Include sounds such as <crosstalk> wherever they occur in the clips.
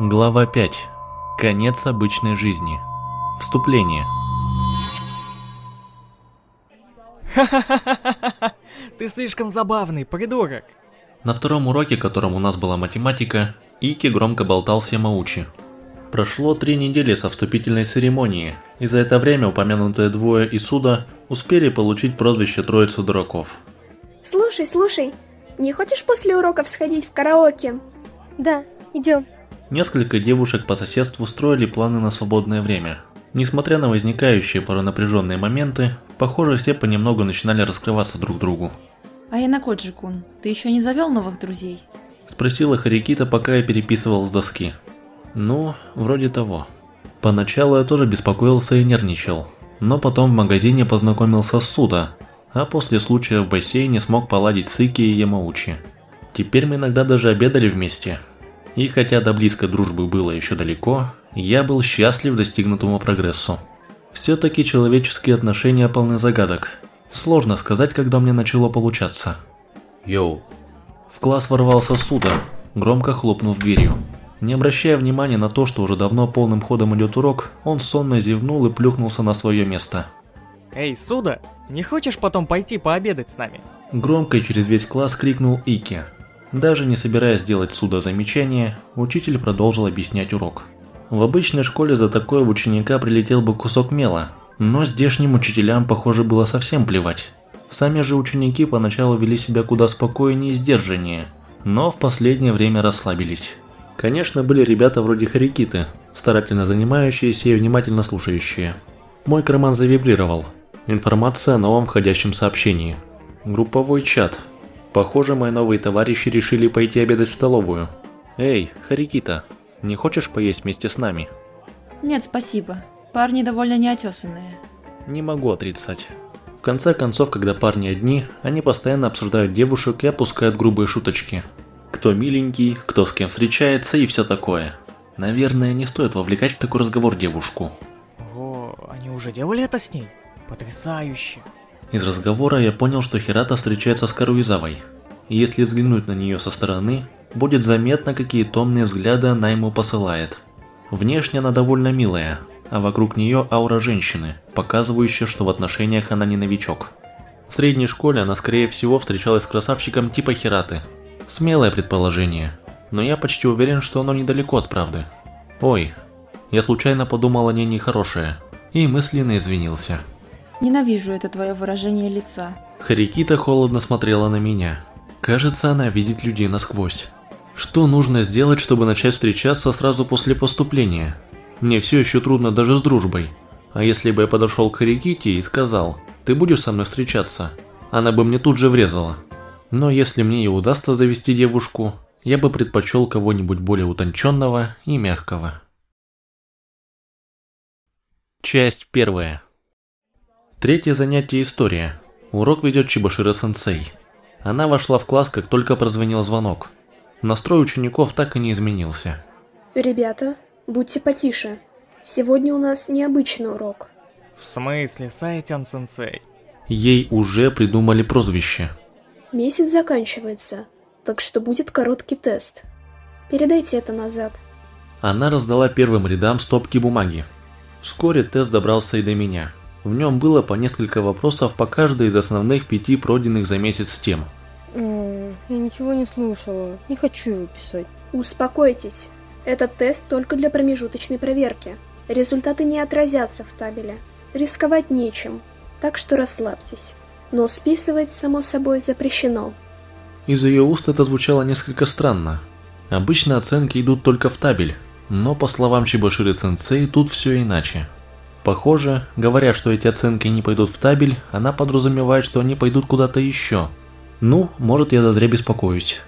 Глава 5. Конец обычной жизни. Вступление. Ха-ха-ха-ха-ха! Ты слишком забавный, придурок. На втором уроке, которым у нас была математика, Ики громко болтал с Ямаучи. Прошло три недели со вступительной церемонии, и за это время упомянутые двое и Суда успели получить прозвище Троицу Дураков. Слушай, слушай, не хочешь после уроков сходить в караоке? Да, идем. Несколько девушек по соседству строили планы на свободное время. Несмотря на возникающие порой напряженные моменты, похоже, все понемногу начинали раскрываться друг другу. А Янакоджи-кун, ты еще не завел новых друзей? Спросила Харикита, пока я переписывал с доски. Ну, вроде того. Поначалу я тоже беспокоился и нервничал, но потом в магазине познакомился с Суда, а после случая в бассейне смог поладить с Ики и Ямаучи. Теперь мы иногда даже обедали вместе, и хотя до близкой дружбы было еще далеко, я был счастлив достигнутому прогрессу. Все-таки человеческие отношения полны загадок. Сложно сказать, когда мне начало получаться. Йоу. В класс ворвался Суда, громко хлопнув дверью. Не обращая внимания на то, что уже давно полным ходом идет урок, он сонно зевнул и плюхнулся на свое место. Эй, Суда, не хочешь потом пойти пообедать с нами? Громко и через весь класс крикнул Ики. Даже не собираясь делать суда замечания, учитель продолжил объяснять урок. В обычной школе за такое в ученика прилетел бы кусок мела, но здешним учителям, похоже, было совсем плевать. Сами же ученики поначалу вели себя куда спокойнее и сдержаннее, но в последнее время расслабились. Конечно, были ребята вроде Харикиты, старательно занимающиеся и внимательно слушающие. Мой карман завибрировал. Информация о новом входящем сообщении. Групповой чат, Похоже, мои новые товарищи решили пойти обедать в столовую. Эй, Харикита, не хочешь поесть вместе с нами? Нет, спасибо. Парни довольно неотесанные. Не могу отрицать. В конце концов, когда парни одни, они постоянно обсуждают девушек и опускают грубые шуточки. Кто миленький, кто с кем встречается и все такое. Наверное, не стоит вовлекать в такой разговор девушку. О, они уже делали это с ней? Потрясающе. Из разговора я понял, что Хирата встречается с Каруизавой. Если взглянуть на нее со стороны, будет заметно, какие томные взгляды она ему посылает. Внешне она довольно милая, а вокруг нее аура женщины, показывающая, что в отношениях она не новичок. В средней школе она скорее всего встречалась с красавчиком типа Хираты. Смелое предположение, но я почти уверен, что оно недалеко от правды. Ой, я случайно подумал о ней нехорошее, и мысленно извинился. Ненавижу это твое выражение лица. Харикита холодно смотрела на меня. Кажется, она видит людей насквозь. Что нужно сделать, чтобы начать встречаться сразу после поступления? Мне все еще трудно даже с дружбой. А если бы я подошел к Хариките и сказал, ты будешь со мной встречаться, она бы мне тут же врезала. Но если мне и удастся завести девушку, я бы предпочел кого-нибудь более утонченного и мягкого. Часть первая. Третье занятие история. Урок ведет Чебашира-сенсей. Она вошла в класс, как только прозвонил звонок. Настрой учеников так и не изменился. Ребята, будьте потише. Сегодня у нас необычный урок. В смысле, Сайтян-сенсей? Ей уже придумали прозвище. Месяц заканчивается, так что будет короткий тест. Передайте это назад. Она раздала первым рядам стопки бумаги. Вскоре тест добрался и до меня. В нем было по несколько вопросов по каждой из основных пяти пройденных за месяц тем. я ничего не слушала. Не хочу его писать. Успокойтесь. Этот тест только для промежуточной проверки. Результаты не отразятся в табеле. Рисковать нечем. Так что расслабьтесь. Но списывать, само собой, запрещено. Из ее уст это звучало несколько странно. Обычно оценки идут только в табель, но по словам Чебаширы-сенсей тут все иначе. Похоже, говоря, что эти оценки не пойдут в табель, она подразумевает, что они пойдут куда-то еще. Ну, может я зазря беспокоюсь.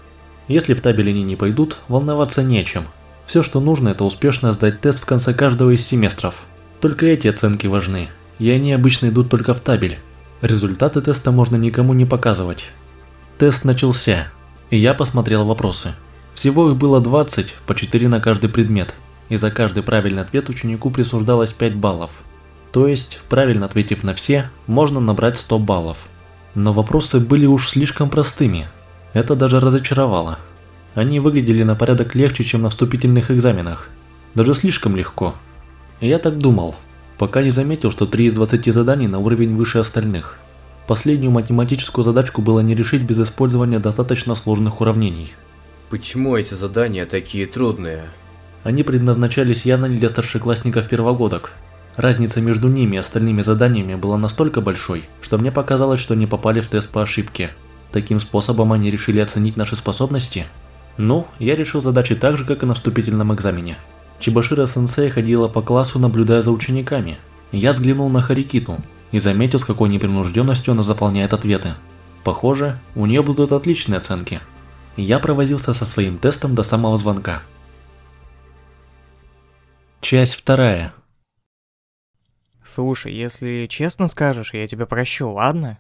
Если в табель они не пойдут, волноваться нечем. Все, что нужно, это успешно сдать тест в конце каждого из семестров. Только эти оценки важны, и они обычно идут только в табель. Результаты теста можно никому не показывать. Тест начался, и я посмотрел вопросы. Всего их было 20, по 4 на каждый предмет, и за каждый правильный ответ ученику присуждалось 5 баллов. То есть, правильно ответив на все, можно набрать 100 баллов. Но вопросы были уж слишком простыми. Это даже разочаровало. Они выглядели на порядок легче, чем на вступительных экзаменах. Даже слишком легко. Я так думал, пока не заметил, что 3 из 20 заданий на уровень выше остальных. Последнюю математическую задачку было не решить без использования достаточно сложных уравнений. Почему эти задания такие трудные? Они предназначались явно не для старшеклассников первогодок. Разница между ними и остальными заданиями была настолько большой, что мне показалось, что они попали в тест по ошибке. Таким способом они решили оценить наши способности. Ну, я решил задачи так же, как и на вступительном экзамене. Чебашира-сенсей ходила по классу, наблюдая за учениками. Я взглянул на Харикиту и заметил, с какой непринужденностью она заполняет ответы. Похоже, у нее будут отличные оценки. Я провозился со своим тестом до самого звонка. Часть вторая. Слушай, если честно скажешь, я тебя прощу, ладно?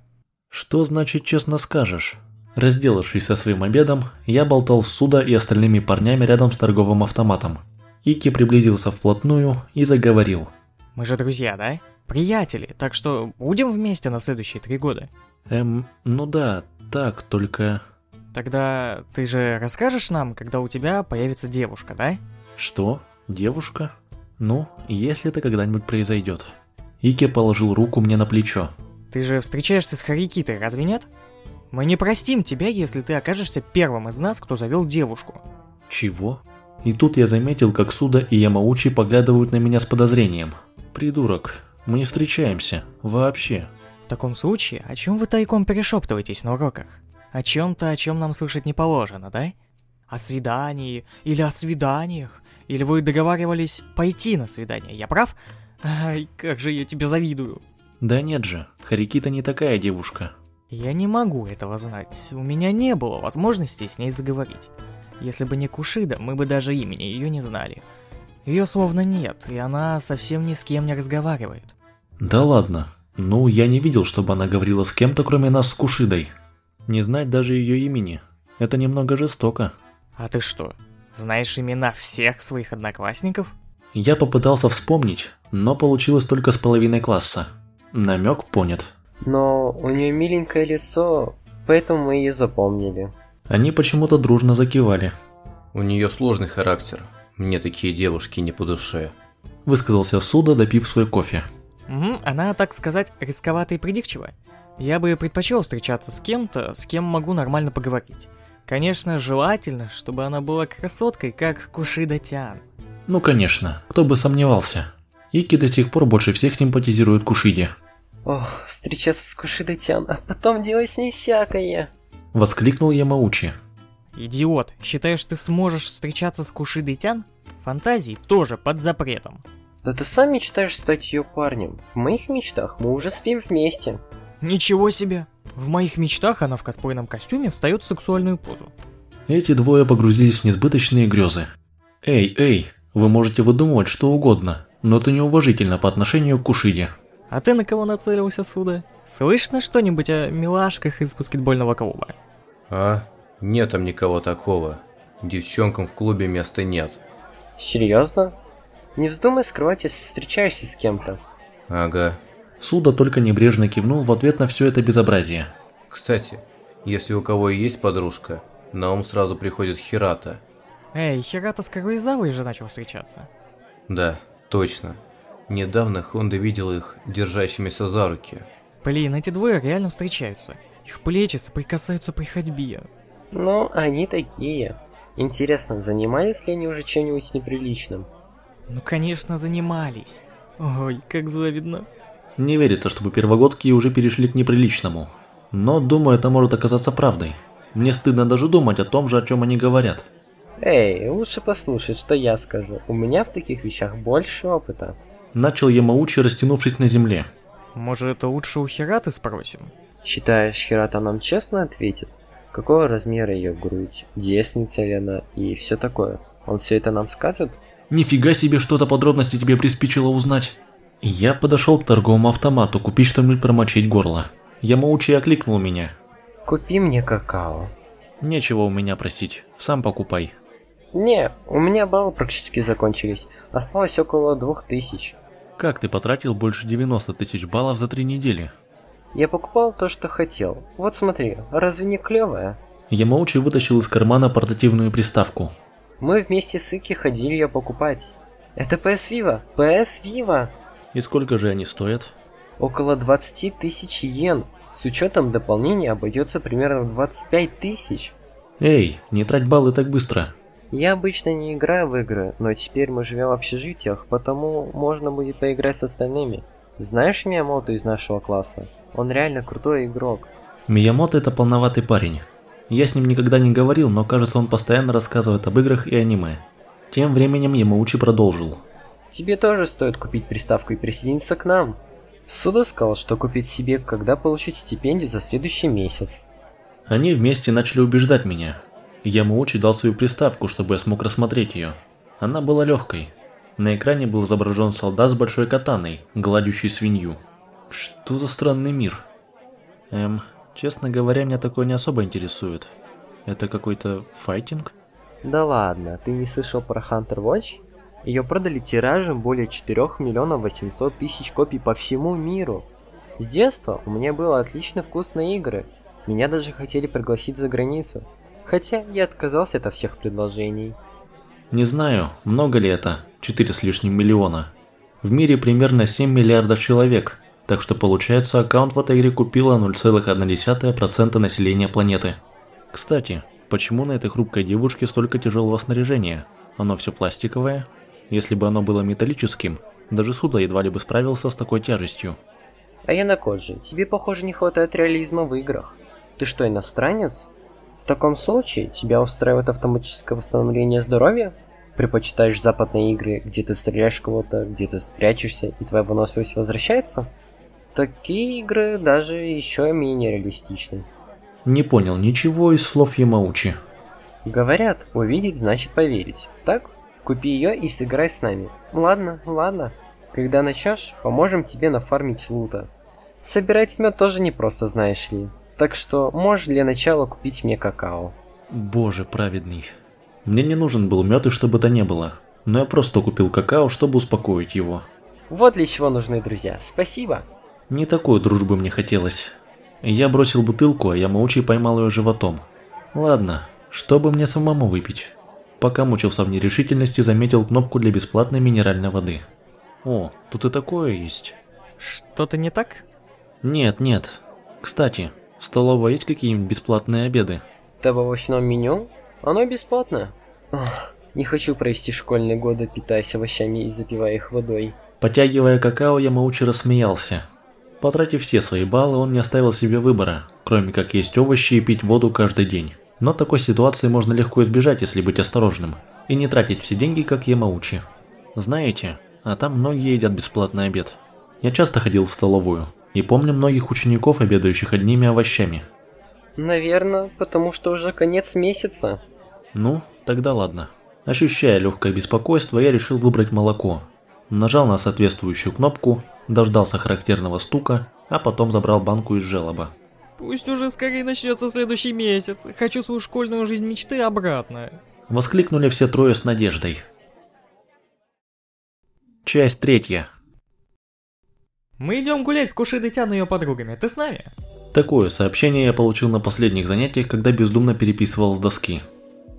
Что значит честно скажешь? Разделавшись со своим обедом, я болтал с Суда и остальными парнями рядом с торговым автоматом. Ики приблизился вплотную и заговорил. Мы же друзья, да? Приятели, так что будем вместе на следующие три года. Эм, ну да, так, только... Тогда ты же расскажешь нам, когда у тебя появится девушка, да? Что? Девушка? Ну, если это когда-нибудь произойдет. Ики положил руку мне на плечо. Ты же встречаешься с Харикитой, разве нет? Мы не простим тебя, если ты окажешься первым из нас, кто завел девушку. Чего? И тут я заметил, как Суда и Ямаучи поглядывают на меня с подозрением. Придурок, мы не встречаемся. Вообще. В таком случае, о чем вы тайком перешептываетесь на уроках? О чем-то, о чем нам слышать не положено, да? О свидании или о свиданиях? Или вы договаривались пойти на свидание, я прав? Ай, как же я тебе завидую. Да нет же, Харикита не такая девушка. Я не могу этого знать. У меня не было возможности с ней заговорить. Если бы не Кушида, мы бы даже имени ее не знали. Ее словно нет, и она совсем ни с кем не разговаривает. Да ладно. Ну, я не видел, чтобы она говорила с кем-то, кроме нас с Кушидой. Не знать даже ее имени. Это немного жестоко. А ты что, знаешь имена всех своих одноклассников? Я попытался вспомнить, но получилось только с половиной класса. Намек понят. Но у нее миленькое лицо, поэтому мы ее запомнили. Они почему-то дружно закивали. У нее сложный характер. Мне такие девушки не по душе. Высказался Суда, допив свой кофе. Угу, она, так сказать, рисковата и придирчива. Я бы предпочел встречаться с кем-то, с кем могу нормально поговорить. Конечно, желательно, чтобы она была красоткой, как Кушида Тян. Ну конечно, кто бы сомневался. Ики до сих пор больше всех симпатизирует Кушиде. Ох, встречаться с Кушидой Тян, а потом делать с ней всякое. Воскликнул Ямаучи. Идиот, считаешь, ты сможешь встречаться с Кушидой Тян? Фантазии тоже под запретом. Да ты сам мечтаешь стать ее парнем. В моих мечтах мы уже спим вместе. Ничего себе! В моих мечтах она в косплейном костюме встает в сексуальную позу. Эти двое погрузились в несбыточные грезы. Эй, эй, вы можете выдумывать что угодно, но это неуважительно по отношению к Кушиде. А ты на кого нацелился, Суда? Слышно что-нибудь о милашках из баскетбольного клуба? А? Нет там никого такого. Девчонкам в клубе места нет. Серьезно? Не вздумай скрывать, если встречаешься с кем-то. Ага. Суда только небрежно кивнул в ответ на все это безобразие. Кстати, если у кого и есть подружка, на ум сразу приходит Хирата. Эй, Хирата с Кагуизавой же начал встречаться. Да, точно. Недавно Хонда видел их держащимися за руки. Блин, эти двое реально встречаются. Их плечи соприкасаются при ходьбе. Ну, они такие. Интересно, занимались ли они уже чем-нибудь неприличным? Ну, конечно, занимались. Ой, как завидно. Не верится, чтобы первогодки уже перешли к неприличному. Но думаю, это может оказаться правдой. Мне стыдно даже думать о том же, о чем они говорят. Эй, лучше послушай, что я скажу. У меня в таких вещах больше опыта. Начал Ямаучи, растянувшись на земле. Может, лучше у Хираты спросим? Считаешь, Хирата нам честно ответит? Какого размера ее грудь, девственница ли она и все такое? Он все это нам скажет? Нифига себе, что за подробности тебе приспичило узнать. Я подошел к торговому автомату купить что-нибудь промочить горло. Ямаучи окликнул меня. Купи мне какао. Нечего у меня просить, сам покупай. Не, у меня баллы практически закончились. Осталось около двух тысяч. Как ты потратил больше 90 тысяч баллов за три недели? Я покупал то, что хотел. Вот смотри, разве не клевое? Ямаучи вытащил из кармана портативную приставку. Мы вместе с Ики ходили ее покупать. Это PS Viva! PS Viva! И сколько же они стоят? Около 20 тысяч йен. С учетом дополнения обойдется примерно в 25 тысяч. Эй, не трать баллы так быстро. Я обычно не играю в игры, но теперь мы живем в общежитиях, потому можно будет поиграть с остальными. Знаешь Миямото из нашего класса? Он реально крутой игрок. Миямото это полноватый парень. Я с ним никогда не говорил, но кажется он постоянно рассказывает об играх и аниме. Тем временем Ямаучи продолжил. Тебе тоже стоит купить приставку и присоединиться к нам. Суда сказал, что купить себе, когда получить стипендию за следующий месяц. Они вместе начали убеждать меня. Ямаучи дал свою приставку, чтобы я смог рассмотреть ее. Она была легкой. На экране был изображен солдат с большой катаной, гладящий свинью. Что за странный мир? Эм, честно говоря, меня такое не особо интересует. Это какой-то файтинг? Да ладно, ты не слышал про Hunter Watch? Ее продали тиражем более 4 миллионов 800 тысяч копий по всему миру. С детства у меня был отличный вкус на игры. Меня даже хотели пригласить за границу. Хотя я отказался от всех предложений. Не знаю, много ли это, 4 с лишним миллиона. В мире примерно 7 миллиардов человек, так что получается аккаунт в этой игре купила 0,1% населения планеты. Кстати, почему на этой хрупкой девушке столько тяжелого снаряжения? Оно все пластиковое? Если бы оно было металлическим, даже Суда едва ли бы справился с такой тяжестью. А я на Коджи, тебе, похоже, не хватает реализма в играх. Ты что, иностранец? В таком случае тебя устраивает автоматическое восстановление здоровья? Предпочитаешь западные игры, где ты стреляешь кого-то, где ты спрячешься и твоя выносливость возвращается? Такие игры даже еще менее реалистичны. Не понял ничего из слов Ямаучи. Говорят, увидеть значит поверить, так? Купи ее и сыграй с нами. Ладно, ладно. Когда начнешь, поможем тебе нафармить лута. Собирать мед тоже непросто, знаешь ли. Так что можешь для начала купить мне какао. Боже праведный. Мне не нужен был мед и чтобы то не было. Но я просто купил какао, чтобы успокоить его. Вот для чего нужны друзья. Спасибо. Не такой дружбы мне хотелось. Я бросил бутылку, а я Ямаучи поймал ее животом. Ладно, чтобы мне самому выпить. Пока мучился в нерешительности, заметил кнопку для бесплатной минеральной воды. О, тут и такое есть. Что-то не так? Нет, нет. Кстати, в столовой есть какие-нибудь бесплатные обеды? Да в овощном меню? Оно бесплатное. Ох, не хочу провести школьные годы, питаясь овощами и запивая их водой. Потягивая какао, я Ямаучи рассмеялся. Потратив все свои баллы, он не оставил себе выбора, кроме как есть овощи и пить воду каждый день. Но такой ситуации можно легко избежать, если быть осторожным, и не тратить все деньги, как Ямаучи. Знаете, а там многие едят бесплатный обед. Я часто ходил в столовую, и помню многих учеников, обедающих одними овощами. Наверное, потому что уже конец месяца. Ну, тогда ладно. Ощущая легкое беспокойство, я решил выбрать молоко. Нажал на соответствующую кнопку, дождался характерного стука, а потом забрал банку из желоба. Пусть уже скорее начнется следующий месяц. Хочу свою школьную жизнь мечты обратно. Воскликнули все трое с надеждой. Часть третья. Мы идем гулять с Кушидой Тян и ее подругами. Ты с нами? Такое сообщение я получил на последних занятиях, когда бездумно переписывал с доски.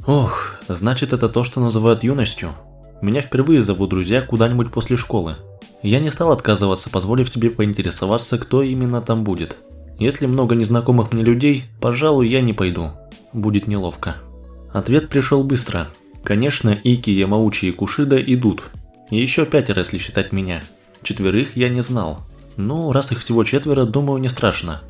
Ох, значит это то, что называют юностью. Меня впервые зовут друзья куда-нибудь после школы. Я не стал отказываться, позволив себе поинтересоваться, кто именно там будет. Если много незнакомых мне людей, пожалуй, я не пойду. Будет неловко. Ответ пришел быстро. Конечно, Ики, Ямаучи и Кушида идут. И еще пятеро, если считать меня. Четверых я не знал. Ну, раз их всего четверо, думаю, не страшно.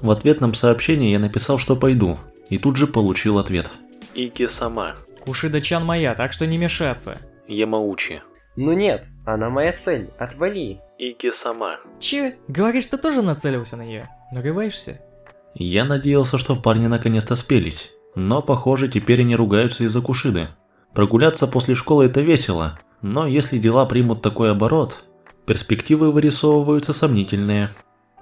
В ответном сообщении я написал, что пойду, и тут же получил ответ. Ики сама. Кушида-чан моя, так что не мешаться. Ямаучи. Ну нет, она моя цель, отвали. Ики сама. Че, говоришь, ты тоже нацелился на нее? Нарываешься? Я надеялся, что парни наконец-то спелись, но похоже теперь они ругаются из-за Кушиды. Прогуляться после школы это весело, но если дела примут такой оборот, перспективы вырисовываются сомнительные.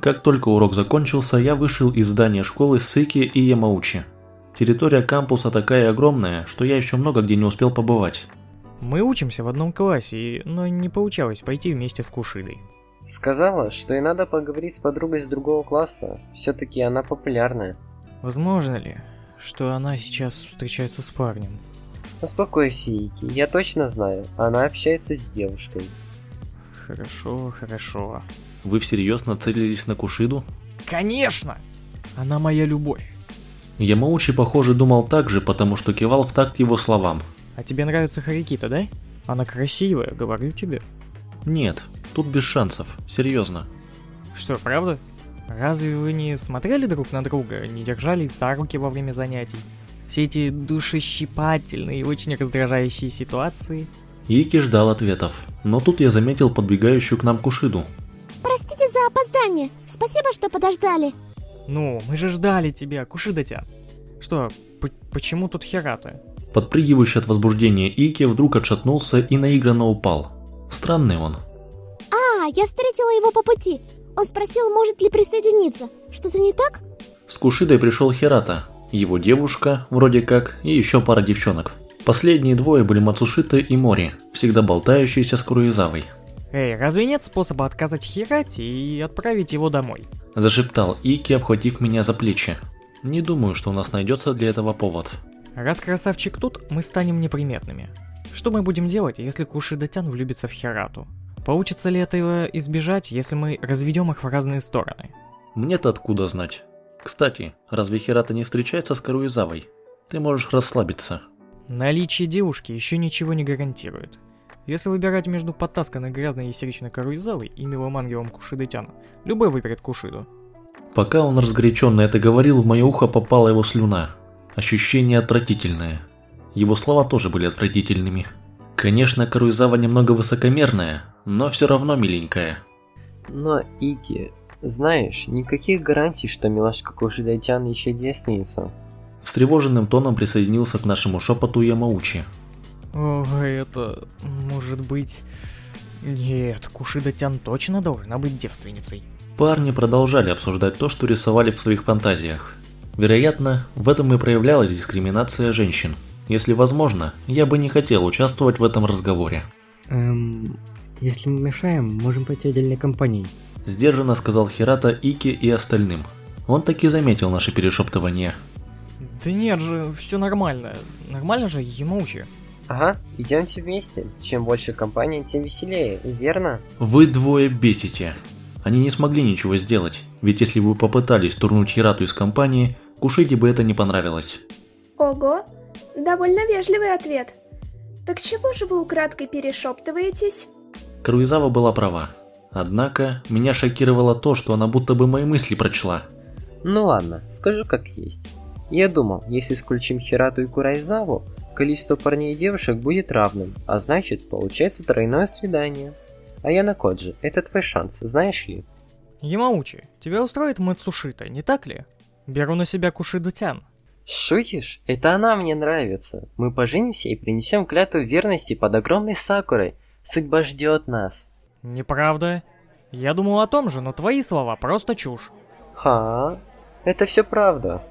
Как только урок закончился, я вышел из здания школы Сыки и Ямаучи. Территория кампуса такая огромная, что я еще много где не успел побывать. Мы учимся в одном классе, но не получалось пойти вместе с Кушидой. Сказала, что и надо поговорить с подругой с другого класса. Все-таки она популярная. Возможно ли? что она сейчас встречается с парнем. Успокойся, Ики, я точно знаю, она общается с девушкой. Хорошо, хорошо. Вы всерьез нацелились на Кушиду? Конечно! Она моя любовь. Ямаучи, похоже, думал так же, потому что кивал в такт его словам. А тебе нравится Харикита, да? Она красивая, говорю тебе. Нет, тут без шансов, серьезно. Что, правда? Разве вы не смотрели друг на друга, не держались за руки во время занятий? Все эти душещипательные и очень раздражающие ситуации. Ики ждал ответов, но тут я заметил подбегающую к нам Кушиду. Простите за опоздание. Спасибо, что подождали. Ну, мы же ждали тебя, Кушидатян. Что, почему тут Херата? Подпрыгивающий от возбуждения Ики вдруг отшатнулся и наигранно упал. Странный он. А, я встретила его по пути. Он спросил, может ли присоединиться. Что-то не так? С Кушидой пришел Херата, его девушка, вроде как, и еще пара девчонок. Последние двое были Мацушита и Мори, всегда болтающиеся с Куруизавой. Эй, разве нет способа отказать Хирати и отправить его домой? Зашептал Ики, обхватив меня за плечи. Не думаю, что у нас найдется для этого повод. Раз красавчик тут, мы станем неприметными. Что мы будем делать, если Кушидатян влюбится в Хирату? Получится ли этого избежать, если мы разведем их в разные стороны? Мне-то откуда знать? Кстати, разве Хирата не встречается с Каруизавой? Ты можешь расслабиться. Наличие девушки еще ничего не гарантирует. Если выбирать между потасканной грязной истеричной Каруизавой и милым ангелом Кушидытяна, любой выберет Кушиду. Пока он разгоряченно это говорил, в мое ухо попала его слюна. Ощущение отвратительное. Его слова тоже были отвратительными. Конечно, Каруизава немного высокомерная, но все равно миленькая. Но, Ики, знаешь, никаких гарантий, что милашка Кушидайтян еще девственница. Встревоженным тоном присоединился к нашему шепоту Ямаучи. О, это... может быть... Нет, Кушидатян точно должна быть девственницей. Парни продолжали обсуждать то, что рисовали в своих фантазиях. Вероятно, в этом и проявлялась дискриминация женщин. Если возможно, я бы не хотел участвовать в этом разговоре. Эм, если мы мешаем, можем пойти отдельной компанией. Сдержанно сказал Хирата Ики и остальным. Он таки заметил наше перешептывание. Да нет же, все нормально. Нормально же, Ямаучи. Ага, идемте вместе. Чем больше компаний, тем веселее, верно? Вы двое бесите. Они не смогли ничего сделать, ведь если бы попытались турнуть Хирату из компании, Кушиде бы это не понравилось. Ого, довольно вежливый ответ. Так чего же вы украдкой перешептываетесь? Круизава была права. Однако, меня шокировало то, что она будто бы мои мысли прочла. Ну ладно, скажу как есть. Я думал, если исключим Хирату и Курайзаву, количество парней и девушек будет равным, а значит, получается тройное свидание. А я на Коджи, это твой шанс, знаешь ли? Ямаучи, тебя устроит Мацушита, не так ли? Беру на себя Кушидутян. Шутишь? Это она мне нравится. Мы поженимся и принесем клятву верности под огромной сакурой. Судьба ждет нас. Неправда. Я думал о том же, но твои слова просто чушь. Ха? Это все правда.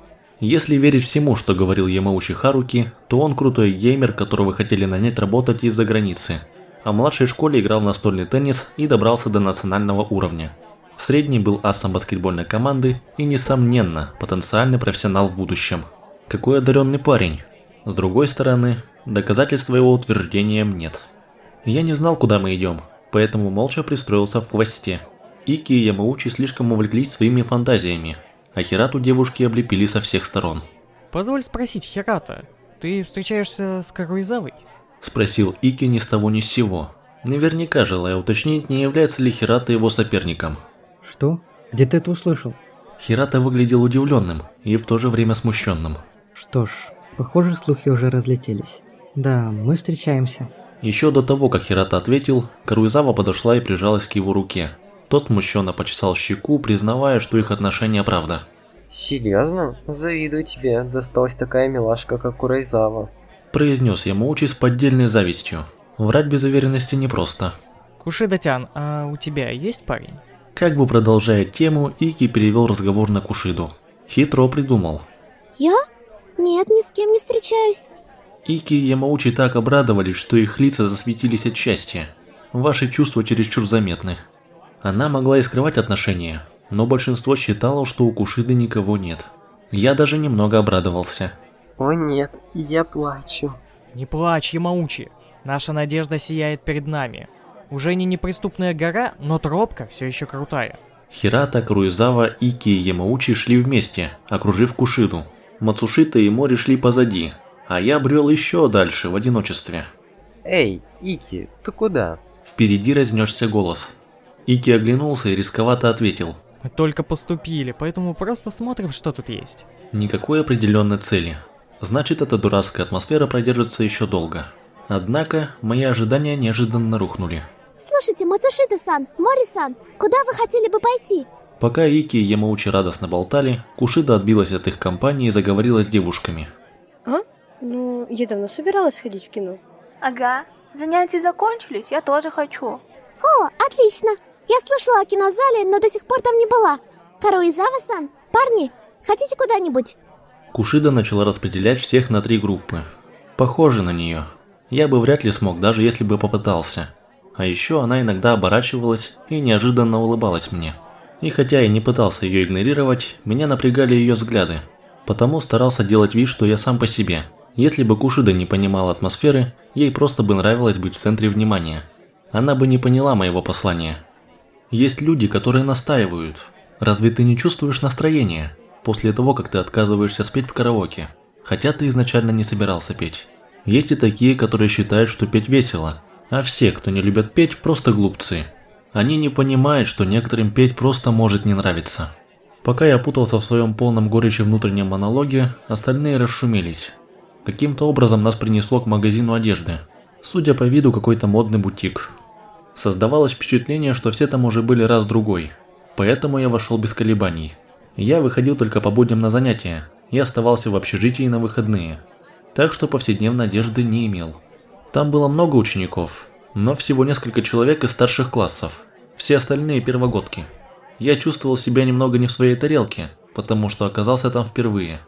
Если верить всему, что говорил Ямаучи Харуки, то он крутой геймер, которого хотели нанять работать из-за границы. А в младшей школе играл в настольный теннис и добрался до национального уровня. Средний был асом баскетбольной команды и, несомненно, потенциальный профессионал в будущем. Какой одаренный парень. С другой стороны, доказательства его утверждениям нет. Я не знал, куда мы идем, поэтому молча пристроился в хвосте. Ики и Ямаучи слишком увлеклись своими фантазиями, а Хирату девушки облепили со всех сторон. Позволь спросить, Хирата, ты встречаешься с Каруизавой? Спросил Ики ни с того ни с сего, наверняка желая уточнить, не является ли Хирата его соперником. Что? Где ты это услышал? Хирата выглядел удивленным и в то же время смущенным. Что ж, похоже, слухи уже разлетелись. Да, мы встречаемся. Еще до того, как Хирата ответил, Каруизава подошла и прижалась к его руке. Тот смущенно почесал щеку, признавая, что их отношения правда. Серьезно? Завидую тебе, досталась такая милашка, как Курайзава. Произнес Ямаучи с поддельной завистью. Врать без уверенности непросто. Кушидатян, а у тебя есть парень? Как бы продолжая тему, Ики перевел разговор на Кушиду. Хитро придумал. Я? Нет, ни с кем не встречаюсь. Ики и Ямаучи так обрадовались, что их лица засветились от счастья. Ваши чувства чересчур заметны. Она могла и скрывать отношения, но большинство считало, что у Кушиды никого нет. Я даже немного обрадовался. О нет, я плачу. Не плачь, Ямаучи. Наша надежда сияет перед нами. Уже не неприступная гора, но тропка все еще крутая. Хирата, Круизава, Ики и Ямаучи шли вместе, окружив Кушиду. Мацушита и Мори шли позади, а я брел еще дальше, в одиночестве. Эй, Ики, ты куда? Впереди разнесся голос. Ики оглянулся и рисковато ответил. Мы только поступили, поэтому просто смотрим, что тут есть. Никакой определенной цели. Значит, эта дурацкая атмосфера продержится еще долго. Однако, мои ожидания неожиданно рухнули. Слушайте, Мацушита-сан, Мори-сан, куда вы хотели бы пойти? Пока Ики и Ямаучи радостно болтали, Кушида отбилась от их компании и заговорила с девушками. А? Ну, я давно собиралась сходить в кино. Ага, занятия закончились, я тоже хочу. О, отлично! Я слышала о кинозале, но до сих пор там не была. Каруизава-сан, парни, хотите куда-нибудь? Кушида начала распределять всех на три группы. Похоже на нее. Я бы вряд ли смог, даже если бы попытался. А еще она иногда оборачивалась и неожиданно улыбалась мне. И хотя я не пытался ее игнорировать, меня напрягали ее взгляды. Потому старался делать вид, что я сам по себе. Если бы Кушида не понимала атмосферы, ей просто бы нравилось быть в центре внимания. Она бы не поняла моего послания. Есть люди, которые настаивают. Разве ты не чувствуешь настроение после того, как ты отказываешься спеть в караоке? Хотя ты изначально не собирался петь. Есть и такие, которые считают, что петь весело, а все, кто не любят петь, просто глупцы. Они не понимают, что некоторым петь просто может не нравиться. Пока я путался в своем полном горечи внутреннем монологе, остальные расшумелись. Каким-то образом нас принесло к магазину одежды. Судя по виду, какой-то модный бутик. Создавалось впечатление, что все там уже были раз-другой. Поэтому я вошел без колебаний. Я выходил только по будням на занятия и оставался в общежитии на выходные. Так что повседневной одежды не имел. Там было много учеников, но всего несколько человек из старших классов. Все остальные первогодки. Я чувствовал себя немного не в своей тарелке, потому что оказался там впервые.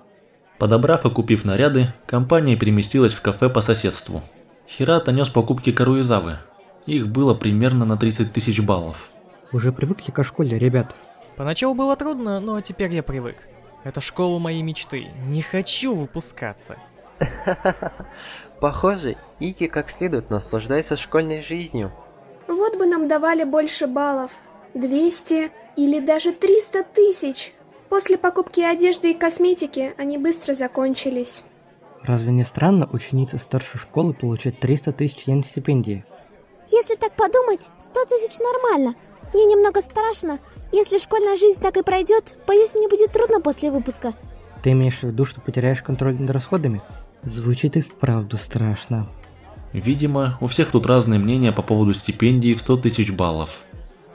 Подобрав и купив наряды, компания переместилась в кафе по соседству. Хирата нес покупки Каруизавы. Их было примерно на 30 тысяч баллов. Уже привыкли к школе, ребят? Поначалу было трудно, но теперь я привык. Это школа моей мечты. Не хочу выпускаться. <laughs> Похоже, Ики как следует наслаждается школьной жизнью. Вот бы нам давали больше баллов. 200 или даже 300 тысяч. После покупки одежды и косметики они быстро закончились. Разве не странно ученица старшей школы получать 300 тысяч йен стипендии? Если так подумать, 100 тысяч нормально. Мне немного страшно. Если школьная жизнь так и пройдет, боюсь, мне будет трудно после выпуска. Ты имеешь в виду, что потеряешь контроль над расходами? Звучит и вправду страшно. Видимо, у всех тут разные мнения по поводу стипендии в 100 тысяч баллов.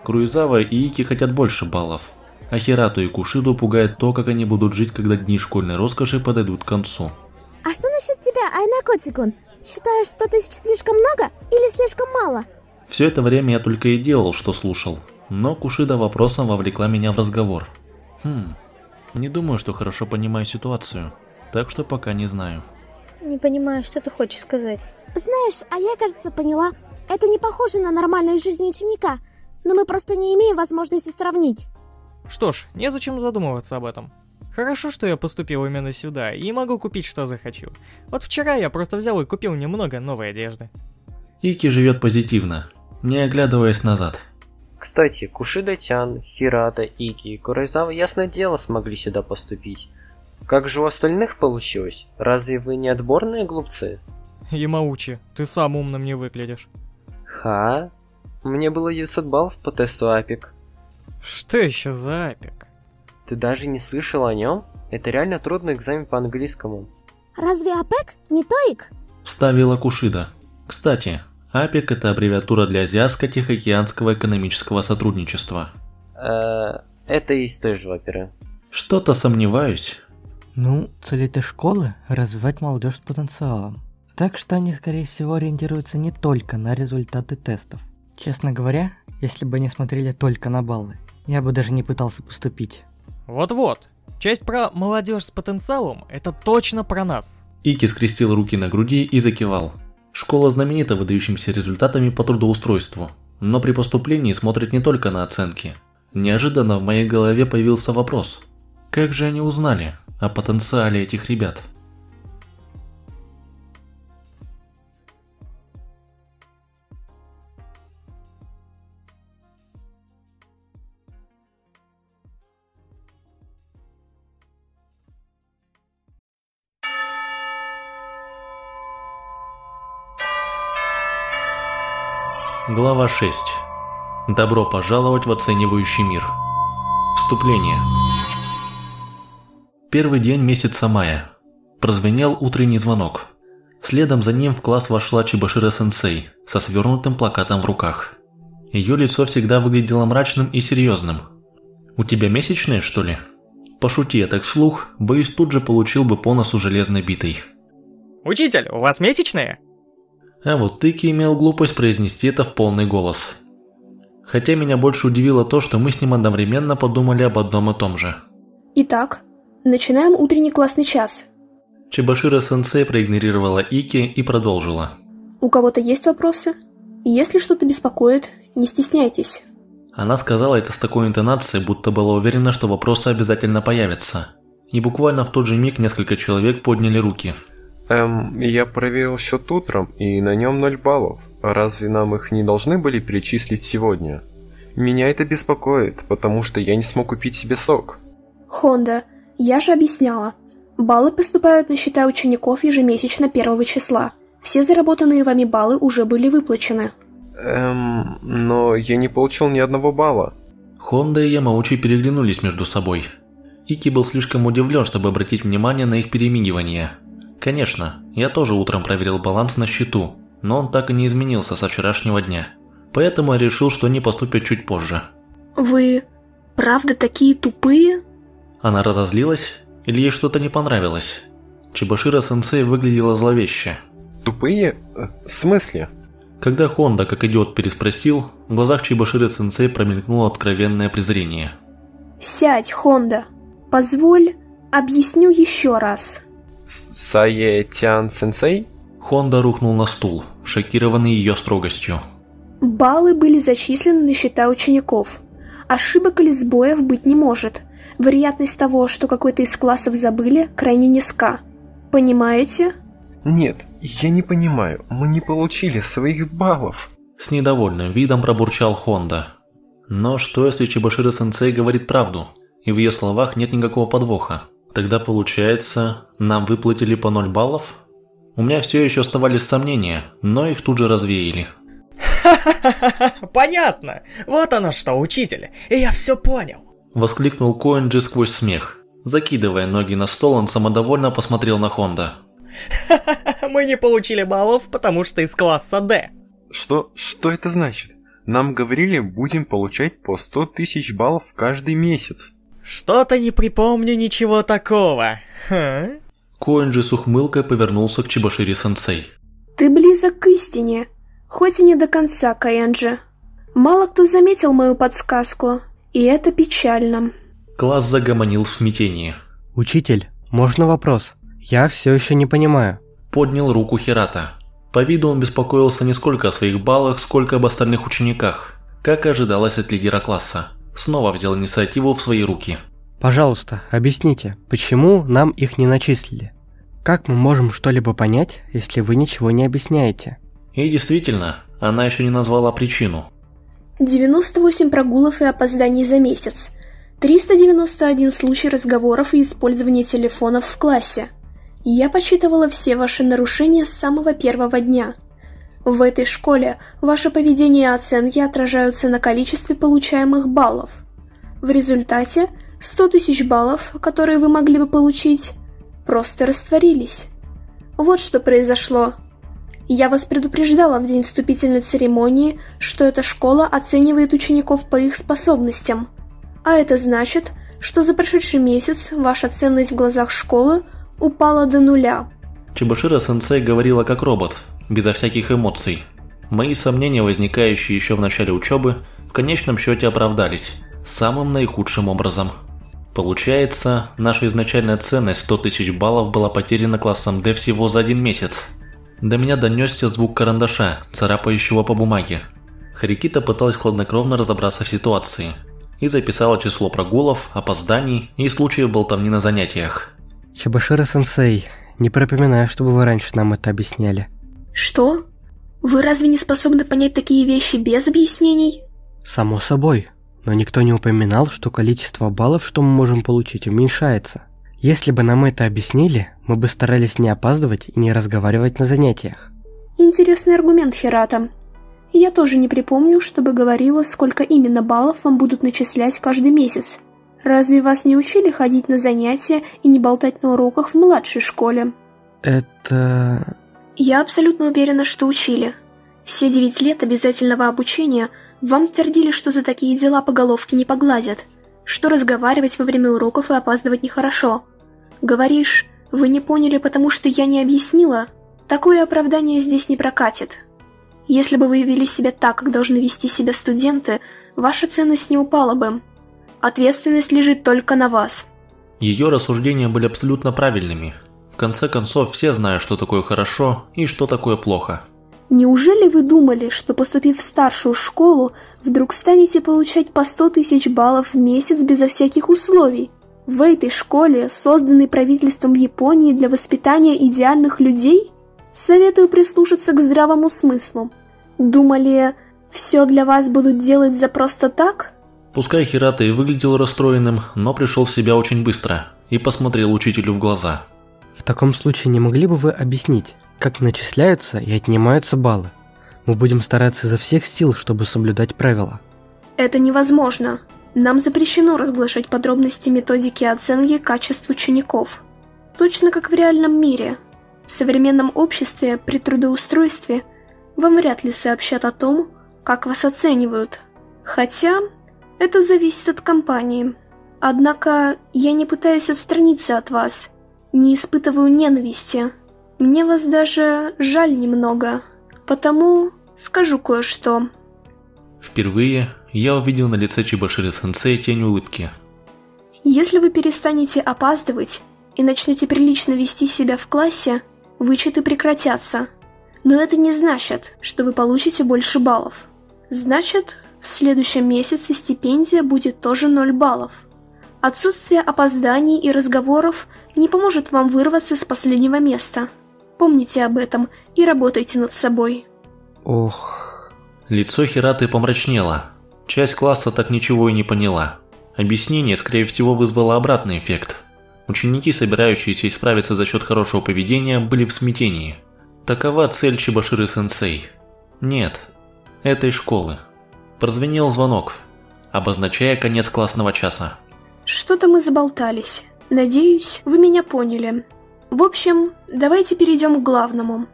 Круизава и Ики хотят больше баллов, а Хирату и Кушиду пугает то, как они будут жить, когда дни школьной роскоши подойдут к концу. А что насчет тебя, Айнакотикун? Считаешь 100 тысяч слишком много или слишком мало? Все это время я только и делал, что слушал, но Кушида вопросом вовлекла меня в разговор. Хм, не думаю, что хорошо понимаю ситуацию, так что пока не знаю. Не понимаю, что ты хочешь сказать. Знаешь, а я, кажется, поняла. Это не похоже на нормальную жизнь ученика, но мы просто не имеем возможности сравнить. Что ж, незачем задумываться об этом. Хорошо, что я поступил именно сюда и могу купить, что захочу. Вот вчера я просто взял и купил немного новой одежды. Ики живет позитивно, не оглядываясь назад. Кстати, Кушида-тян, Хирата, Ики и Курайзава ясное дело смогли сюда поступить. Как же у остальных получилось? Разве вы не отборные глупцы? Ямаучи, ты сам умным не выглядишь. Ха? Мне было 900 баллов по тесту АПЕК. Что еще за АПЕК? Ты даже не слышал о нем? Это реально трудный экзамен по английскому. Разве АПЕК не TOEIC? Вставила Кушида. Кстати, АПЕК это аббревиатура для Азиатско-Тихоокеанского экономического сотрудничества. Э, это из той же оперы. Что-то сомневаюсь. Ну, цель этой школы – развивать молодежь с потенциалом. Так что они, скорее всего, ориентируются не только на результаты тестов. Честно говоря, если бы они смотрели только на баллы, я бы даже не пытался поступить. Вот-вот. Часть про молодежь с потенциалом – это точно про нас. Ики скрестил руки на груди и закивал. Школа знаменита выдающимися результатами по трудоустройству, но при поступлении смотрит не только на оценки. Неожиданно в моей голове появился вопрос. Как же они узнали? о потенциале этих ребят. Глава 6. Добро пожаловать в оценивающий мир. Вступление. Первый день месяца мая. Прозвенел утренний звонок. Следом за ним в класс вошла Чебашира-сенсей со свернутым плакатом в руках. Ее лицо всегда выглядело мрачным и серьезным. «У тебя месячные, что ли?» Пошути я так вслух, боюсь, тут же получил бы по носу железной битой. «Учитель, у вас месячные?» А вот Тыки имел глупость произнести это в полный голос. Хотя меня больше удивило то, что мы с ним одновременно подумали об одном и том же. Итак, начинаем утренний классный час. Чебашира-сенсей проигнорировала Ики и продолжила. У кого-то есть вопросы? Если что-то беспокоит, не стесняйтесь. Она сказала это с такой интонацией, будто была уверена, что вопросы обязательно появятся. И буквально в тот же миг несколько человек подняли руки – Эм, я проверил счет утром, и на нем 0 баллов. Разве нам их не должны были перечислить сегодня? Меня это беспокоит, потому что я не смог купить себе сок. Хонда, я же объясняла. Баллы поступают на счета учеников ежемесячно первого числа. Все заработанные вами баллы уже были выплачены. Эм, но я не получил ни одного балла. Хонда и Ямаучи переглянулись между собой. Ики был слишком удивлен, чтобы обратить внимание на их перемигивание. Конечно, я тоже утром проверил баланс на счету, но он так и не изменился со вчерашнего дня. Поэтому я решил, что они поступят чуть позже. Вы правда такие тупые? Она разозлилась или ей что-то не понравилось? Чебашира-сенсей выглядела зловеще. Тупые? Э, в смысле? Когда Хонда, как идиот, переспросил, в глазах Чебаширы-сенсей промелькнуло откровенное презрение. «Сядь, Хонда. Позволь, объясню еще раз». Саетян-сенсей? Хонда рухнул на стул, шокированный ее строгостью. Баллы были зачислены на счета учеников. Ошибок или сбоев быть не может. Вероятность того, что какой-то из классов забыли, крайне низка. Понимаете? Нет, я не понимаю. Мы не получили своих баллов. С недовольным видом пробурчал Хонда. Но что если Чебашира-сенсей говорит правду, и в ее словах нет никакого подвоха? Тогда получается, нам выплатили по 0 баллов? У меня все еще оставались сомнения, но их тут же развеяли. Понятно! Вот оно что, учитель! И я все понял! Воскликнул Коэнджи сквозь смех. Закидывая ноги на стол, он самодовольно посмотрел на Хонда. Мы не получили баллов, потому что из класса D. Что? Что это значит? Нам говорили, будем получать по 100 тысяч баллов каждый месяц. Что-то не припомню ничего такого. Ха? Коэнджи с ухмылкой повернулся к Чебашири-сенсей. Ты близок к истине, хоть и не до конца, Каэнджи. Мало кто заметил мою подсказку, и это печально. Класс загомонил в смятении. Учитель, можно вопрос? Я все еще не понимаю. Поднял руку Хирата. По виду он беспокоился не сколько о своих баллах, сколько об остальных учениках, как и ожидалось от лидера класса снова взял инициативу в свои руки. Пожалуйста, объясните, почему нам их не начислили? Как мы можем что-либо понять, если вы ничего не объясняете? И действительно, она еще не назвала причину. 98 прогулов и опозданий за месяц. 391 случай разговоров и использования телефонов в классе. Я почитывала все ваши нарушения с самого первого дня – в этой школе ваше поведение и оценки отражаются на количестве получаемых баллов. В результате 100 тысяч баллов, которые вы могли бы получить, просто растворились. Вот что произошло. Я вас предупреждала в день вступительной церемонии, что эта школа оценивает учеников по их способностям. А это значит, что за прошедший месяц ваша ценность в глазах школы упала до нуля. Чебашира-сенсей говорила как робот, безо всяких эмоций. Мои сомнения, возникающие еще в начале учебы, в конечном счете оправдались, самым наихудшим образом. Получается, наша изначальная ценность 100 тысяч баллов была потеряна классом D всего за один месяц. До меня донесся звук карандаша, царапающего по бумаге. Харикита пыталась хладнокровно разобраться в ситуации и записала число прогулов, опозданий и случаев болтовни на занятиях. Чебашира-сенсей, не припоминаю, чтобы вы раньше нам это объясняли. Что? Вы разве не способны понять такие вещи без объяснений? Само собой, но никто не упоминал, что количество баллов, что мы можем получить, уменьшается. Если бы нам это объяснили, мы бы старались не опаздывать и не разговаривать на занятиях. Интересный аргумент, Хирата. Я тоже не припомню, чтобы говорила, сколько именно баллов вам будут начислять каждый месяц. Разве вас не учили ходить на занятия и не болтать на уроках в младшей школе? Это... Я абсолютно уверена, что учили. Все девять лет обязательного обучения вам твердили, что за такие дела по головке не погладят, что разговаривать во время уроков и опаздывать нехорошо. Говоришь, вы не поняли, потому что я не объяснила? Такое оправдание здесь не прокатит. Если бы вы вели себя так, как должны вести себя студенты, ваша ценность не упала бы. Ответственность лежит только на вас. Ее рассуждения были абсолютно правильными. В конце концов, все знают, что такое хорошо и что такое плохо. Неужели вы думали, что поступив в старшую школу, вдруг станете получать по 100 тысяч баллов в месяц безо всяких условий? В этой школе, созданной правительством Японии для воспитания идеальных людей? Советую прислушаться к здравому смыслу. Думали, все для вас будут делать за просто так? Пускай Хирата и выглядел расстроенным, но пришел в себя очень быстро и посмотрел учителю в глаза. В таком случае не могли бы вы объяснить, как начисляются и отнимаются баллы? Мы будем стараться изо всех сил, чтобы соблюдать правила. Это невозможно. Нам запрещено разглашать подробности методики оценки качеств учеников. Точно как в реальном мире. В современном обществе при трудоустройстве вам вряд ли сообщат о том, как вас оценивают. Хотя это зависит от компании. Однако я не пытаюсь отстраниться от вас, не испытываю ненависти. Мне вас даже жаль немного, потому скажу кое-что. Впервые я увидел на лице Чебаширы-сенсея тень улыбки. Если вы перестанете опаздывать и начнете прилично вести себя в классе, вычеты прекратятся. Но это не значит, что вы получите больше баллов. Значит, в следующем месяце стипендия будет тоже 0 баллов. Отсутствие опозданий и разговоров не поможет вам вырваться с последнего места. Помните об этом и работайте над собой. Ох. Лицо Хираты помрачнело. Часть класса так ничего и не поняла. Объяснение, скорее всего, вызвало обратный эффект. Ученики, собирающиеся исправиться за счет хорошего поведения, были в смятении. Такова цель Чебаширы-сенсей. Нет, этой школы. Прозвенел звонок, обозначая конец классного часа. Что-то мы заболтались. Надеюсь, вы меня поняли. В общем, давайте перейдем к главному.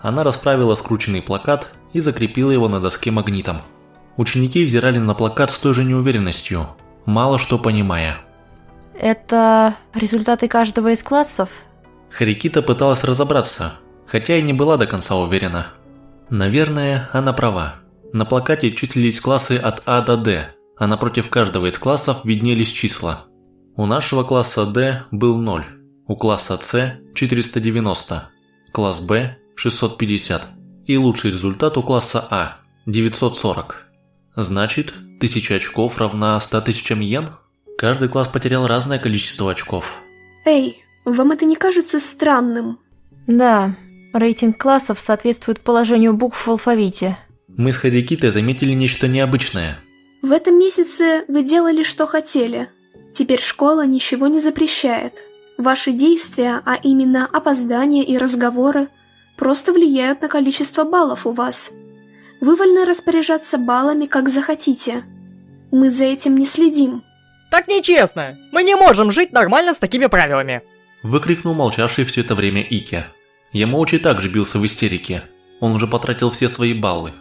Она расправила скрученный плакат и закрепила его на доске магнитом. Ученики взирали на плакат с той же неуверенностью, мало что понимая. Это результаты каждого из классов? Харикита пыталась разобраться, хотя и не была до конца уверена. Наверное, она права. На плакате числились классы от А до Д, а напротив каждого из классов виднелись числа. У нашего класса D был 0, у класса С 490, класс Б 650 и лучший результат у класса А 940. Значит, 1000 очков равна 100 тысячам йен? Каждый класс потерял разное количество очков. Эй, вам это не кажется странным? Да, рейтинг классов соответствует положению букв в алфавите. Мы с Харикитой заметили нечто необычное. В этом месяце вы делали, что хотели. Теперь школа ничего не запрещает. Ваши действия, а именно опоздания и разговоры, просто влияют на количество баллов у вас. Вы вольны распоряжаться баллами, как захотите. Мы за этим не следим. Так нечестно! Мы не можем жить нормально с такими правилами! Выкрикнул молчавший все это время Ики. Ямоучи также бился в истерике. Он уже потратил все свои баллы.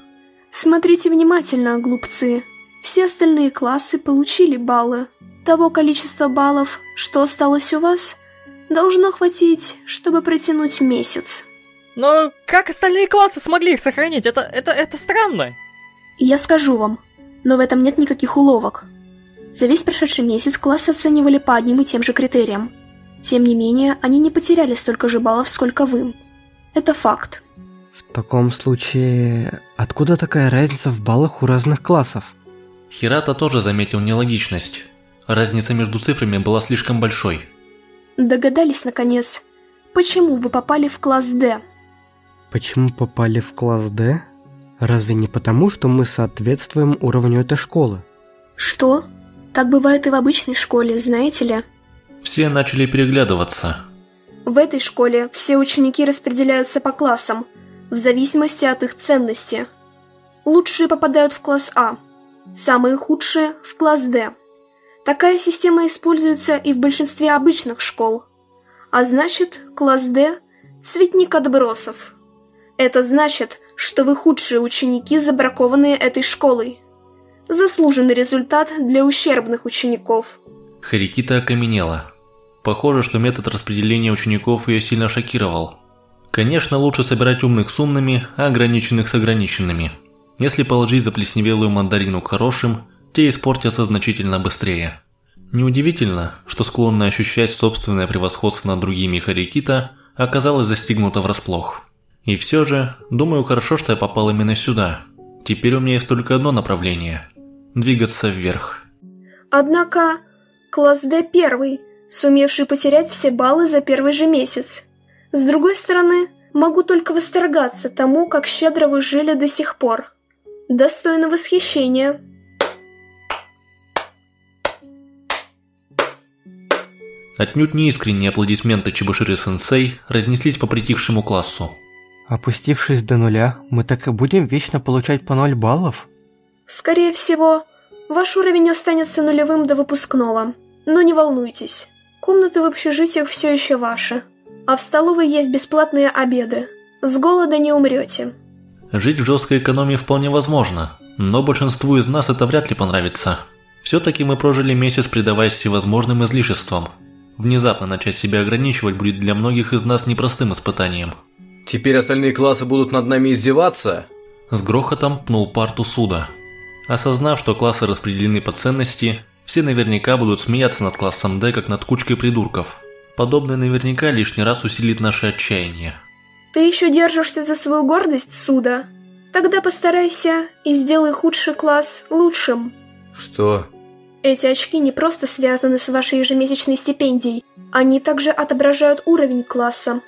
Смотрите внимательно, глупцы. Все остальные классы получили баллы. Того количества баллов, что осталось у вас, должно хватить, чтобы протянуть месяц. Но как остальные классы смогли их сохранить? Это, это, это странно. Я скажу вам, но в этом нет никаких уловок. За весь прошедший месяц классы оценивали по одним и тем же критериям. Тем не менее, они не потеряли столько же баллов, сколько вы. Это факт. В таком случае, откуда такая разница в баллах у разных классов? Хирата тоже заметил нелогичность. Разница между цифрами была слишком большой. Догадались, наконец, почему вы попали в класс D? Почему попали в класс D? Разве не потому, что мы соответствуем уровню этой школы? Что? Так бывает и в обычной школе, знаете ли? Все начали переглядываться. В этой школе все ученики распределяются по классам, в зависимости от их ценности. Лучшие попадают в класс А, самые худшие – в класс D. Такая система используется и в большинстве обычных школ. А значит, класс D – цветник отбросов. Это значит, что вы худшие ученики, забракованные этой школой. Заслуженный результат для ущербных учеников. Харикита окаменела. Похоже, что метод распределения учеников ее сильно шокировал. Конечно, лучше собирать умных с умными, а ограниченных с ограниченными. Если положить заплесневелую мандарину к хорошим, те испортятся значительно быстрее. Неудивительно, что склонная ощущать собственное превосходство над другими Харикита оказалась застигнута врасплох. И все же, думаю, хорошо, что я попал именно сюда. Теперь у меня есть только одно направление – двигаться вверх. Однако, класс D первый, сумевший потерять все баллы за первый же месяц. С другой стороны, могу только восторгаться тому, как щедро вы жили до сих пор. Достойно восхищения. Отнюдь не искренние аплодисменты Чебуширы-сенсей разнеслись по притихшему классу. Опустившись до нуля, мы так и будем вечно получать по 0 баллов? Скорее всего, ваш уровень останется нулевым до выпускного. Но не волнуйтесь, комнаты в общежитиях все еще ваши. А в столовой есть бесплатные обеды. С голода не умрете. Жить в жесткой экономии вполне возможно, но большинству из нас это вряд ли понравится. Все-таки мы прожили месяц, предаваясь всевозможным излишествам. Внезапно начать себя ограничивать будет для многих из нас непростым испытанием. Теперь остальные классы будут над нами издеваться? С грохотом пнул парту суда. Осознав, что классы распределены по ценности, все наверняка будут смеяться над классом D, как над кучкой придурков. Подобное наверняка лишний раз усилит наше отчаяние. Ты еще держишься за свою гордость, Суда? Тогда постарайся и сделай худший класс лучшим. Что? Эти очки не просто связаны с вашей ежемесячной стипендией, они также отображают уровень класса.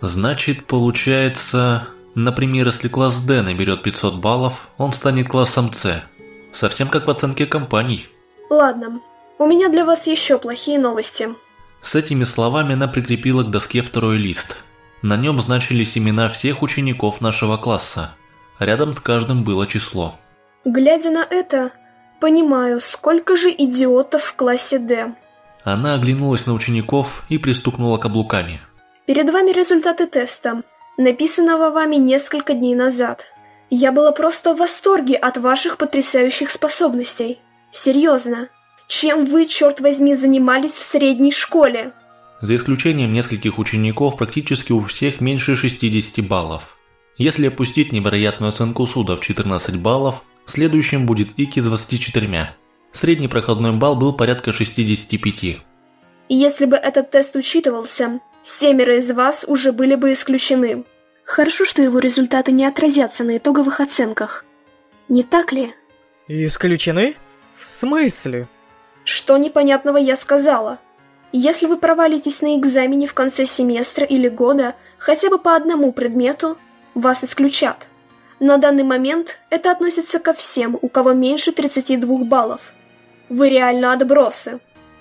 Значит, получается, например, если класс D наберет 500 баллов, он станет классом C. Совсем как в оценке компаний. Ладно, у меня для вас еще плохие новости. С этими словами она прикрепила к доске второй лист. На нем значились имена всех учеников нашего класса. Рядом с каждым было число. Глядя на это, понимаю, сколько же идиотов в классе D. Она оглянулась на учеников и пристукнула каблуками. Перед вами результаты теста, написанного вами несколько дней назад. Я была просто в восторге от ваших потрясающих способностей. Серьезно. Чем вы, черт возьми, занимались в средней школе? За исключением нескольких учеников, практически у всех меньше 60 баллов. Если опустить невероятную оценку суда в 14 баллов, следующим будет Ики с 24. Средний проходной балл был порядка 65. Если бы этот тест учитывался, семеро из вас уже были бы исключены. Хорошо, что его результаты не отразятся на итоговых оценках. Не так ли? Исключены? В смысле? Что непонятного я сказала? Если вы провалитесь на экзамене в конце семестра или года хотя бы по одному предмету, вас исключат. На данный момент это относится ко всем, у кого меньше 32 баллов. Вы реально отбросы.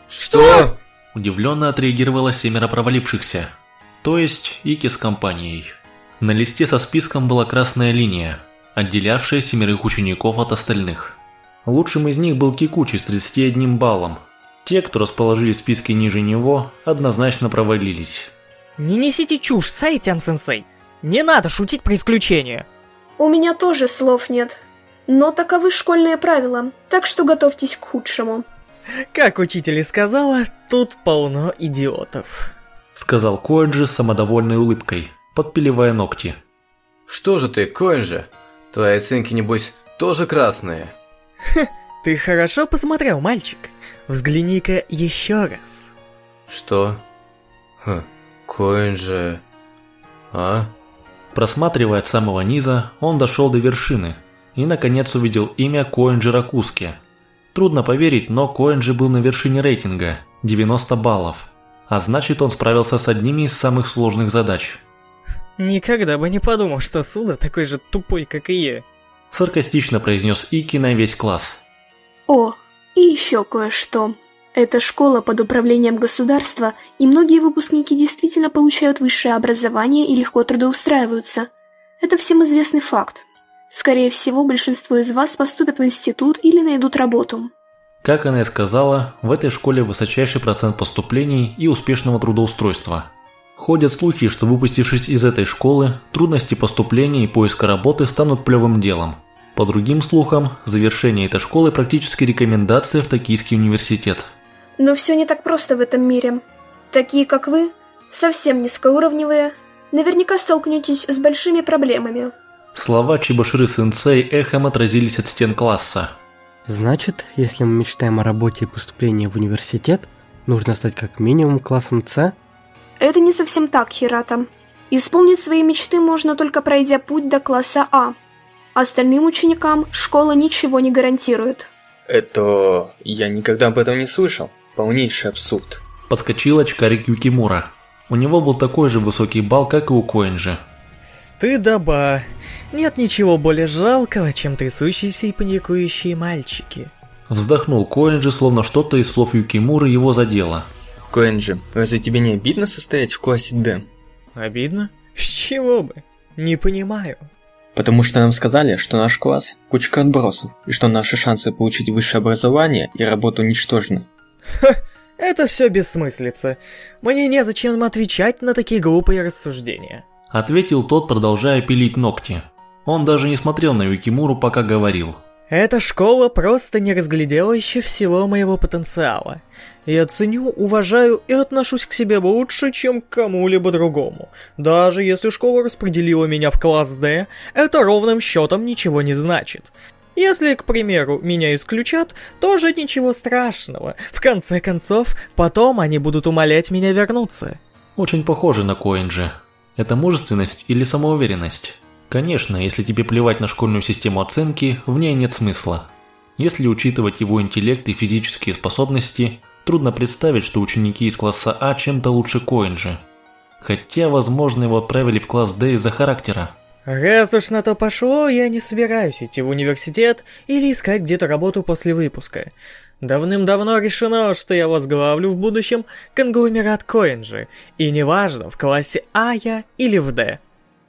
Что? Удивленно отреагировала семеро провалившихся. То есть Ики с компанией. На листе со списком была красная линия, отделявшая семерых учеников от остальных. Лучшим из них был Кикучи с 31 баллом. Те, кто расположили списки ниже него, однозначно провалились. Не несите чушь, Сайтян-сенсей. Не надо шутить про исключение. У меня тоже слов нет. Но таковы школьные правила, так что готовьтесь к худшему. Как учитель и сказала, тут полно идиотов. Сказал Коэджи с самодовольной улыбкой, подпиливая ногти. Что же ты, Коэджи? Твои оценки, небось, тоже красные? Ты хорошо посмотрел, мальчик. Взгляни-ка еще раз. Что? Хм, Коэнджи... А? Просматривая от самого низа, он дошел до вершины и, наконец, увидел имя Коэнджи Ракуски. Трудно поверить, но Коэнджи был на вершине рейтинга – 90 баллов. А значит, он справился с одними из самых сложных задач. Никогда бы не подумал, что Суда такой же тупой, как и я. Саркастично произнес Ики на весь класс. О, и еще кое-что. Это школа под управлением государства, и многие выпускники действительно получают высшее образование и легко трудоустраиваются. Это всем известный факт. Скорее всего, большинство из вас поступят в институт или найдут работу. Как она и сказала, в этой школе высочайший процент поступлений и успешного трудоустройства. Ходят слухи, что выпустившись из этой школы, трудности поступления и поиска работы станут плевым делом. По другим слухам, завершение этой школы практически рекомендация в Токийский университет. Но все не так просто в этом мире. Такие, как вы, совсем низкоуровневые, наверняка столкнетесь с большими проблемами. Слова Чебаширы-сенсей эхом отразились от стен класса. Значит, если мы мечтаем о работе и поступлении в университет, нужно стать как минимум классом С? Это не совсем так, Хирата. Исполнить свои мечты можно только пройдя путь до класса А. Остальным ученикам школа ничего не гарантирует. Это... я никогда об этом не слышал. Полнейший абсурд. Подскочил очкарик Юкимура. У него был такой же высокий балл, как и у Коинджи. Стыдоба. Нет ничего более жалкого, чем трясущиеся и паникующие мальчики. Вздохнул Коинджи, словно что-то из слов Юкимуры его задело. Коинджи, разве тебе не обидно состоять в классе Д? Обидно? С чего бы? Не понимаю. Потому что нам сказали, что наш класс – кучка отбросов, и что наши шансы получить высшее образование и работу ничтожны. Ха, это все бессмыслица. Мне незачем отвечать на такие глупые рассуждения. Ответил тот, продолжая пилить ногти. Он даже не смотрел на Юкимуру, пока говорил. Эта школа просто не разглядела еще всего моего потенциала. Я ценю, уважаю и отношусь к себе лучше, чем к кому-либо другому. Даже если школа распределила меня в класс D, это ровным счетом ничего не значит. Если, к примеру, меня исключат, тоже ничего страшного. В конце концов, потом они будут умолять меня вернуться. Очень похоже на Коинджи. Это мужественность или самоуверенность? Конечно, если тебе плевать на школьную систему оценки, в ней нет смысла. Если учитывать его интеллект и физические способности, трудно представить, что ученики из класса А чем-то лучше Коинджи. Хотя, возможно, его отправили в класс Д из-за характера. Раз уж на то пошло, я не собираюсь идти в университет или искать где-то работу после выпуска. Давным-давно решено, что я возглавлю в будущем конгломерат Коинджи, и неважно, в классе А я или в Д.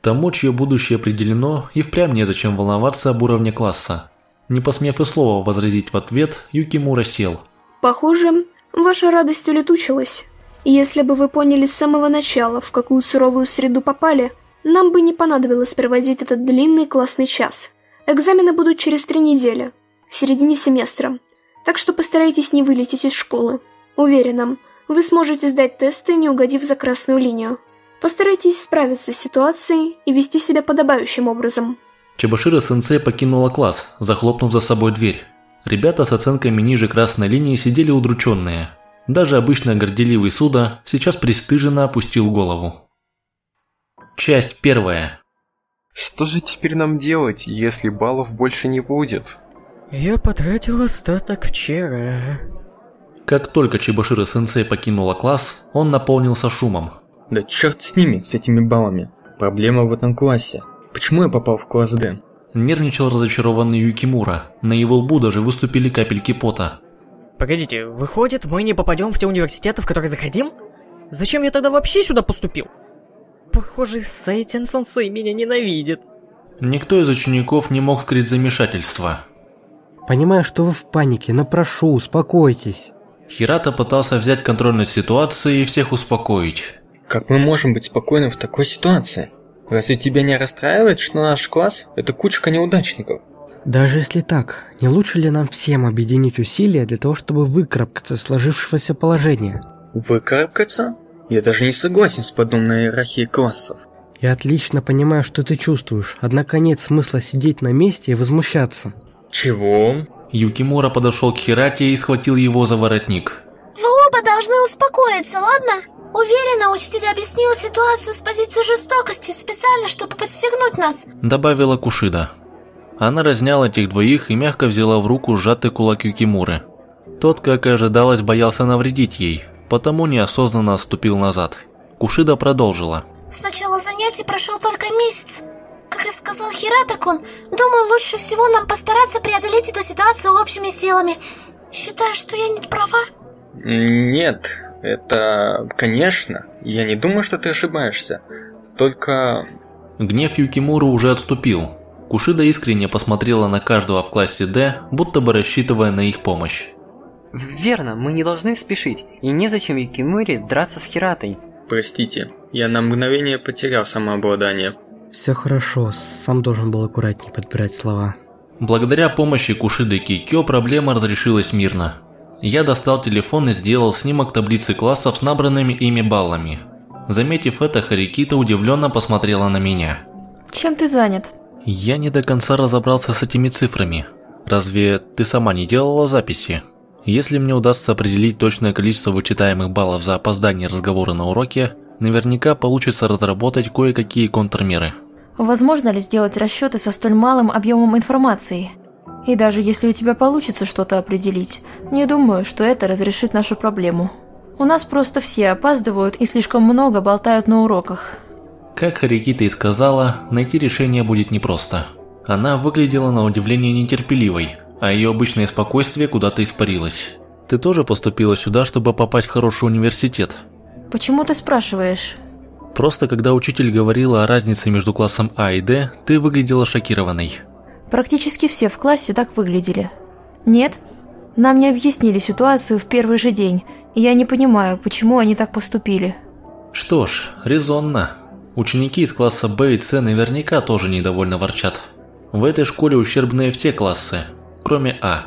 Тому, чье будущее определено, и впрямь незачем волноваться об уровне класса. Не посмев и слова возразить в ответ, Юкимура сел. Похоже, ваша радость улетучилась. Если бы вы поняли с самого начала, в какую суровую среду попали, нам бы не понадобилось проводить этот длинный классный час. Экзамены будут через три недели, в середине семестра. Так что постарайтесь не вылететь из школы. Уверена, вы сможете сдать тесты, не угодив за красную линию. Постарайтесь справиться с ситуацией и вести себя подобающим образом. Чебашира-сенсей покинула класс, захлопнув за собой дверь. Ребята с оценками ниже красной линии сидели удрученные. Даже обычно горделивый Суда сейчас пристыженно опустил голову. Часть первая. Что же теперь нам делать, если баллов больше не будет? Я потратил остаток вчера. Как только Чебашира-сенсей покинула класс, он наполнился шумом. Да черт с ними, с этими баллами. Проблема в этом классе. Почему я попал в класс Д? Нервничал разочарованный Юкимура. На его лбу даже выступили капельки пота. Погодите, выходит, мы не попадем в те университеты, в которые заходим? Зачем я тогда вообще сюда поступил? Похоже, Сайтен Сенсей меня ненавидит. Никто из учеников не мог скрыть замешательство. Понимаю, что вы в панике, но прошу, успокойтесь. Хирата пытался взять контроль над ситуацией и всех успокоить. Как мы можем быть спокойны в такой ситуации? Разве тебя не расстраивает, что наш класс – это кучка неудачников? Даже если так, не лучше ли нам всем объединить усилия для того, чтобы выкарабкаться из сложившегося положения? Выкарабкаться? Я даже не согласен с подобной иерархией классов. Я отлично понимаю, что ты чувствуешь, однако нет смысла сидеть на месте и возмущаться. Чего? Юкимура подошел к Хирате и схватил его за воротник. Вы оба должны успокоиться, ладно? Уверена, учитель объяснил ситуацию с позиции жестокости специально, чтобы подстегнуть нас. Добавила Кушида. Она разняла этих двоих и мягко взяла в руку сжатый кулак Юкимуры. Тот, как и ожидалось, боялся навредить ей. потому неосознанно отступил назад. Кушида продолжила. С начала занятий прошел только месяц. Как и сказал Хиратакун, думаю, лучше всего нам постараться преодолеть эту ситуацию общими силами. Считаешь, что я не права? Нет, это... конечно. Я не думаю, что ты ошибаешься. Только... Гнев Юкимуру уже отступил. Кушида искренне посмотрела на каждого в классе D, будто бы рассчитывая на их помощь. Верно, мы не должны спешить, и незачем Юкимури драться с Хиратой. Простите, я на мгновение потерял самообладание. Все хорошо, сам должен был аккуратнее подбирать слова. Благодаря помощи Кушиды Кикё проблема разрешилась мирно. Я достал телефон и сделал снимок таблицы классов с набранными ими баллами. Заметив это, Харикита удивленно посмотрела на меня. Чем ты занят? Я не до конца разобрался с этими цифрами. Разве ты сама не делала записи? Если мне удастся определить точное количество вычитаемых баллов за опоздание разговора на уроке, наверняка получится разработать кое-какие контрмеры. Возможно ли сделать расчеты со столь малым объемом информации? И даже если у тебя получится что-то определить, не думаю, что это разрешит нашу проблему. У нас просто все опаздывают и слишком много болтают на уроках. Как Харикита и сказала, найти решение будет непросто. Она выглядела на удивление нетерпеливой, а ее обычное спокойствие куда-то испарилось. Ты тоже поступила сюда, чтобы попасть в хороший университет? Почему ты спрашиваешь? Просто когда учитель говорила о разнице между классом А и Д, ты выглядела шокированной. Практически все в классе так выглядели. Нет? Нам не объяснили ситуацию в первый же день, и я не понимаю, почему они так поступили. Что ж, резонно. Ученики из класса Б и С наверняка тоже недовольно ворчат. В этой школе ущербные все классы, кроме А.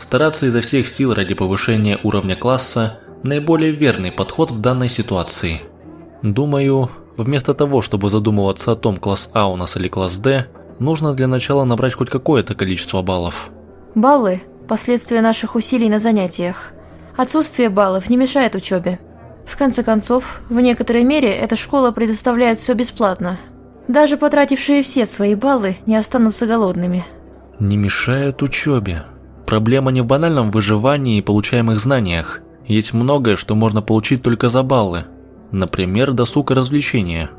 Стараться изо всех сил ради повышения уровня класса – наиболее верный подход в данной ситуации – Думаю, вместо того, чтобы задумываться о том, класс А у нас или класс Д, нужно для начала набрать хоть какое-то количество баллов. Баллы – последствия наших усилий на занятиях. Отсутствие баллов не мешает учебе. В конце концов, в некоторой мере эта школа предоставляет все бесплатно. Даже потратившие все свои баллы не останутся голодными. Не мешает учебе. Проблема не в банальном выживании и получаемых знаниях. Есть многое, что можно получить только за баллы. Например, досуг и развлечения.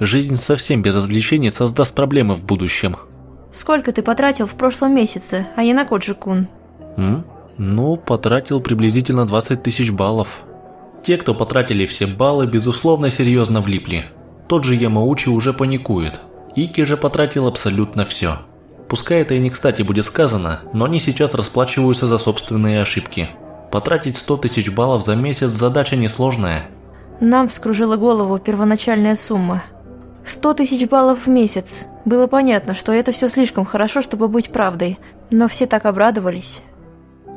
Жизнь совсем без развлечений создаст проблемы в будущем. Сколько ты потратил в прошлом месяце, а я на Коджи-кун? Ну, потратил приблизительно 20 тысяч баллов. Те, кто потратили все баллы, безусловно, серьезно влипли. Тот же Ямаучи уже паникует. Ики же потратил абсолютно все. Пускай это и не кстати будет сказано, но они сейчас расплачиваются за собственные ошибки. Потратить 100 тысяч баллов за месяц задача несложная – нам вскружила голову первоначальная сумма. 100 тысяч баллов в месяц. Было понятно, что это все слишком хорошо, чтобы быть правдой, но все так обрадовались.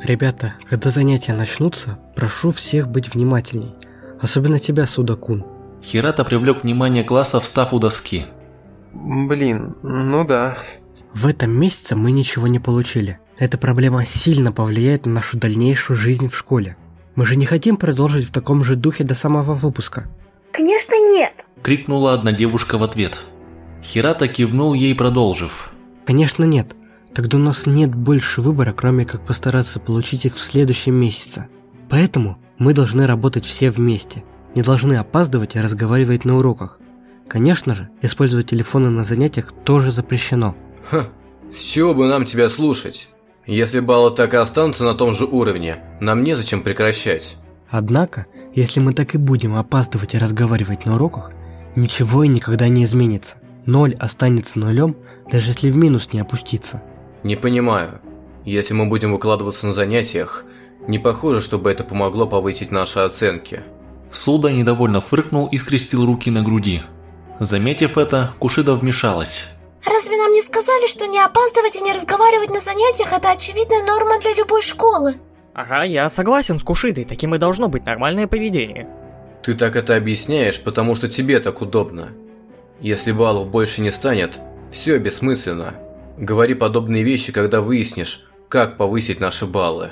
Ребята, когда занятия начнутся, прошу всех быть внимательней. Особенно тебя, Судакун. Хирата привлек внимание класса, встав у доски. Блин, ну да. В этом месяце мы ничего не получили. Эта проблема сильно повлияет на нашу дальнейшую жизнь в школе. Мы же не хотим продолжить в таком же духе до самого выпуска. Конечно нет. Крикнула одна девушка в ответ. Хирата кивнул ей, продолжив. Конечно нет. Тогда у нас нет больше выбора, кроме как постараться получить их в следующем месяце. Поэтому мы должны работать все вместе. Не должны опаздывать и разговаривать на уроках. Конечно же, использовать телефоны на занятиях тоже запрещено. Ха, с чего бы нам тебя слушать? Если баллы так и останутся на том же уровне, нам незачем прекращать. Однако, если мы так и будем опаздывать и разговаривать на уроках, ничего и никогда не изменится. Ноль останется нулем, даже если в минус не опуститься. Не понимаю. Если мы будем выкладываться на занятиях, не похоже, чтобы это помогло повысить наши оценки. Суда недовольно фыркнул и скрестил руки на груди. Заметив это, Кушида вмешалась. Разве нам не сказали, что не опаздывать и не разговаривать на занятиях – это очевидная норма для любой школы? Ага, я согласен с Кушидой, таким и должно быть нормальное поведение. Ты так это объясняешь, потому что тебе так удобно. Если баллов больше не станет, все бессмысленно. Говори подобные вещи, когда выяснишь, как повысить наши баллы.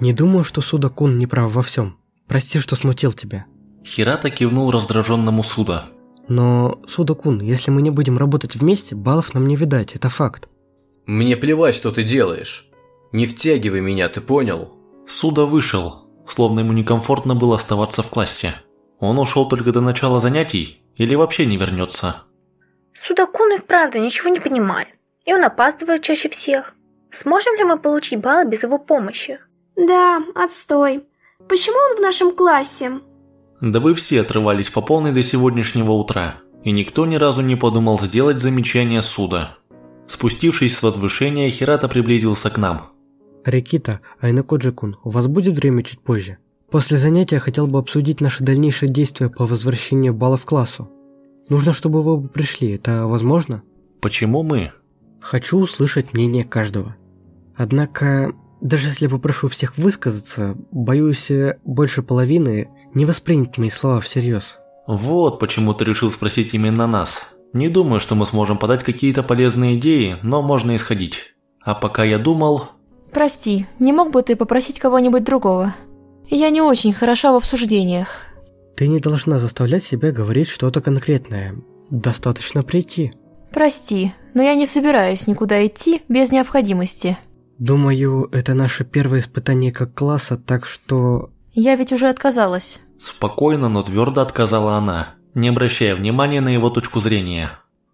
Не думаю, что Судакун не прав во всем. Прости, что смутил тебя. Хирата кивнул раздраженному Суда. Но, Судакун, если мы не будем работать вместе, баллов нам не видать, это факт. Мне плевать, что ты делаешь. Не втягивай меня, ты понял? Суда вышел. словно ему некомфортно было оставаться в классе. Он ушел только до начала занятий или вообще не вернется? Судакун и вправду ничего не понимает. И он опаздывает чаще всех. Сможем ли мы получить баллы без его помощи? Да, отстой. Почему он в нашем классе? Да вы все отрывались по полной до сегодняшнего утра, и никто ни разу не подумал сделать замечание суда. Спустившись с возвышения, Хирата приблизился к нам. Рикита, Айнакоджи-кун, у вас будет время чуть позже? После занятия хотел бы обсудить наши дальнейшие действия по возвращению баллов в классу. Нужно, чтобы вы оба пришли, это возможно? Почему мы? Хочу услышать мнение каждого. Однако, даже если попрошу всех высказаться, боюсь, э, больше половины не воспринят мои слова всерьез. Вот почему ты решил спросить именно нас. Не думаю, что мы сможем подать какие-то полезные идеи, но можно исходить. А пока я думал... Прости, не мог бы ты попросить кого-нибудь другого? Я не очень хороша в обсуждениях. Ты не должна заставлять себя говорить что-то конкретное. Достаточно прийти. Прости, но я не собираюсь никуда идти без необходимости. Думаю, это наше первое испытание как класса, так что... Я ведь уже отказалась. Спокойно, но твердо отказала она, не обращая внимания на его точку зрения.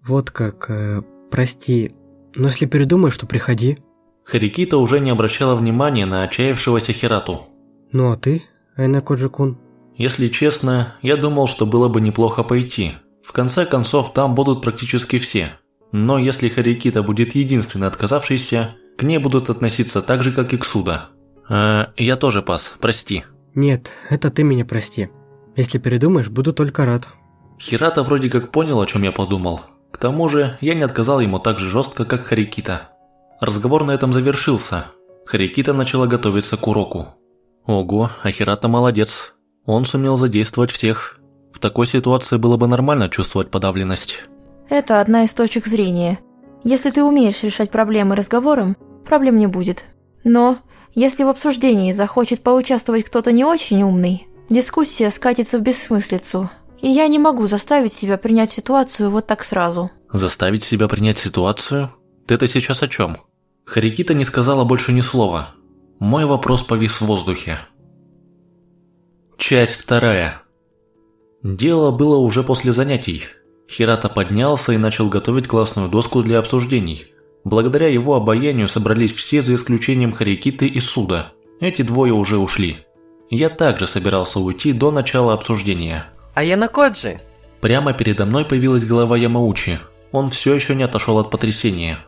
Вот как, э, прости, но если передумаешь, то приходи. Харикита уже не обращала внимания на отчаявшегося Хирату. Ну а ты, Айна Коджикун? Если честно, я думал, что было бы неплохо пойти. В конце концов, там будут практически все. Но если Харикита будет единственной отказавшейся, к ней будут относиться так же, как и к Суда. Э, я тоже пас, прости. Нет, это ты меня прости. Если передумаешь, буду только рад. Хирата вроде как понял, о чем я подумал. К тому же, я не отказал ему так же жестко, как Харикита. Разговор на этом завершился. Харикита начала готовиться к уроку. Ого, а Хирата молодец. Он сумел задействовать всех. В такой ситуации было бы нормально чувствовать подавленность. Это одна из точек зрения. Если ты умеешь решать проблемы разговором, проблем не будет. Но если в обсуждении захочет поучаствовать кто-то не очень умный, дискуссия скатится в бессмыслицу. И я не могу заставить себя принять ситуацию вот так сразу. Заставить себя принять ситуацию? Ты-то сейчас о чем? Харикита не сказала больше ни слова. Мой вопрос повис в воздухе. Часть вторая. Дело было уже после занятий. Хирата поднялся и начал готовить классную доску для обсуждений. Благодаря его обаянию собрались все за исключением Харикиты и Суда. Эти двое уже ушли. Я также собирался уйти до начала обсуждения. А я на Коджи! Прямо передо мной появилась голова Ямаучи. Он все еще не отошел от потрясения.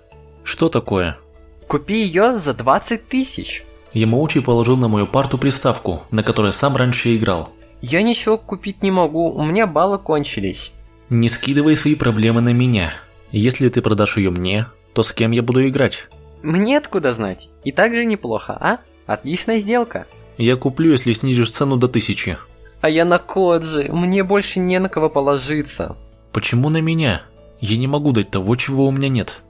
Что такое? Купи ее за 20 тысяч. Ямаучи положил на мою парту приставку, на которой сам раньше играл. Я ничего купить не могу, у меня баллы кончились. Не скидывай свои проблемы на меня. Если ты продашь ее мне, то с кем я буду играть? Мне откуда знать? И так же неплохо, а? Отличная сделка. Я куплю, если снизишь цену до тысячи. А я на Коджи, мне больше не на кого положиться. Почему на меня? Я не могу дать того, чего у меня нет.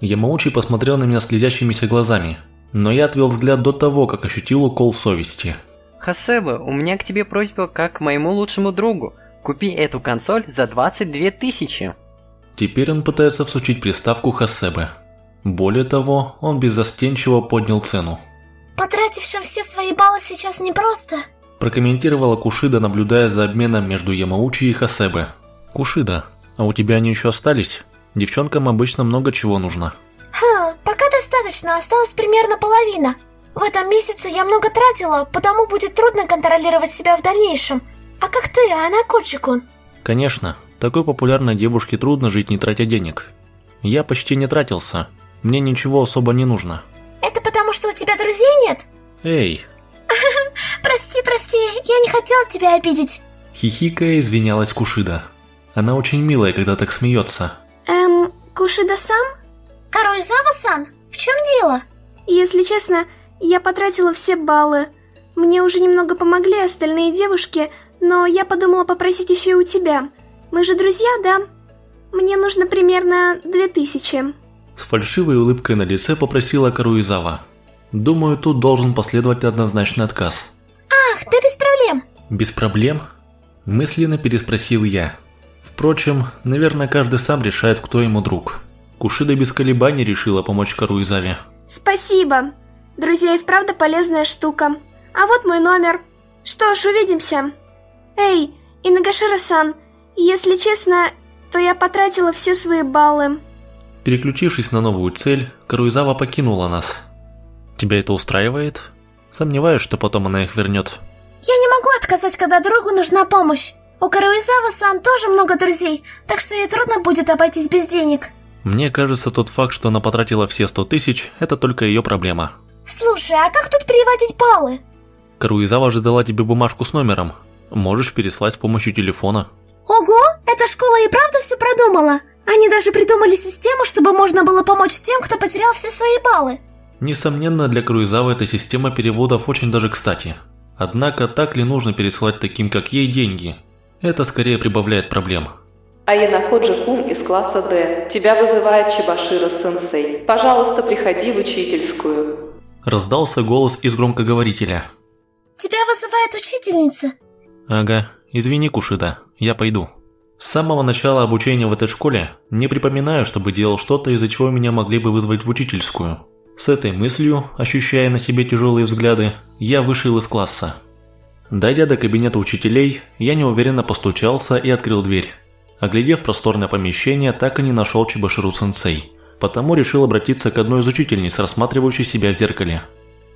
Ямаучи посмотрел на меня слезящимися глазами, но я отвел взгляд до того, как ощутил укол совести. Хасеба, у меня к тебе просьба как к моему лучшему другу. Купи эту консоль за 22 тысячи. Теперь он пытается всучить приставку Хасебе. Более того, он беззастенчиво поднял цену. Потратившим все свои баллы сейчас непросто. Прокомментировала Кушида, наблюдая за обменом между Ямаучи и Хасебе. Кушида, а у тебя они еще остались? Девчонкам обычно много чего нужно. Ха, пока достаточно, осталась примерно половина. В этом месяце я много тратила, потому будет трудно контролировать себя в дальнейшем. А как ты, Анакоджи-кун? Конечно, такой популярной девушке трудно жить не тратя денег. Я почти не тратился, мне ничего особо не нужно. Это потому, что у тебя друзей нет? Эй! <laughs> Прости, прости, я не хотела тебя обидеть. Хихикая извинялась Кушида. Она очень милая, когда так смеется. Эм, Кушида-сан? Каруизава-сан, в чем дело? Если честно, я потратила все баллы. Мне уже немного помогли остальные девушки, но я подумала попросить еще и у тебя. Мы же друзья, да? Мне нужно примерно две тысячи. С фальшивой улыбкой на лице попросила Каруизава. Думаю, тут должен последовать однозначный отказ. Ах, да без проблем. Без проблем? Мысленно переспросил я. Впрочем, наверное, каждый сам решает, кто ему друг. Кушида без колебаний решила помочь Каруизаве. Спасибо. Друзья и вправду полезная штука. А вот мой номер. Что ж, увидимся. Эй, Инагашира-сан, если честно, то я потратила все свои баллы. Переключившись на новую цель, Каруизава покинула нас. Тебя это устраивает? Сомневаюсь, что потом она их вернет. Я не могу отказать, когда другу нужна помощь. У Каруизава-сан тоже много друзей, так что ей трудно будет обойтись без денег. Мне кажется, тот факт, что она потратила все 100 тысяч, это только ее проблема. Слушай, а как тут переводить баллы? Каруизава же дала тебе бумажку с номером. Можешь переслать с помощью телефона. Ого, эта школа и правда все продумала. Они даже придумали систему, чтобы можно было помочь тем, кто потерял все свои баллы. Несомненно, для Круизавы эта система переводов очень даже кстати. Однако, так ли нужно пересылать таким, как ей, деньги? Это скорее прибавляет проблем. Аяна Ходжи-кун из класса D. Тебя вызывает Чебашира-сенсей. Пожалуйста, приходи в учительскую. Раздался голос из громкоговорителя. Тебя вызывает учительница. Ага, извини, Кушида, я пойду. С самого начала обучения в этой школе не припоминаю, чтобы делал что-то, из-за чего меня могли бы вызвать в учительскую. С этой мыслью, ощущая на себе тяжелые взгляды, я вышел из класса. Дойдя до кабинета учителей, я неуверенно постучался и открыл дверь. Оглядев просторное помещение, так и не нашел Чебаширу-сенсей, потому решил обратиться к одной из учительниц, рассматривающей себя в зеркале.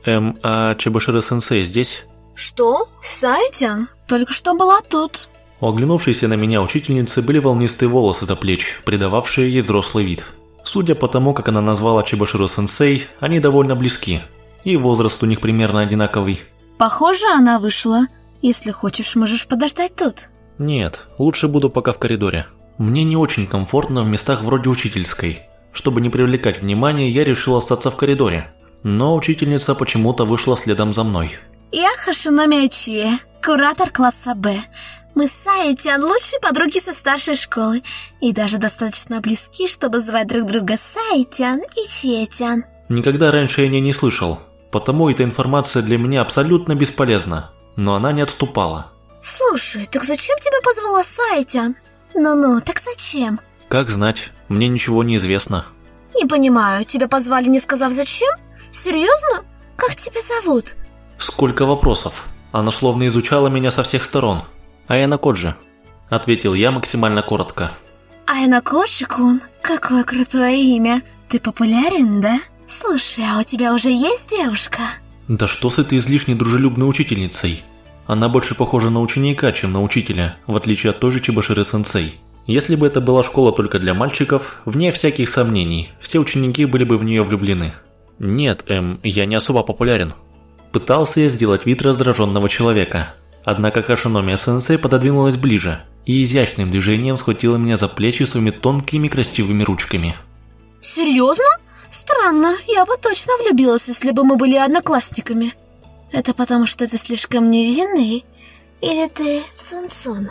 «Эм, а Чебашира-сенсей здесь?» Что? Сайтян? Только что была тут. У оглянувшейся на меня учительницы были волнистые волосы до плеч, придававшие ей взрослый вид. Судя по тому, как она назвала Чебаширу-сенсей, они довольно близки. И возраст у них примерно одинаковый. Похоже, она вышла. Если хочешь, можешь подождать тут. Нет, лучше буду пока в коридоре. Мне не очень комфортно в местах вроде учительской. Чтобы не привлекать внимания, я решил остаться в коридоре. Но учительница почему-то вышла следом за мной. Я Хашиноми Ичи, куратор класса Б. Мы с Саитян лучшие подруги со старшей школы и даже достаточно близки, чтобы звать друг друга Саитян и Чиетян. Никогда раньше я о ней не слышал, потому эта информация для меня абсолютно бесполезна, но она не отступала. Слушай, так зачем тебя позвала Саитян? Ну-ну, так зачем? Как знать, мне ничего не известно. Не понимаю, тебя позвали, не сказав зачем? Серьезно? Как тебя зовут? Сколько вопросов. Она словно изучала меня со всех сторон. Аяна Коджи. Ответил я максимально коротко. Аяна Коджи-кун? Какое крутое имя. Ты популярен, да? Слушай, а у тебя уже есть девушка? Да что с этой излишне дружелюбной учительницей? Она больше похожа на ученика, чем на учителя, в отличие от той же Чебаширы-сенсей. Если бы это была школа только для мальчиков, вне всяких сомнений, все ученики были бы в нее влюблены. Нет, эм, я не особо популярен. Пытался я сделать вид раздраженного человека. Однако Хашиномия-сенсей пододвинулась ближе и изящным движением схватила меня за плечи своими тонкими красивыми ручками. Серьезно? Странно, я бы точно влюбилась, если бы мы были одноклассниками. Это потому, что ты слишком невинный? Или ты Цун-Цун?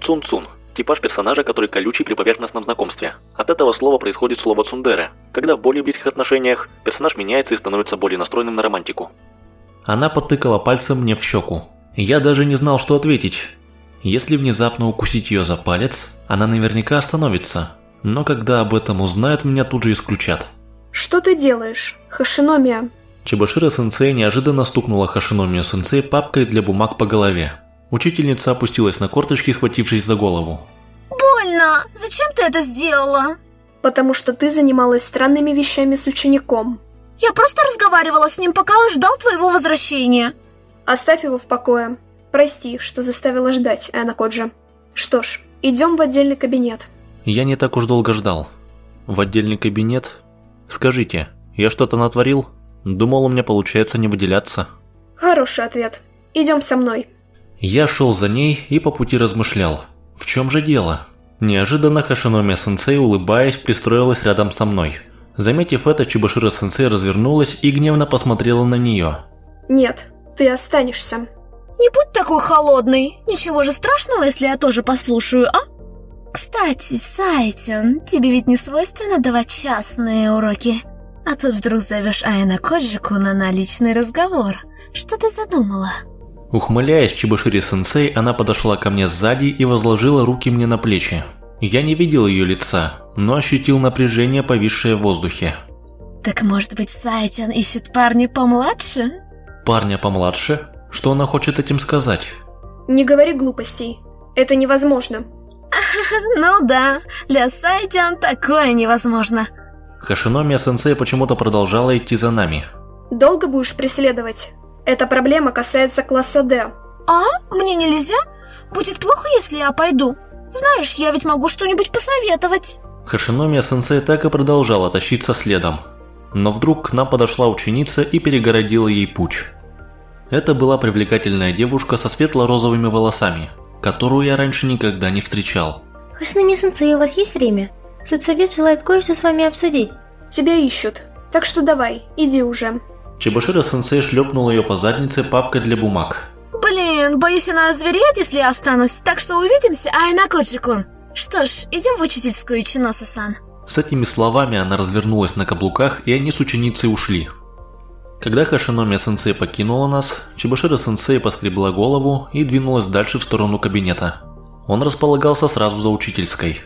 Цун-Цун. Типаж персонажа, который колючий при поверхностном знакомстве. От этого слова происходит слово цундере, когда в более близких отношениях персонаж меняется и становится более настроенным на романтику. Она подтыкала пальцем мне в щеку. Я даже не знал, что ответить. Если внезапно укусить ее за палец, она наверняка остановится. Но когда об этом узнают, меня тут же исключат. Что ты делаешь, Хашиномия? Чебашира-сенсей неожиданно стукнула Хашиномию-сенсей папкой для бумаг по голове. Учительница опустилась на корточки, схватившись за голову. Больно! Зачем ты это сделала? Потому что ты занималась странными вещами с учеником. Я просто разговаривала с ним, пока он ждал твоего возвращения. Оставь его в покое. Прости, что заставила ждать, Эна Коджи. Что ж, идем в отдельный кабинет. Я не так уж долго ждал. В отдельный кабинет? Скажите, я что-то натворил? Думал, у меня получается не выделяться. Хороший ответ. Идем со мной. Я шел за ней и по пути размышлял. В чем же дело? Неожиданно Хашиномия-сенсей, улыбаясь, пристроилась рядом со мной. Заметив это, Чебашира-сенсей развернулась и гневно посмотрела на нее. Нет, ты останешься. Не будь такой холодный. Ничего же страшного, если я тоже послушаю, а? Кстати, Сайтин, тебе ведь не свойственно давать частные уроки. А тут вдруг зовешь Айна Коджику на личный разговор. Что ты задумала? Ухмыляясь Чебашири-сенсей, она подошла ко мне сзади и возложила руки мне на плечи. Я не видел ее лица, но ощутил напряжение, повисшее в воздухе. Так может быть Сайтян ищет парня помладше? Парня помладше? Что она хочет этим сказать? Не говори глупостей. Это невозможно. <laughs> Ну да, для Сайдиан такое невозможно. Хашиномия-сенсей почему-то продолжала идти за нами. Долго будешь преследовать? Эта проблема касается класса D. А? Мне нельзя? Будет плохо, если я пойду. Знаешь, я ведь могу что-нибудь посоветовать. Хашиномия-сенсей так и продолжала тащиться следом. Но вдруг к нам подошла ученица и перегородила ей путь. Это была привлекательная девушка со светло-розовыми волосами, которую я раньше никогда не встречал. Хашинами-сенсей, у вас есть время? Соцсовет желает кое-что с вами обсудить. Тебя ищут. Так что давай, иди уже. Чебашира-сенсей шлепнул ее по заднице папкой для бумаг. Блин, боюсь, она озвереет, если я останусь, так что увидимся, Айнакоджи-кун. Что ж, идем в учительскую, Чиноса-сан. С этими словами она развернулась на каблуках, и они с ученицей ушли. Когда Хашиномия-сенсей покинула нас, Чебашира-сенсей поскребла голову и двинулась дальше в сторону кабинета. Он располагался сразу за учительской.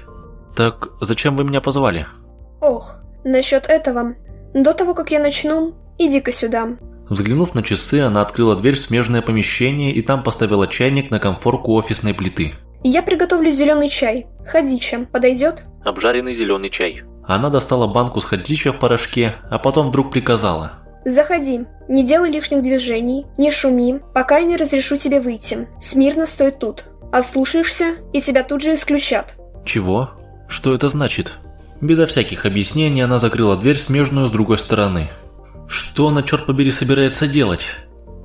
«Так зачем вы меня позвали?» Ох, насчет этого. До того, как я начну, иди-ка сюда. Взглянув на часы, она открыла дверь в смежное помещение и там поставила чайник на конфорку офисной плиты. Я приготовлю зеленый чай. Ходича, подойдет? Обжаренный зеленый чай. Она достала банку с ходича в порошке, а потом вдруг приказала. Заходи, не делай лишних движений, не шуми, пока я не разрешу тебе выйти. Смирно стой тут. Ослушаешься, и тебя тут же исключат. Чего? Что это значит? Безо всяких объяснений она закрыла дверь смежную с другой стороны. Что она, черт побери, собирается делать?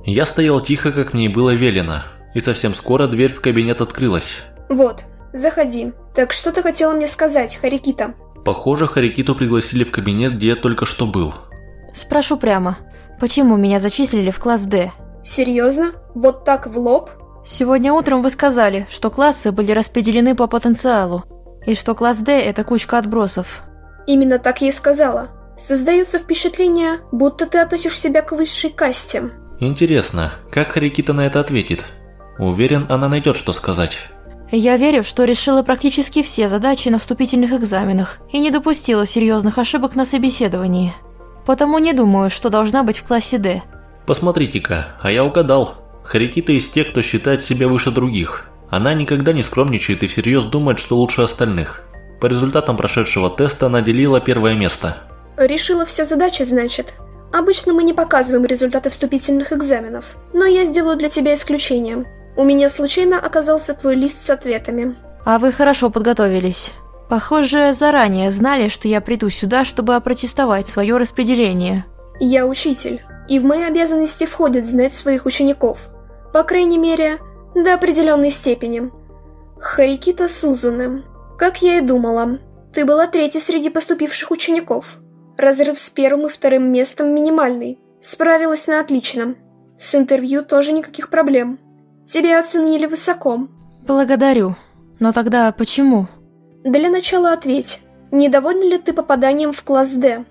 Я стоял тихо, как мне и было велено, и совсем скоро дверь в кабинет открылась. Вот, заходи. Так что ты хотела мне сказать, Харикита? Похоже, Харикиту пригласили в кабинет, где я только что был. Спрошу прямо, почему меня зачислили в класс D? Серьезно? Вот так в лоб? Сегодня утром вы сказали, что классы были распределены по потенциалу, и что класс D – это кучка отбросов. Именно так я и сказала. Создается впечатление, будто ты относишь себя к высшей касте. Интересно, как Харикита на это ответит? Уверен, она найдет, что сказать. Я верю, что решила практически все задачи на вступительных экзаменах и не допустила серьезных ошибок на собеседовании. Потому не думаю, что должна быть в классе D. Посмотрите-ка, а я угадал. Харикита из тех, кто считает себя выше других. Она никогда не скромничает и всерьез думает, что лучше остальных. По результатам прошедшего теста она делила первое место. Решила все задачи, значит? Обычно мы не показываем результаты вступительных экзаменов, но я сделаю для тебя исключение. У меня случайно оказался твой лист с ответами. А вы хорошо подготовились. Похоже, заранее знали, что я приду сюда, чтобы опротестовать свое распределение. Я учитель, и в мои обязанности входит знать своих учеников. По крайней мере, до определенной степени. Харикита Сузуне. Как я и думала, ты была третьей среди поступивших учеников. Разрыв с первым и вторым местом минимальный. Справилась на отлично. С интервью тоже никаких проблем. Тебя оценили высоко. Благодарю. Но тогда почему? Для начала ответь. Недовольна ли ты попаданием в класс D?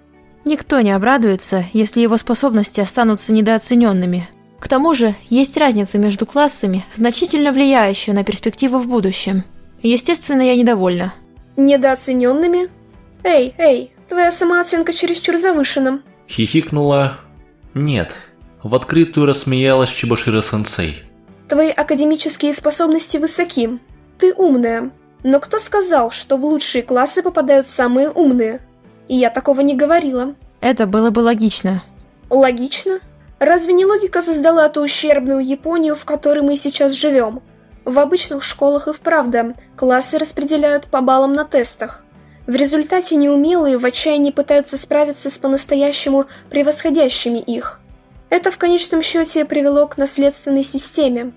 Никто не обрадуется, если его способности останутся недооцененными. К тому же, есть разница между классами, значительно влияющая на перспективы в будущем. Естественно, я недовольна. Недооцененными? Эй, эй, твоя самооценка чересчур завышена. Хихикнула... Нет. В открытую рассмеялась Чебашира-сенсей. Твои академические способности высоки. Ты умная. Но кто сказал, что в лучшие классы попадают самые умные? И я такого не говорила. Это было бы логично. Логично? Разве не логика создала эту ущербную Японию, в которой мы сейчас живем? В обычных школах и вправду классы распределяют по баллам на тестах. В результате неумелые в отчаянии пытаются справиться с по-настоящему превосходящими их. Это в конечном счете привело к наследственной системе.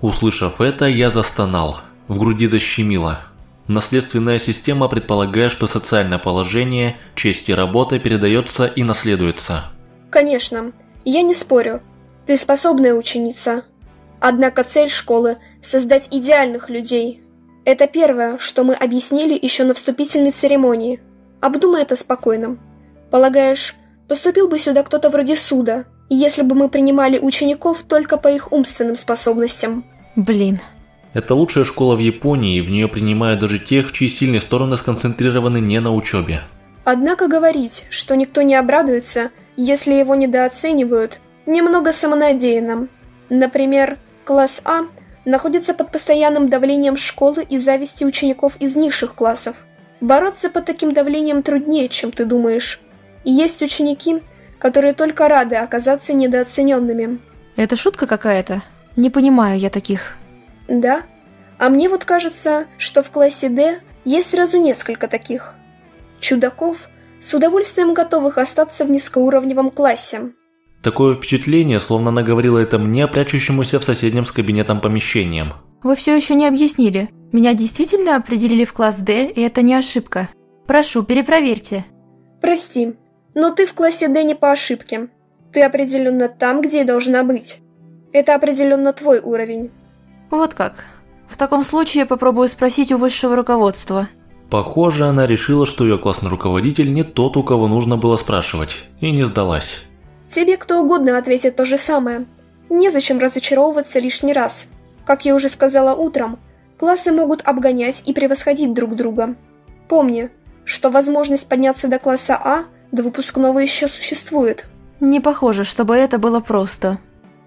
Услышав это, я застонал. В груди защемило. Наследственная система предполагает, что социальное положение, честь и работа передается и наследуется. Конечно, я не спорю. Ты способная ученица. Однако цель школы – создать идеальных людей. Это первое, что мы объяснили еще на вступительной церемонии. Обдумай это спокойно. Полагаешь, поступил бы сюда кто-то вроде суда, если бы мы принимали учеников только по их умственным способностям? Блин. Это лучшая школа в Японии, и в нее принимают даже тех, чьи сильные стороны сконцентрированы не на учебе. Однако говорить, что никто не обрадуется, если его недооценивают, немного самонадеянно. Например, класс А находится под постоянным давлением школы и зависти учеников из низших классов. Бороться под таким давлением труднее, чем ты думаешь. И есть ученики, которые только рады оказаться недооцененными. Это шутка какая-то? Не понимаю я таких. Да? А мне вот кажется, что в классе D есть сразу несколько таких. Чудаков, с удовольствием готовых остаться в низкоуровневом классе. Такое впечатление, словно она говорила это мне, прячущемуся в соседнем с кабинетом помещением. Вы все еще не объяснили. Меня действительно определили в класс D, и это не ошибка. Прошу, перепроверьте. Прости, но ты в классе D не по ошибке. Ты определенно там, где и должна быть. Это определенно твой уровень. Вот как. В таком случае я попробую спросить у высшего руководства. Похоже, она решила, что ее классный руководитель не тот, у кого нужно было спрашивать, и не сдалась. Тебе кто угодно ответит то же самое. Незачем разочаровываться лишний раз. Как я уже сказала утром, классы могут обгонять и превосходить друг друга. Помни, что возможность подняться до класса А до выпускного еще существует. Не похоже, чтобы это было просто.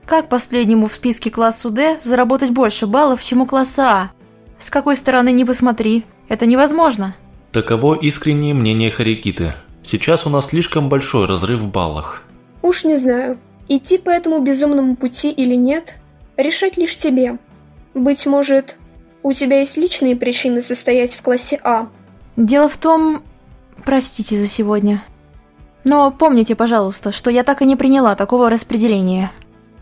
Как последнему в списке классу D заработать больше баллов, чем у класса А? С какой стороны не посмотри, это невозможно. Таково искреннее мнение Харикиты. Сейчас у нас слишком большой разрыв в баллах. Уж не знаю, идти по этому безумному пути или нет, решать лишь тебе. Быть может, у тебя есть личные причины состоять в классе А. Дело в том... Простите за сегодня. Но помните, пожалуйста, что я так и не приняла такого распределения.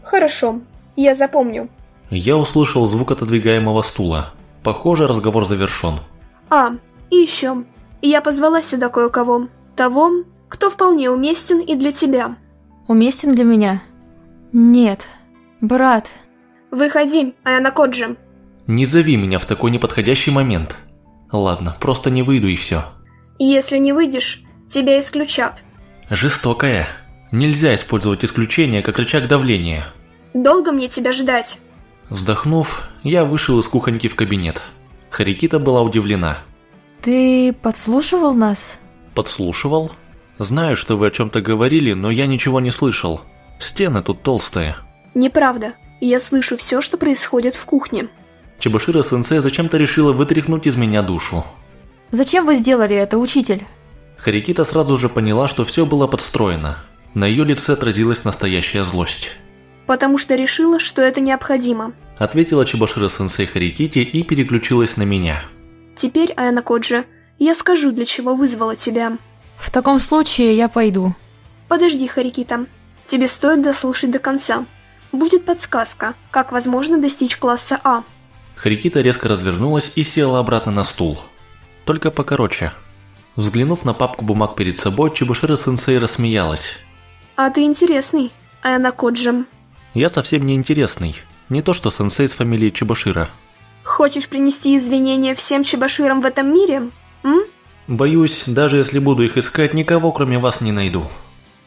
Хорошо, я запомню. Я услышал звук отодвигаемого стула. Похоже, разговор завершен. А, и еще. Я позвала сюда кое-кого. Того, кто вполне уместен и для тебя. Уместен для меня? Нет. Брат. Выходи, Аяна Коджи. Не зови меня в такой неподходящий момент. Ладно, просто не выйду и все. Если не выйдешь, тебя исключат. Жестокая. Нельзя использовать исключение как рычаг давления. Долго мне тебя ждать? Вздохнув, я вышел из кухоньки в кабинет. Харикита была удивлена. Ты подслушивал нас? Подслушивал? Знаю, что вы о чем-то говорили, но я ничего не слышал. Стены тут толстые. Неправда. Я слышу все, что происходит в кухне. Чебашира-сенсей зачем-то решила вытряхнуть из меня душу. Зачем вы сделали это, учитель? Харикита сразу же поняла, что все было подстроено. На ее лице отразилась настоящая злость. «Потому что решила, что это необходимо», ответила Чебашира-сенсей Хариките и переключилась на меня. «Теперь, Аяна Коджи, я скажу, для чего вызвала тебя». «В таком случае я пойду». «Подожди, Харикита. Тебе стоит дослушать до конца. Будет подсказка, как возможно достичь класса А». Харикита резко развернулась и села обратно на стул. Только покороче. Взглянув на папку бумаг перед собой, Чебушира-сенсей рассмеялась. «А ты интересный, Аяна Коджи». «Я совсем не интересный. Не то что сенсей с фамилией Чебушира». «Хочешь принести извинения всем Чебаширам в этом мире? М?» «Боюсь, даже если буду их искать, никого кроме вас не найду».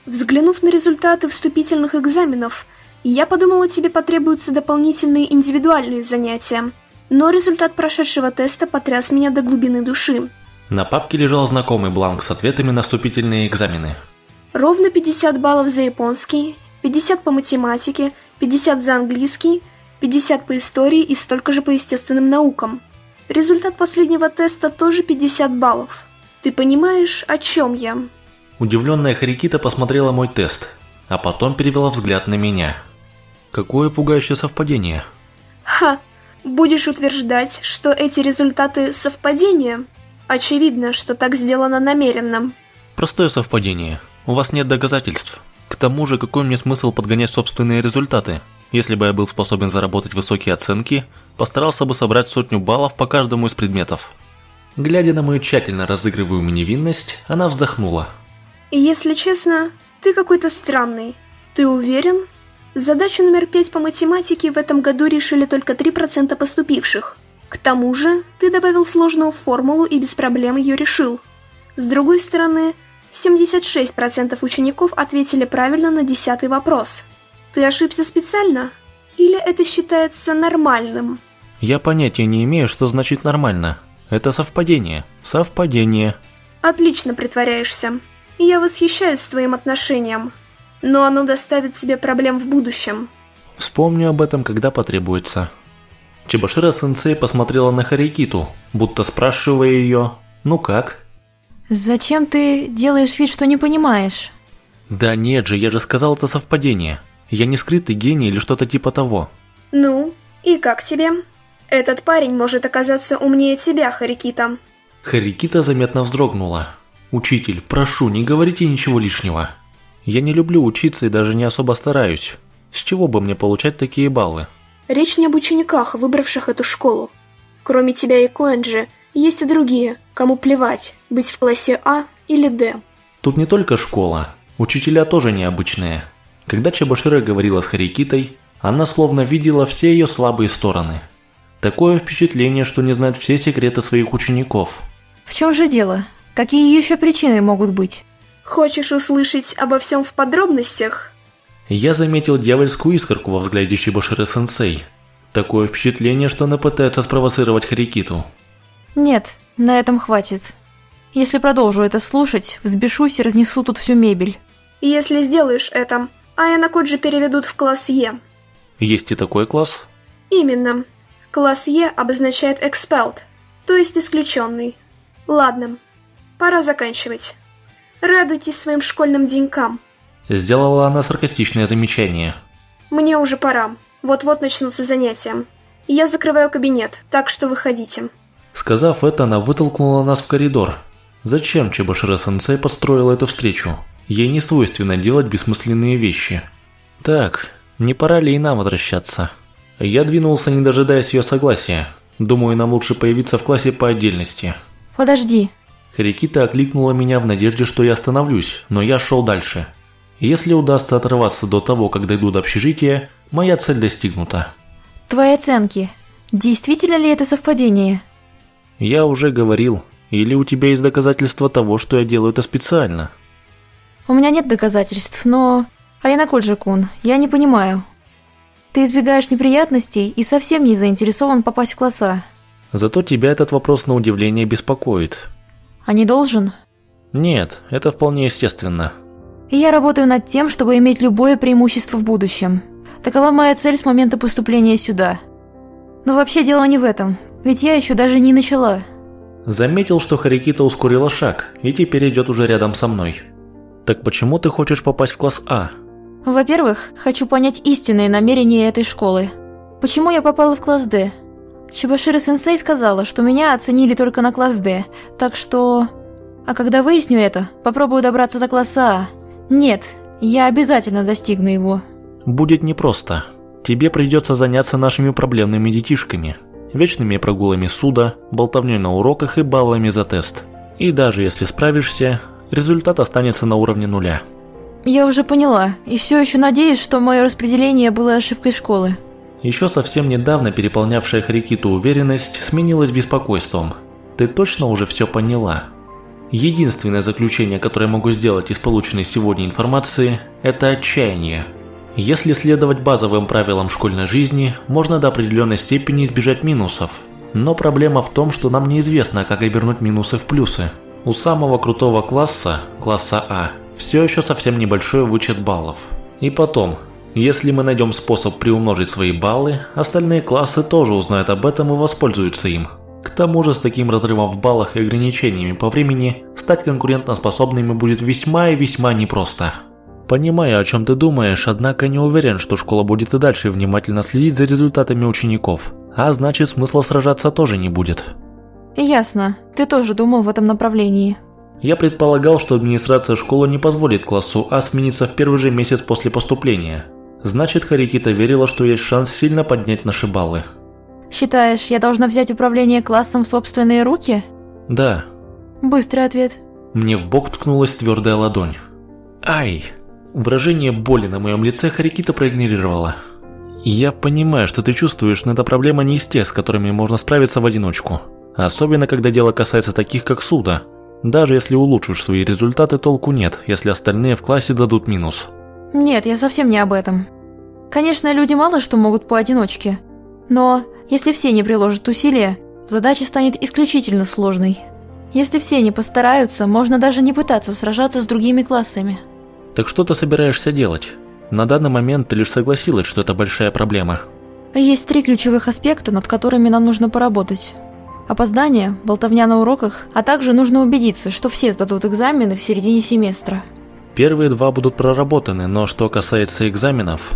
Взглянув на результаты вступительных экзаменов, я подумала, тебе потребуются дополнительные индивидуальные занятия. Но результат прошедшего теста потряс меня до глубины души. На папке лежал знакомый бланк с ответами на вступительные экзамены. Ровно 50 баллов за японский, 50 по математике, 50 за английский, 50 по истории и столько же по естественным наукам. Результат последнего теста тоже 50 баллов. Ты понимаешь, о чем я? Удивленная Харикита посмотрела мой тест, а потом перевела взгляд на меня. Какое пугающее совпадение. Ха, будешь утверждать, что эти результаты совпадения? Очевидно, что так сделано намеренно. Простое совпадение. У вас нет доказательств. К тому же, какой мне смысл подгонять собственные результаты? Если бы я был способен заработать высокие оценки, постарался бы собрать сотню баллов по каждому из предметов. Глядя на мою тщательно разыгрываемую невинность, она вздохнула. Если честно, ты какой-то странный. Ты уверен? Задачу номер пять по математике в этом году решили только 3% поступивших. К тому же, ты добавил сложную формулу и без проблем ее решил. С другой стороны, 76% учеников ответили правильно на десятый вопрос. Ты ошибся специально? Или это считается нормальным? Я понятия не имею, что значит нормально. Это совпадение. Совпадение. Отлично притворяешься. Я восхищаюсь твоим отношением. Но оно доставит тебе проблем в будущем. Вспомню об этом, когда потребуется. Чебашира-сенсей посмотрела на Харикиту, будто спрашивая ее «Ну как?». Зачем ты делаешь вид, что не понимаешь? Да нет же, я же сказал это совпадение. Я не скрытый гений или что-то типа того. Ну, и как тебе? Этот парень может оказаться умнее тебя, Харикита. Харикита заметно вздрогнула. «Учитель, прошу, не говорите ничего лишнего. Я не люблю учиться и даже не особо стараюсь. С чего бы мне получать такие баллы?» Речь не об учениках, выбравших эту школу. Кроме тебя и Коэнджи, есть и другие, кому плевать, быть в классе А или Д. Тут не только школа, учителя тоже необычные. Когда Чебашира говорила с Харикитой, она словно видела все ее слабые стороны. Такое впечатление, что не знает все секреты своих учеников. В чем же дело? Какие еще причины могут быть? Хочешь услышать обо всем в подробностях? Я заметил дьявольскую искорку во взгляде Чебаширы-сенсей. Такое впечатление, что она пытается спровоцировать Харикиту. Нет, на этом хватит. Если продолжу это слушать, взбешусь и разнесу тут всю мебель. Если сделаешь это, Аяна Коджи переведут в класс Е. Есть и такой класс? Именно. Класс Е обозначает expelled, то есть исключенный. Ладно, пора заканчивать. Радуйтесь своим школьным денькам. Сделала она саркастичное замечание. Мне уже пора. Вот-вот начнутся занятия. Я закрываю кабинет, так что выходите. Сказав это, она вытолкнула нас в коридор. Зачем Чебашира-сенсей построила эту встречу? Ей не свойственно делать бессмысленные вещи. Так, не пора ли и нам возвращаться? Я двинулся, не дожидаясь ее согласия. Думаю, нам лучше появиться в классе по отдельности. Подожди. Харикита окликнула меня в надежде, что я остановлюсь, но я шел дальше. Если удастся оторваться до того, как дойду до общежития, моя цель достигнута. Твои оценки. Действительно ли это совпадение? Я уже говорил. Или у тебя есть доказательства того, что я делаю это специально? У меня нет доказательств, но... Аяна Коджи-кун, я не понимаю. Ты избегаешь неприятностей и совсем не заинтересован попасть в класса. Зато тебя этот вопрос на удивление беспокоит. А не должен? Нет, это вполне естественно. И я работаю над тем, чтобы иметь любое преимущество в будущем. Такова моя цель с момента поступления сюда. Но вообще дело не в этом, ведь я еще даже не начала. Заметил, что Харикита ускорила шаг и теперь идет уже рядом со мной. Так почему ты хочешь попасть в класс А? Во-первых, хочу понять истинные намерения этой школы. Почему я попала в класс Д? Чебашира-сенсей сказала, что меня оценили только на класс Д, так что... А когда выясню это, попробую добраться до класса А. Нет, я обязательно достигну его. Будет непросто. Тебе придется заняться нашими проблемными детишками. Вечными прогулами суда, болтовней на уроках и баллами за тест. И даже если справишься, результат останется на уровне нуля. Я уже поняла, и все еще надеюсь, что мое распределение было ошибкой школы. Еще совсем недавно переполнявшая Харикиту уверенность сменилась беспокойством. Ты точно уже все поняла? Единственное заключение, которое я могу сделать из полученной сегодня информации, это отчаяние. Если следовать базовым правилам школьной жизни, можно до определенной степени избежать минусов. Но проблема в том, что нам неизвестно, как обернуть минусы в плюсы. У самого крутого класса, класса А, все еще совсем небольшой вычет баллов. И потом, если мы найдем способ приумножить свои баллы, остальные классы тоже узнают об этом и воспользуются им. К тому же с таким разрывом в баллах и ограничениями по времени стать конкурентоспособными будет весьма и весьма непросто. Понимаю, о чем ты думаешь, однако не уверен, что школа будет и дальше внимательно следить за результатами учеников, а значит смысла сражаться тоже не будет. Ясно. Ты тоже думал в этом направлении. Я предполагал, что администрация школы не позволит классу А смениться в первый же месяц после поступления. Значит, Харикита верила, что есть шанс сильно поднять наши баллы. Считаешь, я должна взять управление классом в собственные руки? Да. Быстрый ответ. Мне в бок ткнулась твердая ладонь. Ай! Выражение боли на моем лице Харикита проигнорировала. Я понимаю, что ты чувствуешь, но эта проблема не из тех, с которыми можно справиться в одиночку. Особенно, когда дело касается таких, как Суда. Даже если улучшишь свои результаты, толку нет, если остальные в классе дадут минус. Нет, я совсем не об этом. Конечно, люди мало что могут поодиночке. Но если все не приложат усилия, задача станет исключительно сложной. Если все не постараются, можно даже не пытаться сражаться с другими классами. Так что ты собираешься делать? На данный момент ты лишь согласилась, что это большая проблема. Есть три ключевых аспекта, над которыми нам нужно поработать. Опоздание, болтовня на уроках, а также нужно убедиться, что все сдадут экзамены в середине семестра. Первые два будут проработаны, но что касается экзаменов...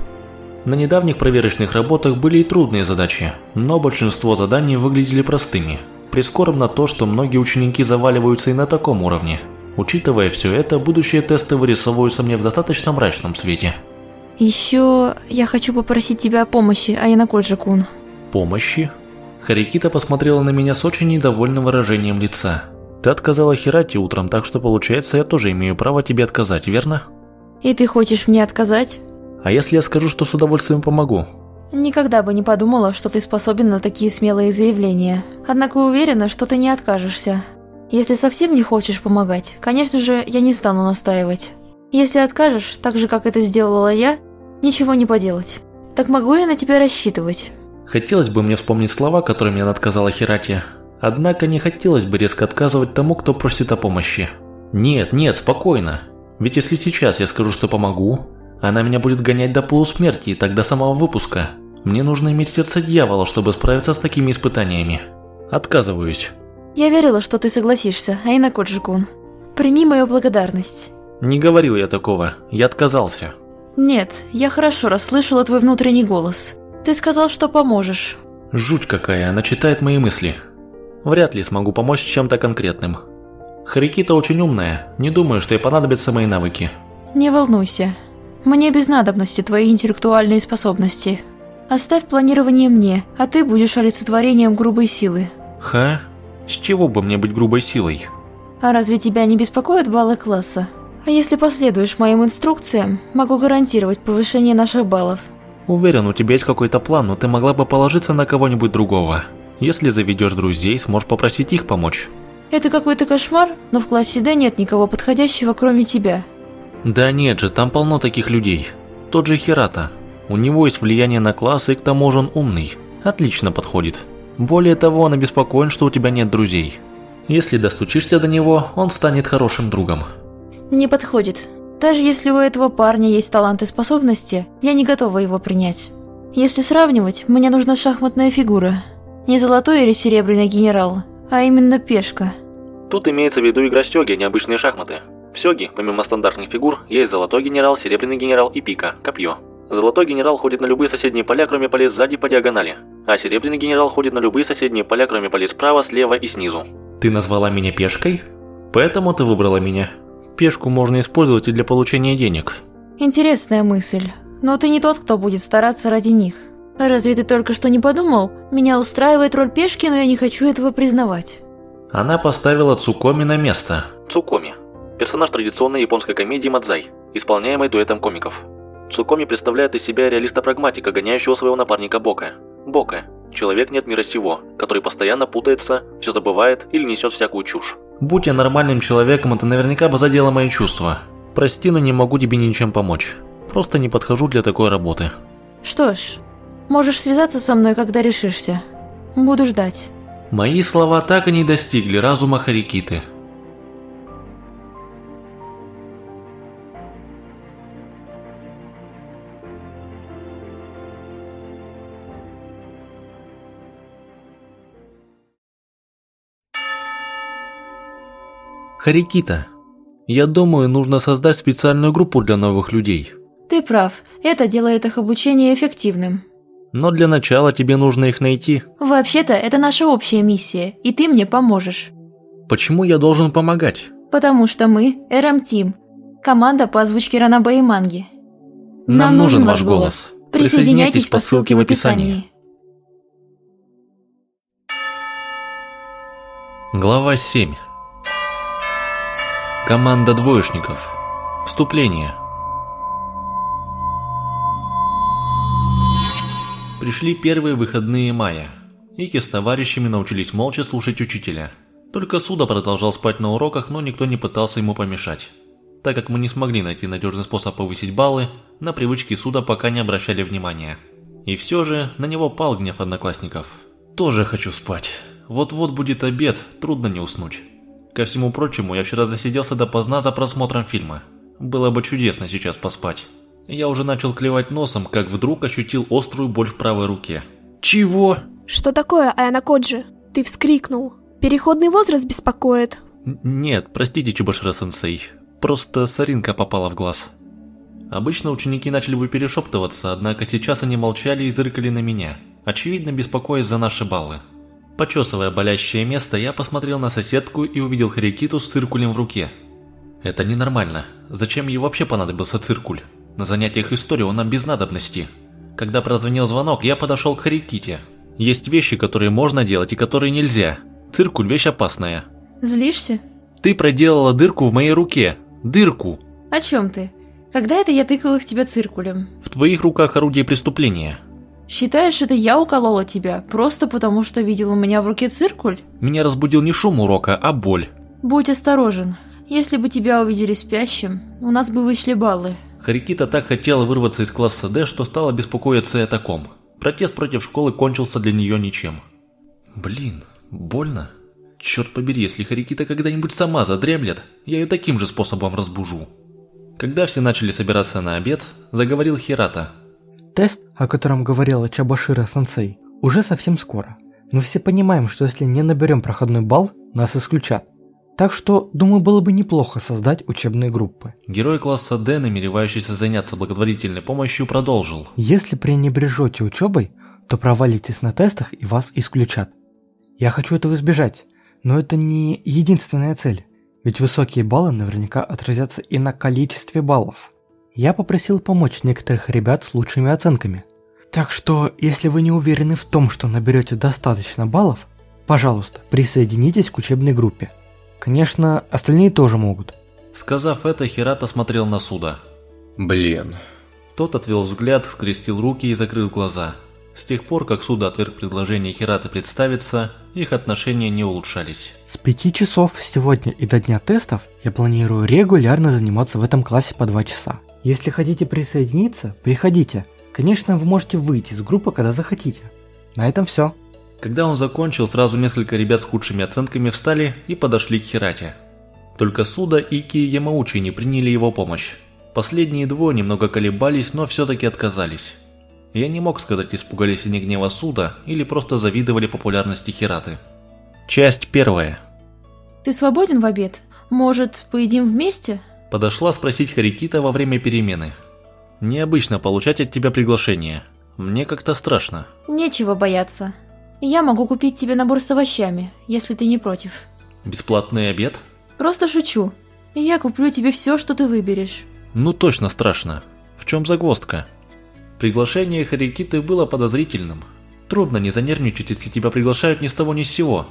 На недавних проверочных работах были и трудные задачи, но большинство заданий выглядели простыми. Прискорбно то, что многие ученики заваливаются и на таком уровне. Учитывая все это, будущие тесты вырисовываются мне в достаточно мрачном свете. Еще я хочу попросить тебя о помощи, Айна Кольжи-кун. Помощи? Харикита посмотрела на меня с очень недовольным выражением лица. Ты отказала Хирати утром, так что получается я тоже имею право тебе отказать, верно? И ты хочешь мне отказать? А если я скажу, что с удовольствием помогу? Никогда бы не подумала, что ты способен на такие смелые заявления. Однако уверена, что ты не откажешься. Если совсем не хочешь помогать, конечно же, я не стану настаивать. Если откажешь, так же, как это сделала я, ничего не поделать. Так могу я на тебя рассчитывать? Хотелось бы мне вспомнить слова, которыми она отказала Хирати. Однако не хотелось бы резко отказывать тому, кто просит о помощи. Нет, нет, спокойно. Ведь если сейчас я скажу, что помогу, она меня будет гонять до полусмерти и так до самого выпуска. Мне нужно иметь сердце дьявола, чтобы справиться с такими испытаниями. Отказываюсь. Я верила, что ты согласишься, Айна Коджикун. Прими мою благодарность. Не говорил я такого. Я отказался. Нет, я хорошо расслышала твой внутренний голос. Ты сказал, что поможешь. Жуть какая, она читает мои мысли. Вряд ли смогу помочь чем-то конкретным. Харикита очень умная, не думаю, что ей понадобятся мои навыки. Не волнуйся, мне без надобности твои интеллектуальные способности. Оставь планирование мне, а ты будешь олицетворением грубой силы. Ха? С чего бы мне быть грубой силой? А разве тебя не беспокоят баллы класса? А если последуешь моим инструкциям, могу гарантировать повышение наших баллов. Уверен, у тебя есть какой-то план, но ты могла бы положиться на кого-нибудь другого. Если заведешь друзей, сможешь попросить их помочь. Это какой-то кошмар, но в классе Д нет никого подходящего, кроме тебя. Да нет же, там полно таких людей. Тот же Хирата. У него есть влияние на класс, и к тому же он умный. Отлично подходит. Более того, он обеспокоен, что у тебя нет друзей. Если достучишься до него, он станет хорошим другом. Не подходит. Даже если у этого парня есть талант и способности, я не готова его принять. Если сравнивать, мне нужна шахматная фигура. Не золотой или серебряный генерал, а именно пешка. Тут имеется в виду игра сёги, необычные шахматы. В Сёге, помимо стандартных фигур, есть золотой генерал, серебряный генерал и пика, копье. Золотой генерал ходит на любые соседние поля, кроме полей сзади по диагонали, а серебряный генерал ходит на любые соседние поля, кроме полей справа, слева и снизу. Ты назвала меня пешкой? Поэтому ты выбрала меня. Пешку можно использовать и для получения денег. Интересная мысль, но ты не тот, кто будет стараться ради них. Разве ты только что не подумал? Меня устраивает роль пешки, но я не хочу этого признавать. Она поставила Цукоми на место. Цукоми Персонаж традиционной японской комедии Мадзай, исполняемой дуэтом комиков. Цукоми представляет из себя реалиста-прагматика, гоняющего своего напарника Бока. Бока – человек нет мира сего, который постоянно путается, все забывает или несет всякую чушь. Будь я нормальным человеком, это наверняка бы задело мои чувства. Прости, но не могу тебе ничем помочь. Просто не подхожу для такой работы. Что ж, можешь связаться со мной, когда решишься. Буду ждать. Мои слова так и не достигли разума Харикиты. Харикита, я думаю, нужно создать специальную группу для новых людей. Ты прав, это делает их обучение эффективным. Но для начала тебе нужно их найти. Вообще-то, это наша общая миссия, и ты мне поможешь. Почему я должен помогать? Потому что мы – RM Team, команда по озвучке ранобэ и манги. Нам, Нам нужен ваш голос. Присоединяйтесь по ссылке в описании. Глава 7 Команда двоечников. Вступление. Пришли первые выходные мая. Ики с товарищами научились молча слушать учителя. Только Суда продолжал спать на уроках, но никто не пытался ему помешать. Так как мы не смогли найти надежный способ повысить баллы, на привычки Суда пока не обращали внимания. И все же на него пал гнев одноклассников. Тоже хочу спать. Вот-вот будет обед, трудно не уснуть. Ко всему прочему, я вчера засиделся допоздна за просмотром фильма. Было бы чудесно сейчас поспать. Я уже начал клевать носом, как вдруг ощутил острую боль в правой руке. Чего? Что такое, Айана Коджи? Ты вскрикнул. Переходный возраст беспокоит. Н- Нет, простите, Чебашира-сенсей. Просто соринка попала в глаз. Обычно ученики начали бы перешептываться, однако сейчас они молчали и зыркали на меня, очевидно беспокоясь за наши баллы. Почесывая болящее место, я посмотрел на соседку и увидел Харикиту с циркулем в руке. Это ненормально. Зачем ей вообще понадобился циркуль? На занятиях истории он нам без надобности. Когда прозвонил звонок, я подошел к Хариките. Есть вещи, которые можно делать и которые нельзя. Циркуль – вещь опасная. Злишься? Ты проделала дырку в моей руке. Дырку. О чем ты? Когда это я тыкала в тебя циркулем? В твоих руках орудие преступления. Считаешь, это я уколола тебя, просто потому что видел у меня в руке циркуль? Меня разбудил не шум урока, а боль. Будь осторожен. Если бы тебя увидели спящим, у нас бы вышли баллы. Харикита так хотела вырваться из класса D, что стала беспокоиться о таком. Протест против школы кончился для нее ничем. Блин, больно. Черт побери, если Харикита когда-нибудь сама задремлет, я ее таким же способом разбужу. Когда все начали собираться на обед, заговорил Хирата. Тест, о котором говорила Чабашира-сенсей, уже совсем скоро. Мы все понимаем, что если не наберем проходной балл, нас исключат. Так что, думаю, было бы неплохо создать учебные группы. Герой класса D, намеревающийся заняться благотворительной помощью, продолжил. Если пренебрежете учебой, то провалитесь на тестах и вас исключат. Я хочу этого избежать, но это не единственная цель, ведь высокие баллы наверняка отразятся и на количестве баллов. Я попросил помочь некоторых ребят с лучшими оценками. Так что, если вы не уверены в том, что наберете достаточно баллов, пожалуйста, присоединитесь к учебной группе. Конечно, остальные тоже могут. Сказав это, Хирата смотрел на Суда. Блин. Тот отвел взгляд, скрестил руки и закрыл глаза. С тех пор, как Суда отверг предложение Хираты представиться, их отношения не улучшались. С пяти часов сегодня и до дня тестов я планирую регулярно заниматься в этом классе по два часа. Если хотите присоединиться, приходите. Конечно, вы можете выйти из группы, когда захотите. На этом все. Когда он закончил, сразу несколько ребят с худшими оценками встали и подошли к Хирате. Только Суда, и Ямаучи не приняли его помощь. Последние двое немного колебались, но все-таки отказались. Я не мог сказать, испугались они гнева Суда или просто завидовали популярности Хираты. Часть первая. Ты свободен в обед? Может, поедим вместе? Подошла спросить Харикита во время перемены. Необычно получать от тебя приглашение. Мне как-то страшно. Нечего бояться. Я могу купить тебе набор с овощами, если ты не против. Бесплатный обед? Просто шучу. Я куплю тебе все, что ты выберешь. Ну точно страшно. В чем загвоздка? Приглашение Харикиты было подозрительным. Трудно не занервничать, если тебя приглашают ни с того ни с сего.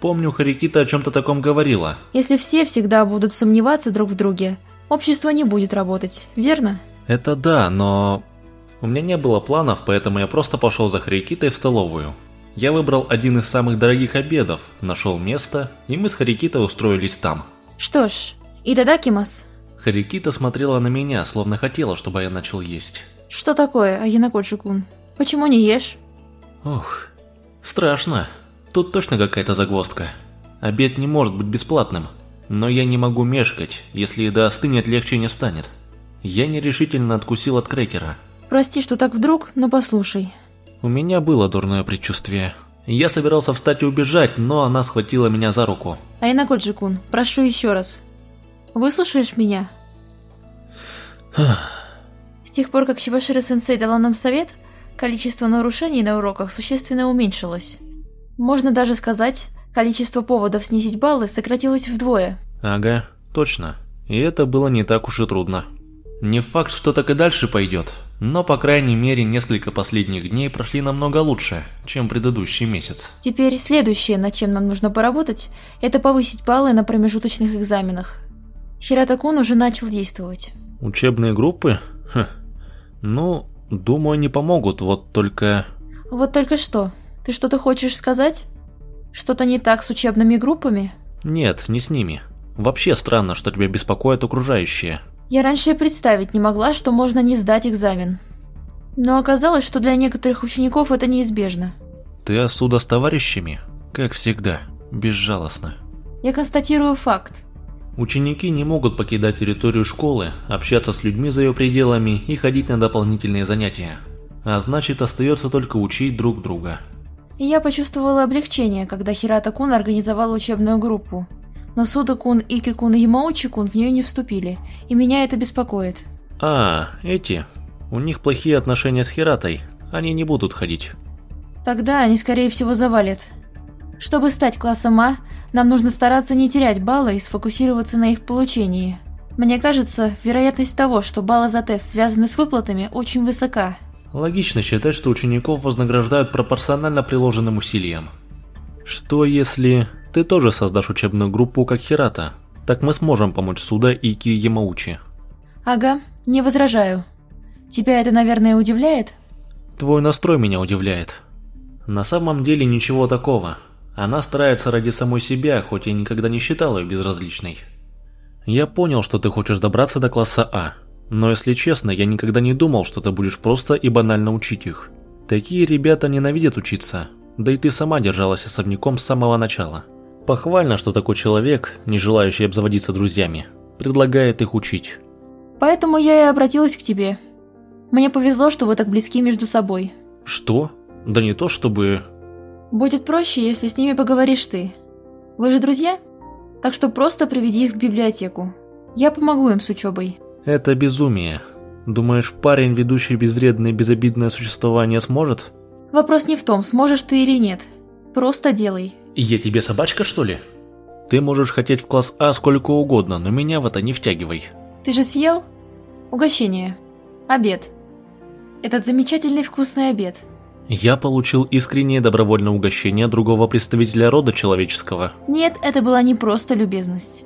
Помню, Харикита о чем-то таком говорила. Если все всегда будут сомневаться друг в друге, общество не будет работать, верно? Это да, но... У меня не было планов, поэтому я просто пошел за Харикитой в столовую. Я выбрал один из самых дорогих обедов, нашел место, и мы с Харикитой устроились там. Что ж, Итадакимас. Харикита смотрела на меня, словно хотела, чтобы я начал есть. Что такое, Аянакоджи-кун? Почему не ешь? Ух, страшно. Тут точно какая-то загвоздка. Обед не может быть бесплатным. Но я не могу мешкать, если еда остынет, легче не станет. Я нерешительно откусил от крекера. Прости, что так вдруг, но послушай. У меня было дурное предчувствие. Я собирался встать и убежать, но она схватила меня за руку. Айнакоджи-кун, прошу еще раз. Выслушаешь меня? С тех пор, как Шибашира-сенсей дала нам совет, количество нарушений на уроках существенно уменьшилось. Можно даже сказать, количество поводов снизить баллы сократилось вдвое. Ага, точно. И это было не так уж и трудно. Не факт, что так и дальше пойдет, но по крайней мере несколько последних дней прошли намного лучше, чем предыдущий месяц. Теперь следующее, над чем нам нужно поработать, это повысить баллы на промежуточных экзаменах. Хирата-кун уже начал действовать. Учебные группы? Хм. Ну, думаю, не помогут, вот только... Вот только что. Ты что-то хочешь сказать? Что-то не так с учебными группами? Нет, не с ними. Вообще странно, что тебя беспокоят окружающие. Я раньше и представить не могла, что можно не сдать экзамен. Но оказалось, что для некоторых учеников это неизбежно. Ты осуда с товарищами? Как всегда, безжалостно. Я констатирую факт. Ученики не могут покидать территорию школы, общаться с людьми за ее пределами и ходить на дополнительные занятия. А значит, остается только учить друг друга. И я почувствовала облегчение, когда Хирата-кун организовал учебную группу. Но Суда-кун, Ики-кун и Ямаучи-кун в нее не вступили, и меня это беспокоит. А, эти. У них плохие отношения с Хиратой. Они не будут ходить. Тогда они, скорее всего, завалят. Чтобы стать классом А, нам нужно стараться не терять баллы и сфокусироваться на их получении. Мне кажется, вероятность того, что баллы за тест связаны с выплатами, очень высока. Логично считать, что учеников вознаграждают пропорционально приложенным усилиям. Что если ты тоже создашь учебную группу как Хирата? Так мы сможем помочь Суда и Ики Ямаучи. Ага, не возражаю. Тебя это, наверное, удивляет? Твой настрой меня удивляет. На самом деле ничего такого. Она старается ради самой себя, хоть я никогда не считал ее безразличной. Я понял, что ты хочешь добраться до класса А, но если честно, я никогда не думал, что ты будешь просто и банально учить их. Такие ребята ненавидят учиться, да и ты сама держалась особняком с самого начала. Похвально, что такой человек, не желающий обзаводиться друзьями, предлагает их учить. Поэтому я и обратилась к тебе. Мне повезло, что вы так близки между собой. Что? Да не то чтобы... Будет проще, если с ними поговоришь ты. Вы же друзья? Так что просто приведи их в библиотеку. Я помогу им с учебой. Это безумие. Думаешь, парень, ведущий безвредное и безобидное существование, сможет? Вопрос не в том, сможешь ты или нет. Просто делай. Я тебе собачка, что ли? Ты можешь хотеть в класс А сколько угодно, но меня в это не втягивай. Ты же съел? Угощение. Обед. Этот замечательный вкусный обед. Я получил искреннее добровольное угощение другого представителя рода человеческого. Нет, это была не просто любезность.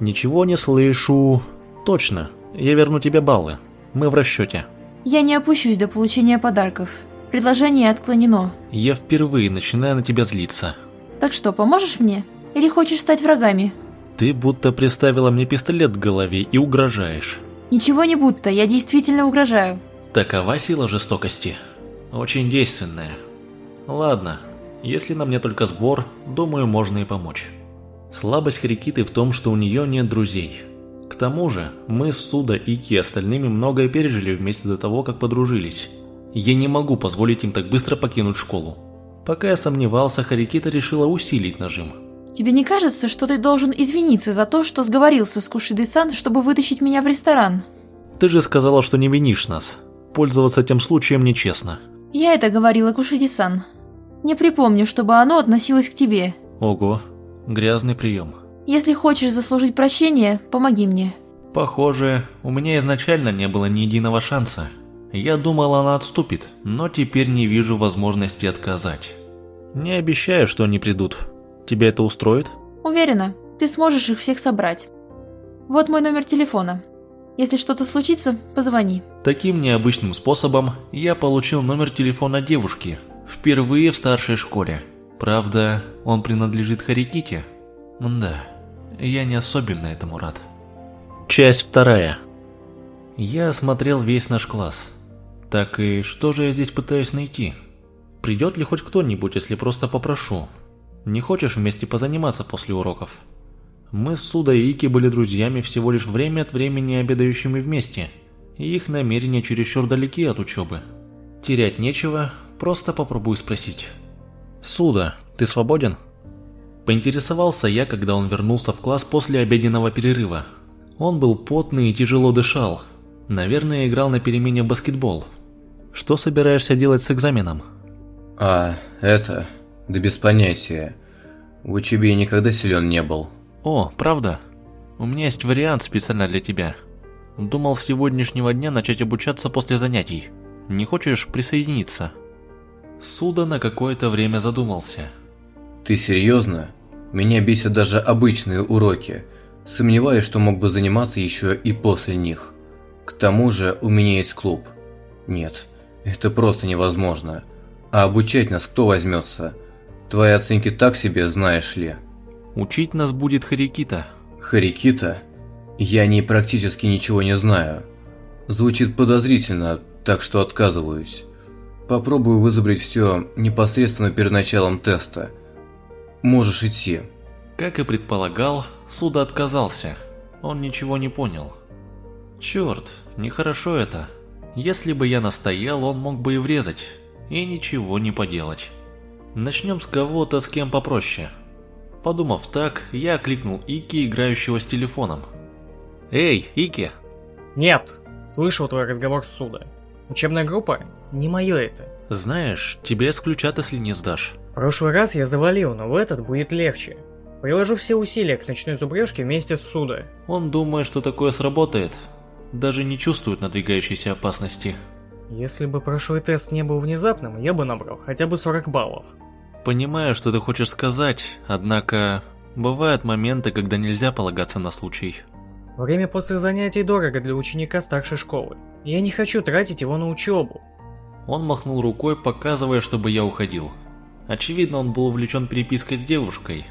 Ничего не слышу. Точно. Я верну тебе баллы. Мы в расчете. Я не опущусь до получения подарков. Предложение отклонено. Я впервые начинаю на тебя злиться. Так что, поможешь мне? Или хочешь стать врагами? Ты будто приставила мне пистолет к голове и угрожаешь. Ничего не будто, я действительно угрожаю. Такова сила жестокости. Очень действенная. Ладно, если на мне только сбор, думаю, можно и помочь. Слабость Хрикиты в том, что у нее нет друзей. К тому же, мы с Суда, и остальными многое пережили вместе до того, как подружились. Я не могу позволить им так быстро покинуть школу. Пока я сомневался, Харикита решила усилить нажим. Тебе не кажется, что ты должен извиниться за то, что сговорился с Кушиды-сан, чтобы вытащить меня в ресторан? Ты же сказала, что не винишь нас. Пользоваться этим случаем нечестно. Я это говорила Кушиди-сан. Не припомню, чтобы оно относилось к тебе. Ого, грязный прием. Если хочешь заслужить прощение, помоги мне. Похоже, у меня изначально не было ни единого шанса. Я думал, она отступит, но теперь не вижу возможности отказать. Не обещаю, что они придут. Тебя это устроит? Уверена, ты сможешь их всех собрать. Вот мой номер телефона. Если что-то случится, позвони. Таким необычным способом я получил номер телефона девушки, впервые в старшей школе. Правда, он принадлежит Хариките. Да, я не особенно этому рад. Часть вторая. Я осмотрел весь наш класс. Так и что же я здесь пытаюсь найти? Придет ли хоть кто-нибудь, если просто попрошу? Не хочешь вместе позаниматься после уроков? Мы с Суда и Ики были друзьями всего лишь время от времени обедающими вместе, и их намерения чересчур далеки от учебы. Терять нечего, просто попробуй спросить. «Суда, ты свободен?» Поинтересовался я, когда он вернулся в класс после обеденного перерыва. Он был потный и тяжело дышал. Наверное, играл на перемене в баскетбол. Что собираешься делать с экзаменом? А, это... Да без понятия. В учебе я никогда силен не был. О, правда? У меня есть вариант специально для тебя. Думал с сегодняшнего дня начать обучаться после занятий. Не хочешь присоединиться? Суда на какое-то время задумался. Ты серьезно? Меня бесят даже обычные уроки. Сомневаюсь, что мог бы заниматься еще и после них. К тому же у меня есть клуб. Нет, это просто невозможно. А обучать нас кто возьмется? Твои оценки так себе, знаешь ли. Учить нас будет Харикита. Харикита? Я о ней практически ничего не знаю. Звучит подозрительно, так что отказываюсь. Попробую вызубрить все непосредственно перед началом теста. Можешь идти. Как и предполагал, Суда отказался. Он ничего не понял. Черт, нехорошо это. Если бы я настоял, он мог бы и врезать. И ничего не поделать. Начнем с кого-то, с кем попроще. Подумав так, я окликнул Ики, играющего с телефоном. «Эй, Ики!» Нет, слышал твой разговор с Суда. Учебная группа? Не мое это. Знаешь, тебя исключат, если не сдашь. В прошлый раз я завалил, но в этот будет легче. Приложу все усилия к ночной зубрежке вместе с Суда. Он думает, что такое сработает. Даже не чувствует надвигающейся опасности. Если бы прошлый тест не был внезапным, я бы набрал хотя бы 40 баллов. Понимаю, что ты хочешь сказать, однако... Бывают моменты, когда нельзя полагаться на случай. Время после занятий дорого для ученика старшей школы. Я не хочу тратить его на учебу. Он махнул рукой, показывая, чтобы я уходил. Очевидно, он был увлечен перепиской с девушкой.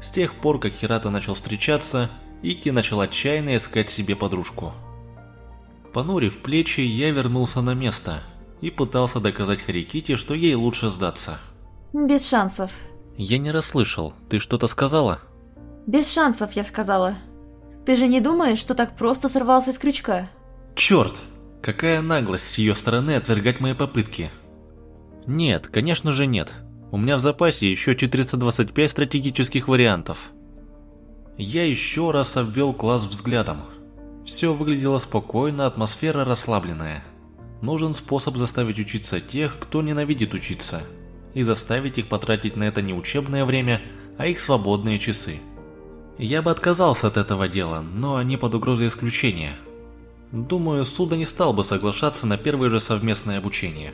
С тех пор, как Хирата начал встречаться, Ики начал отчаянно искать себе подружку. Понурив плечи, я вернулся на место и пытался доказать Хариките, что ей лучше сдаться. Без шансов. Я не расслышал. Ты что-то сказала? Без шансов, я сказала. Ты же не думаешь, что так просто сорвался с крючка? Черт! Какая наглость с ее стороны отвергать мои попытки. Нет, конечно же нет. У меня в запасе еще 425 стратегических вариантов. Я еще раз обвел класс взглядом. Все выглядело спокойно, атмосфера расслабленная. Нужен способ заставить учиться тех, кто ненавидит учиться, и заставить их потратить на это не учебное время, а их свободные часы. Я бы отказался от этого дела, но они под угрозой исключения. Думаю, Суда не стал бы соглашаться на первое же совместное обучение.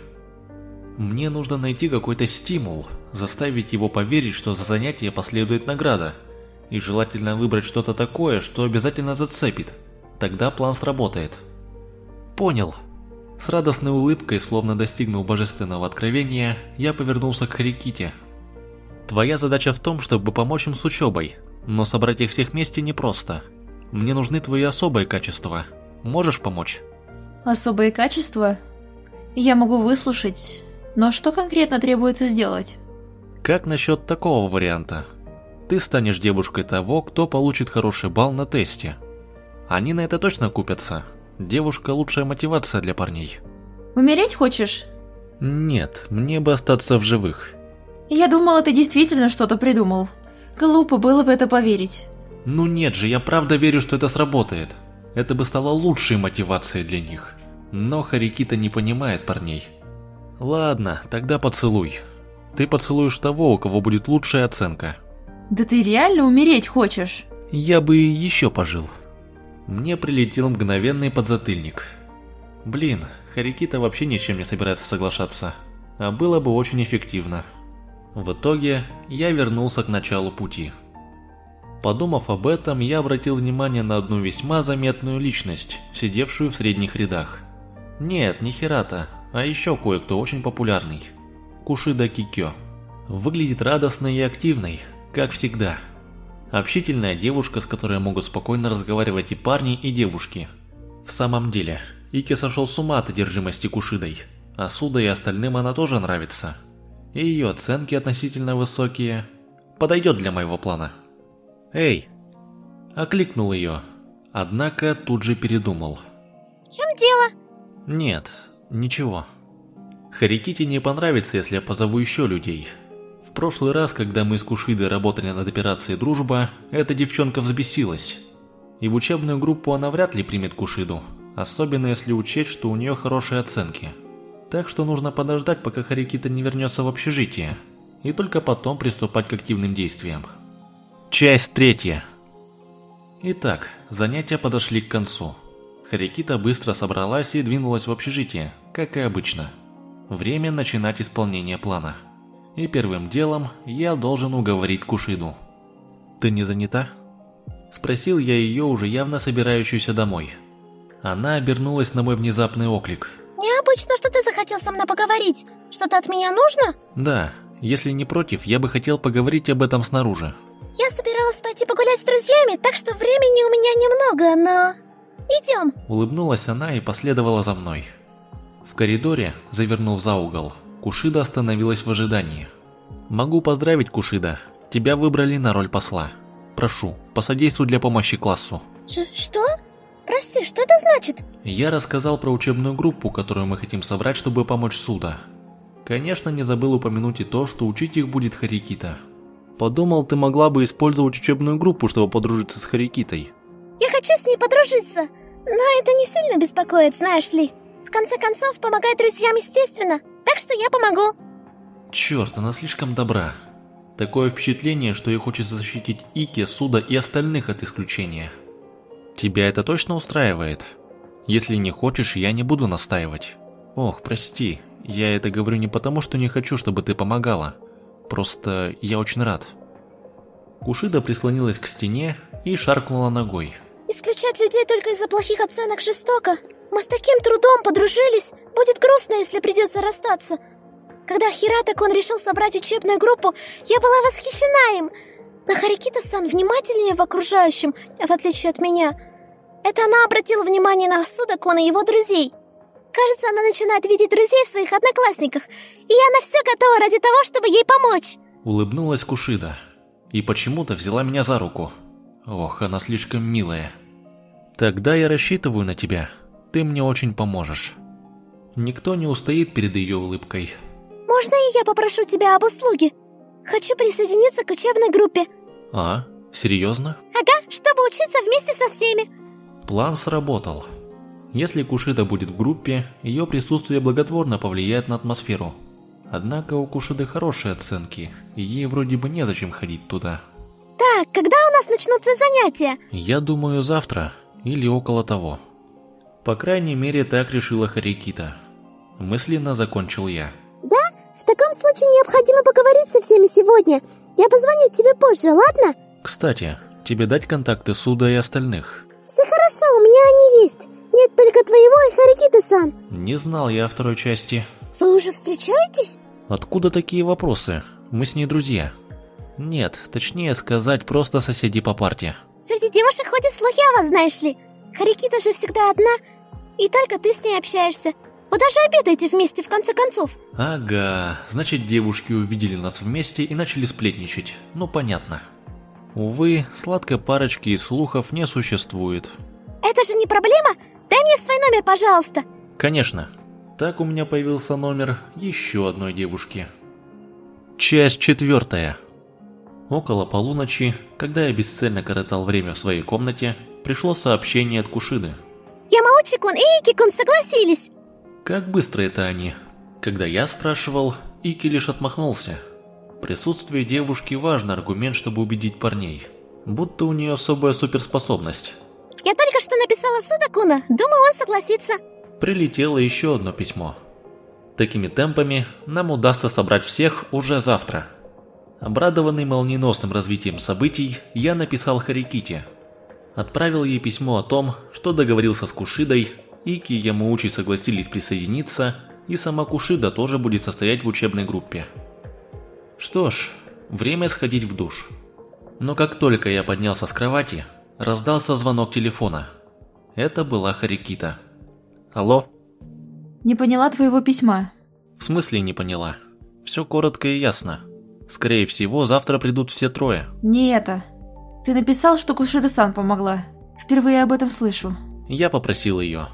Мне нужно найти какой-то стимул, заставить его поверить, что за занятие последует награда, и желательно выбрать что-то такое, что обязательно зацепит. Тогда план сработает. Понял. С радостной улыбкой, словно достигнув божественного откровения, я повернулся к Хариките. Твоя задача в том, чтобы помочь им с учебой, но собрать их всех вместе непросто. Мне нужны твои особые качества. Можешь помочь? Особые качества? Я могу выслушать, но что конкретно требуется сделать? Как насчет такого варианта? Ты станешь девушкой того, кто получит хороший балл на тесте. Они на это точно купятся. Девушка лучшая мотивация для парней. Умереть хочешь? Нет, мне бы остаться в живых. Я думала, ты действительно что-то придумал. Глупо было в это поверить. Ну нет же, я правда верю, что это сработает. Это бы стало лучшей мотивацией для них. Но Харикита не понимает парней. Ладно, тогда поцелуй. Ты поцелуешь того, у кого будет лучшая оценка. Да ты реально умереть хочешь? Я бы еще пожил. Мне прилетел мгновенный подзатыльник. Блин, Харикита вообще ни с чем не собирается соглашаться. А было бы очень эффективно. В итоге, я вернулся к началу пути. Подумав об этом, я обратил внимание на одну весьма заметную личность, сидевшую в средних рядах. Нет, не Хирата, а еще кое-кто очень популярный. Кушида Кикё. Выглядит радостной и активной, как всегда. Общительная девушка, с которой могут спокойно разговаривать и парни, и девушки. В самом деле, Ики сошел с ума от одержимости Кушидой, а Суда и остальным она тоже нравится. И ее оценки относительно высокие. Подойдет для моего плана. «Эй!» Окликнул ее, однако тут же передумал. В чем дело? Нет, ничего. Хариките не понравится, если я позову еще людей. В прошлый раз, когда мы с Кушидой работали над операцией «Дружба», эта девчонка взбесилась. И в учебную группу она вряд ли примет Кушиду, особенно если учесть, что у нее хорошие оценки. Так что нужно подождать, пока Харикита не вернется в общежитие, и только потом приступать к активным действиям. Часть третья. Итак, занятия подошли к концу. Харикита быстро собралась и двинулась в общежитие, как и обычно. Время начинать исполнение плана. И первым делом я должен уговорить Кушиду. «Ты не занята?» Спросил я ее, уже явно собирающуюся домой. Она обернулась на мой внезапный оклик. Необычно, что ты захотел со мной поговорить. Что-то от меня нужно? Да, если не против, я бы хотел поговорить об этом снаружи. Я собиралась пойти погулять с друзьями, так что времени у меня немного, но... Идем. Улыбнулась она и последовала за мной. В коридоре, завернув за угол, Кушида остановилась в ожидании. «Могу поздравить, Кушида. Тебя выбрали на роль посла. прошу, посодействуй для помощи классу. Ш что? Прости, что это значит? Я рассказал про учебную группу, которую мы хотим собрать, чтобы помочь Суда. Конечно, не забыл упомянуть и то, что учить их будет Харикита. Подумал, ты могла бы использовать учебную группу, чтобы подружиться с Харикитой. Я хочу с ней подружиться, но это не сильно беспокоит, знаешь ли. В конце концов, помогать друзьям естественно, так что я помогу. Черт, она слишком добра. Такое впечатление, что ей хочется защитить Ики, Суда и остальных от исключения. Тебя это точно устраивает? Если не хочешь, я не буду настаивать. Ох, прости, я это говорю не потому, что не хочу, чтобы ты помогала. Просто я очень рад. Кушида прислонилась к стене и шаркнула ногой. Исключать людей только из-за плохих оценок жестоко. Мы с таким трудом подружились. Будет грустно, если придется расстаться. Когда Хирата-кун решил собрать учебную группу, я была восхищена им. Но Харикита-сан внимательнее в окружающем, в отличие от меня. Это она обратила внимание на Суда-кун и его друзей. Кажется, она начинает видеть друзей в своих одноклассниках, и она все готова ради того, чтобы ей помочь. Улыбнулась Кушида и почему-то взяла меня за руку. Ох, она слишком милая. Тогда я рассчитываю на тебя. Ты мне очень поможешь. Никто не устоит перед ее улыбкой. Можно и я попрошу тебя об услуге? Хочу присоединиться к учебной группе. А, серьезно? Ага, чтобы учиться вместе со всеми. План сработал. Если Кушида будет в группе, ее присутствие благотворно повлияет на атмосферу. Однако у Кушиды хорошие оценки, и ей вроде бы незачем ходить туда. Так, когда у нас начнутся занятия? Я думаю, завтра или около того. По крайней мере, так решила Харикита. Мысленно закончил я. Да? В таком случае необходимо поговорить со всеми сегодня. Я позвоню тебе позже, ладно? Кстати, тебе дать контакты Суда и остальных? Все хорошо, у меня они есть. Нет только твоего и Харикиты-сан. Не знал я о второй части. Вы уже встречаетесь? Откуда такие вопросы? Мы с ней друзья. Нет, точнее сказать, просто соседи по парте. Среди девушек ходят слухи о вас, знаешь ли. Харикита же всегда одна, и только ты с ней общаешься. Вы даже обедаете вместе, в конце концов. Ага, значит, девушки увидели нас вместе и начали сплетничать. Ну, понятно. Увы, сладкой парочки и слухов не существует. Это же не проблема? Дай мне свой номер, пожалуйста. Конечно. Так у меня появился номер еще одной девушки. Часть четвертая. Около полуночи, когда я бесцельно коротал время в своей комнате, пришло сообщение от Кушиды. Ямаучи-кун и Ики-кун согласились. Как быстро это они? Когда я спрашивал, Ики лишь отмахнулся. Присутствие девушки важный аргумент, чтобы убедить парней. Будто у нее особая суперспособность. Я только что написала Судакуна, думаю, он согласится. Прилетело еще одно письмо. Такими темпами нам удастся собрать всех уже завтра. Обрадованный молниеносным развитием событий, я написал Хариките. Отправил ей письмо о том, что договорился с Кушидой, и Ямаучи согласились присоединиться, и сама Кушида тоже будет состоять в учебной группе. Что ж, время сходить в душ. Но как только я поднялся с кровати, раздался звонок телефона. Это была Харикита. Алло? Не поняла твоего письма. В смысле не поняла? Все коротко и ясно. Скорее всего, завтра придут все трое. Не это. Ты написал, что Кушида-сан помогла. Впервые об этом слышу. Я попросил ее.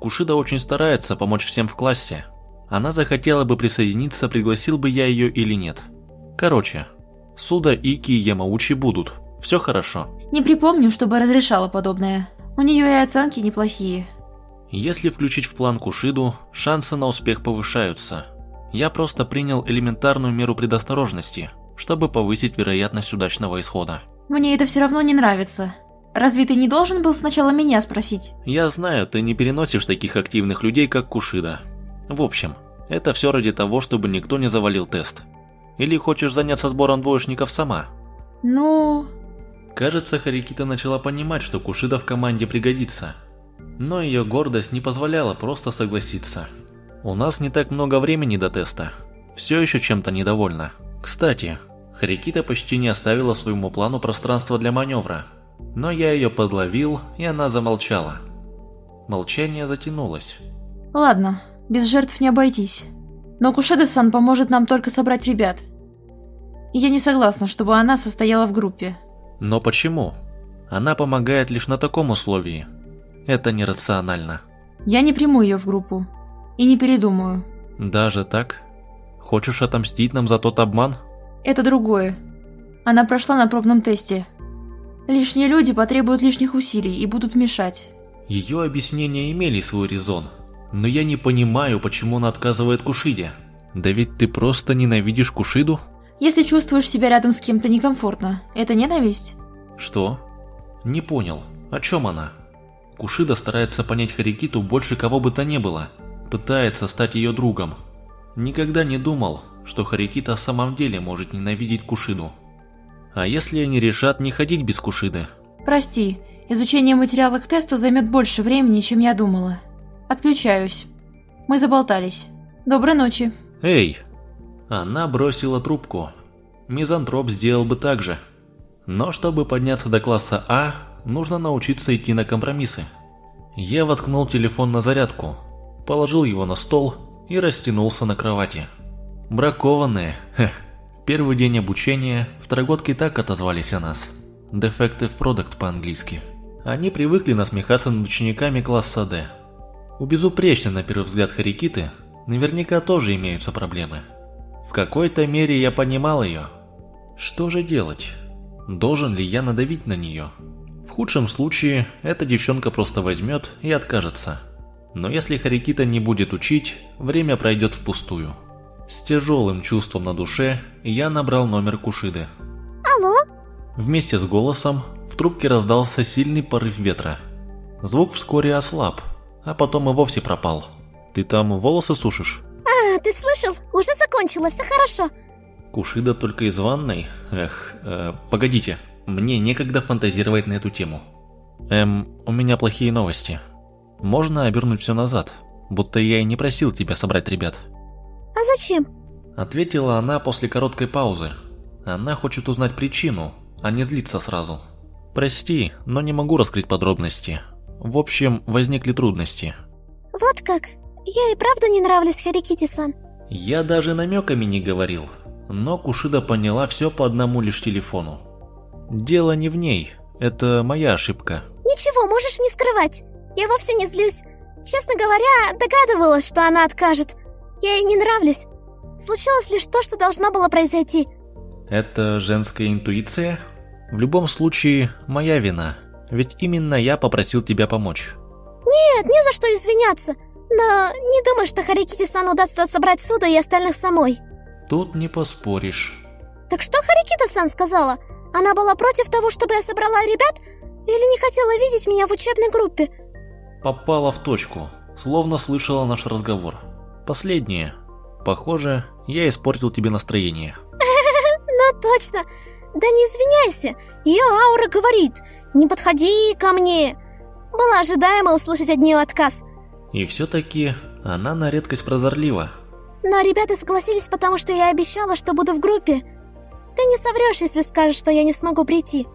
Кушида очень старается помочь всем в классе. Она захотела бы присоединиться, пригласил бы я ее или нет. Короче, Суда, Ики и Ямаучи будут. Все хорошо. Не припомню, чтобы разрешала подобное. У нее и оценки неплохие. Если включить в план Кушиду, шансы на успех повышаются. Я просто принял элементарную меру предосторожности, чтобы повысить вероятность удачного исхода. Мне это все равно не нравится. Разве ты не должен был сначала меня спросить? Я знаю, ты не переносишь таких активных людей, как Кушида. В общем, это все ради того, чтобы никто не завалил тест. Или хочешь заняться сбором двоечников сама? Ну... Кажется, Харикита начала понимать, что Кушида в команде пригодится. Но ее гордость не позволяла просто согласиться. У нас не так много времени до теста. Все еще чем-то недовольна. Кстати, Харикита почти не оставила своему плану пространства для маневра. Но я ее подловил, и она замолчала. Молчание затянулось. Ладно, без жертв не обойтись. Но Кушеда-сан поможет нам только собрать ребят. И я не согласна, чтобы она состояла в группе. Но почему? Она помогает лишь на таком условии. Это нерационально. Я не приму ее в группу. И не передумаю. Даже так? Хочешь отомстить нам за тот обман? Это другое. Она прошла на пробном тесте. Лишние люди потребуют лишних усилий и будут мешать. Ее объяснения имели свой резон. Но я не понимаю, почему она отказывает Кушиде. Да ведь ты просто ненавидишь Кушиду? Если чувствуешь себя рядом с кем-то некомфортно, это ненависть? Что? Не понял. О чем она? Кушида старается понять Харикиту больше кого бы то ни было. Пытается стать ее другом. Никогда не думал, что Харикита в самом деле может ненавидеть Кушиду. А если они решат не ходить без Кушиды? Прости, изучение материала к тесту займет больше времени, чем я думала. Отключаюсь. Мы заболтались. Доброй ночи. Эй! Она бросила трубку. Мизантроп сделал бы так же. Но чтобы подняться до класса А, нужно научиться идти на компромиссы. Я воткнул телефон на зарядку, положил его на стол и растянулся на кровати. Бракованные, хех. Первый день обучения второгодки так отозвались о нас. Defective Product по-английски. Они привыкли насмехаться над учениками класса D. У безупречной на первый взгляд Харикиты наверняка тоже имеются проблемы. В какой-то мере я понимал ее. Что же делать? Должен ли я надавить на нее? В худшем случае, эта девчонка просто возьмет и откажется. Но если Харикита не будет учить, время пройдет впустую. С тяжелым чувством на душе я набрал номер Кушиды. Алло? Вместе с голосом в трубке раздался сильный порыв ветра. Звук вскоре ослаб, а потом и вовсе пропал. Ты там волосы сушишь? А, ты слышал? Уже закончила, все хорошо. Кушида только из ванной? Эх, э, погодите, мне некогда фантазировать на эту тему. Эм, у меня плохие новости. Можно обернуть все назад, будто я и не просил тебя собрать ребят. А зачем? Ответила она после короткой паузы. Она хочет узнать причину, а не злиться сразу. Прости, но не могу раскрыть подробности. В общем, возникли трудности. Вот как? Я и правда не нравлюсь Харикити-сан. Я даже намеками не говорил но Кушида поняла все по одному лишь телефону. Дело не в ней, это моя ошибка. Ничего, можешь не скрывать. Я вовсе не злюсь. Честно говоря, догадывалась, что она откажет. Я ей не нравлюсь. Случилось лишь то, что должно было произойти. Это женская интуиция? В любом случае, моя вина. Ведь именно я попросил тебя помочь. Нет, не за что извиняться. Но не думаю, что Харикити-сан удастся собрать Суду и остальных самой. Тут не поспоришь. Так что Харикита-сан сказала? Она была против того, чтобы я собрала ребят? Или не хотела видеть меня в учебной группе? Попала в точку, словно слышала наш разговор. Последнее. Похоже, я испортил тебе настроение. <laughs> Ну точно. Да не извиняйся. Ее аура говорит. Не подходи ко мне. Было ожидаемо услышать от нее отказ. И все-таки она на редкость прозорлива. Но ребята согласились, потому что я обещала, что буду в группе. Ты не соврешь, если скажешь, что я не смогу прийти.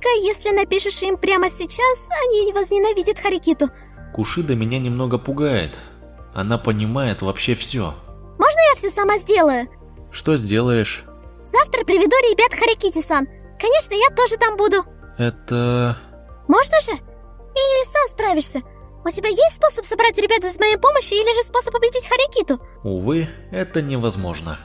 Только если напишешь им прямо сейчас, они возненавидят Харикиту. Кушида меня немного пугает. Она понимает вообще все. Можно я все сама сделаю? Что сделаешь? Завтра приведу ребят Харикити-сан. Конечно, я тоже там буду. Это... Можно же? Или сам справишься? У тебя есть способ собрать ребят с моей помощью или же способ победить Харикиту? Увы, это невозможно.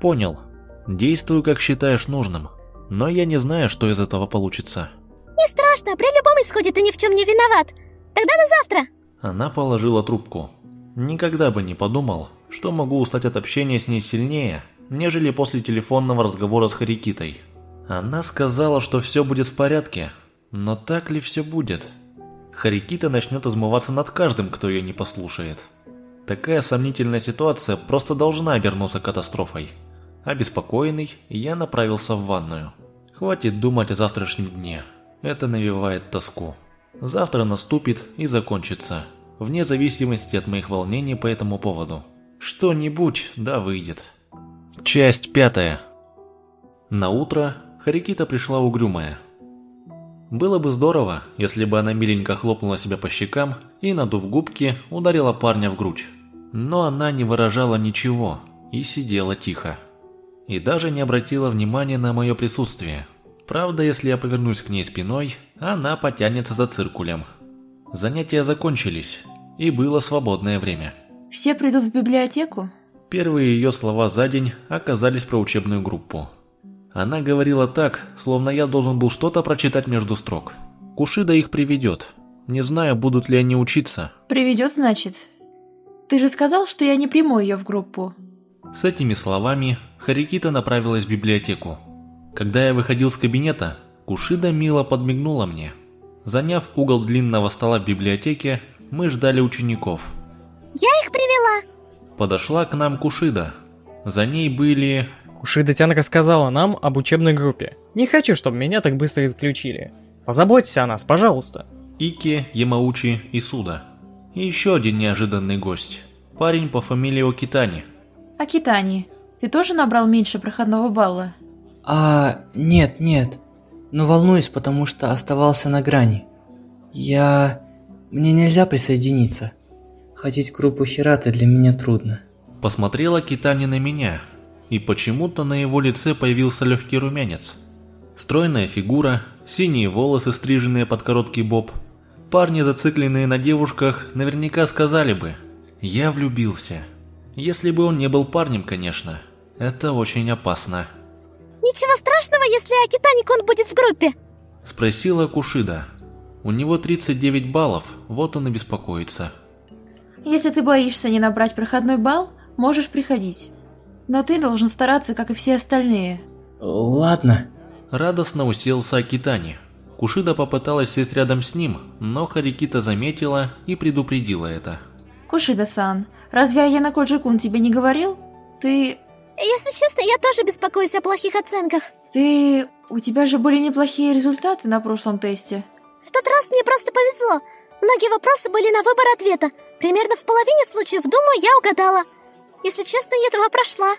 Понял. Действуй, как считаешь нужным. Но я не знаю, что из этого получится. Не страшно, при любом исходе ты ни в чем не виноват. Тогда до завтра. Она положила трубку. Никогда бы не подумал, что могу устать от общения с ней сильнее, нежели после телефонного разговора с Харикитой. Она сказала, что все будет в порядке, но так ли все будет? Харикита начнет измываться над каждым, кто ее не послушает. Такая сомнительная ситуация просто должна обернуться катастрофой. Обеспокоенный, я направился в ванную. Хватит думать о завтрашнем дне. Это навевает тоску. Завтра наступит и закончится, вне зависимости от моих волнений по этому поводу. Что-нибудь, да выйдет. Часть пятая. На утро Харикита пришла угрюмая. Было бы здорово, если бы она миленько хлопнула себя по щекам и, надув губки, ударила парня в грудь. Но она не выражала ничего и сидела тихо. И даже не обратила внимания на мое присутствие. Правда, если я повернусь к ней спиной, она потянется за циркулем. Занятия закончились, и было свободное время. Все придут в библиотеку? Первые ее слова за день оказались про учебную группу. Она говорила так, словно я должен был что-то прочитать между строк. Кушида их приведет. Не знаю, будут ли они учиться. Приведет, значит. Ты же сказал, что я не приму ее в группу. С этими словами Харикита направилась в библиотеку. Когда я выходил с кабинета, Кушида мило подмигнула мне. Заняв угол длинного стола в библиотеке, мы ждали учеников. Я их привела. Подошла к нам Кушида. За ней были... Кушида Тян рассказала нам об учебной группе. Не хочу, чтобы меня так быстро исключили. Позаботься о нас, пожалуйста. Ики, Ямаучи и Суда. И еще один неожиданный гость. Парень по фамилии Окитани. Акитани, ты тоже набрал меньше проходного балла? А, нет, нет. Но волнуюсь, потому что оставался на грани. Я... Мне нельзя присоединиться. Ходить в группу Хираты для меня трудно. Посмотрела Китани на меня, и почему-то на его лице появился легкий румянец. Стройная фигура, синие волосы, стриженные под короткий боб. Парни, зацикленные на девушках, наверняка сказали бы «Я влюбился». Если бы он не был парнем, конечно. Это очень опасно. Ничего страшного, если Акитаник он будет в группе? Спросила Кушида. У него 39 баллов, вот он и беспокоится. Если ты боишься не набрать проходной балл, можешь приходить. Но ты должен стараться, как и все остальные. Ладно. Радостно уселся Акитани. Кушида попыталась сесть рядом с ним, но Харикита заметила и предупредила это. Кушида-сан, разве Аяна Коджи-кун тебе не говорил? Ты... Если честно, я тоже беспокоюсь о плохих оценках. Ты... У тебя же были неплохие результаты на прошлом тесте. В тот раз мне просто повезло. Многие вопросы были на выбор ответа. Примерно в половине случаев, думаю, я угадала. Если честно, я этого прошла.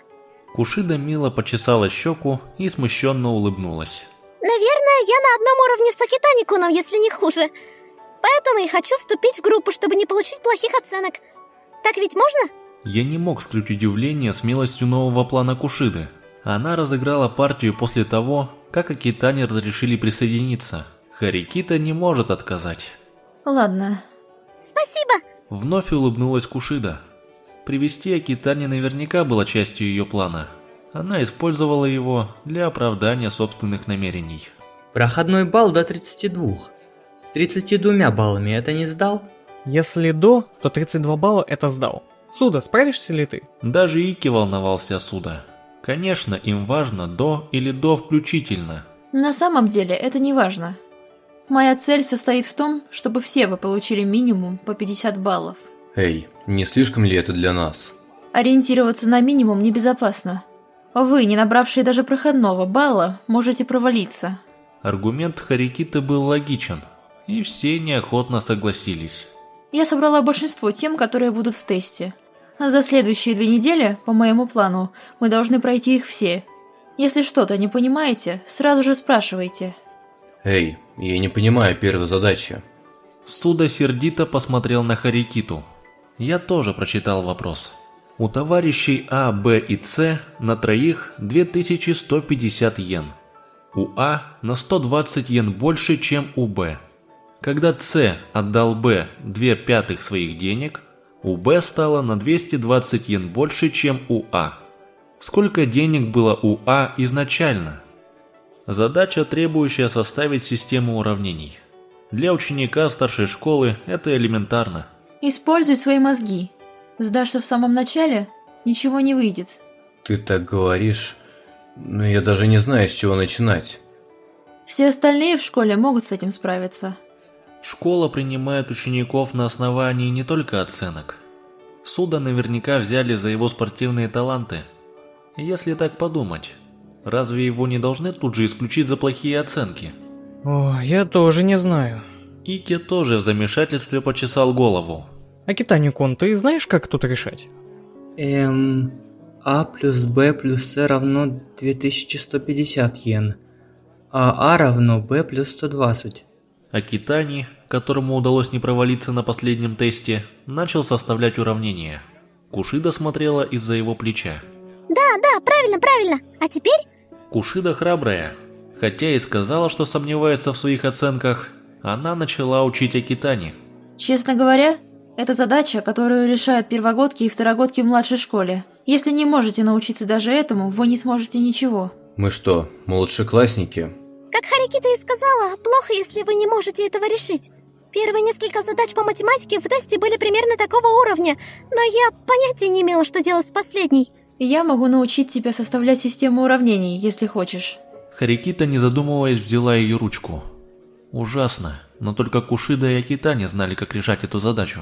Кушида мило почесала щеку и смущенно улыбнулась. Наверное, я на одном уровне с Акитаникуном, если не хуже. Поэтому и хочу вступить в группу, чтобы не получить плохих оценок. Так ведь можно? Я не мог скрыть удивление смелостью нового плана Кушиды. Она разыграла партию после того, как Акитане разрешили присоединиться. Харикита не может отказать. Ладно. Спасибо. Вновь улыбнулась Кушида. Привести Акитане наверняка была частью ее плана. Она использовала его для оправдания собственных намерений. Проходной балл до 32. С 32 баллами это не сдал? Если до, то 32 балла это сдал. Суда, справишься ли ты? Даже Ики волновался о Суда. Конечно, им важно до или до включительно. На самом деле это не важно. Моя цель состоит в том, чтобы все вы получили минимум по 50 баллов. Эй, не слишком ли это для нас? Ориентироваться на минимум небезопасно. Вы, не набравшие даже проходного балла, можете провалиться. Аргумент Харикиты был логичен, и все неохотно согласились. Я собрала большинство тем, которые будут в тесте. За следующие две недели, по моему плану, мы должны пройти их все. Если что-то не понимаете, сразу же спрашивайте. Эй, я не понимаю первой задачи. Суда сердито посмотрел на Харикиту. Я тоже прочитал вопрос. У товарищей А, Б и С на троих 2150 йен. У А на 120 йен больше, чем у Б. Когда С отдал Б 2 пятых своих денег, у Б стало на 220 йен больше, чем у А. Сколько денег было у А изначально? Задача, требующая составить систему уравнений. Для ученика старшей школы это элементарно. Используй свои мозги. Сдашься в самом начале, ничего не выйдет. Ты так говоришь, но я даже не знаю, с чего начинать. Все остальные в школе могут с этим справиться. Школа принимает учеников на основании не только оценок. Суда наверняка взяли за его спортивные таланты. Если так подумать, разве его не должны тут же исключить за плохие оценки? О, я тоже не знаю. Ики тоже в замешательстве почесал голову. Акитани-кун, ты знаешь, как тут решать? Эм... А плюс Б плюс С равно 2150 йен, а А равно Б плюс 120. Акитани, которому удалось не провалиться на последнем тесте, начал составлять уравнения. Кушида смотрела из-за его плеча. Да, да, правильно, правильно. А теперь? Кушида храбрая. Хотя и сказала, что сомневается в своих оценках, она начала учить Акитани. Честно говоря, это задача, которую решают первогодки и второгодки в младшей школе. Если не можете научиться даже этому, вы не сможете ничего. Мы что, младшеклассники? Как Харикита и сказала, плохо, если вы не можете этого решить. Первые несколько задач по математике в тесте были примерно такого уровня, но я понятия не имела, что делать с последней. Я могу научить тебя составлять систему уравнений, если хочешь. Харикита, не задумываясь, взяла ее ручку. Ужасно, но только Кушида и Акита не знали, как решать эту задачу.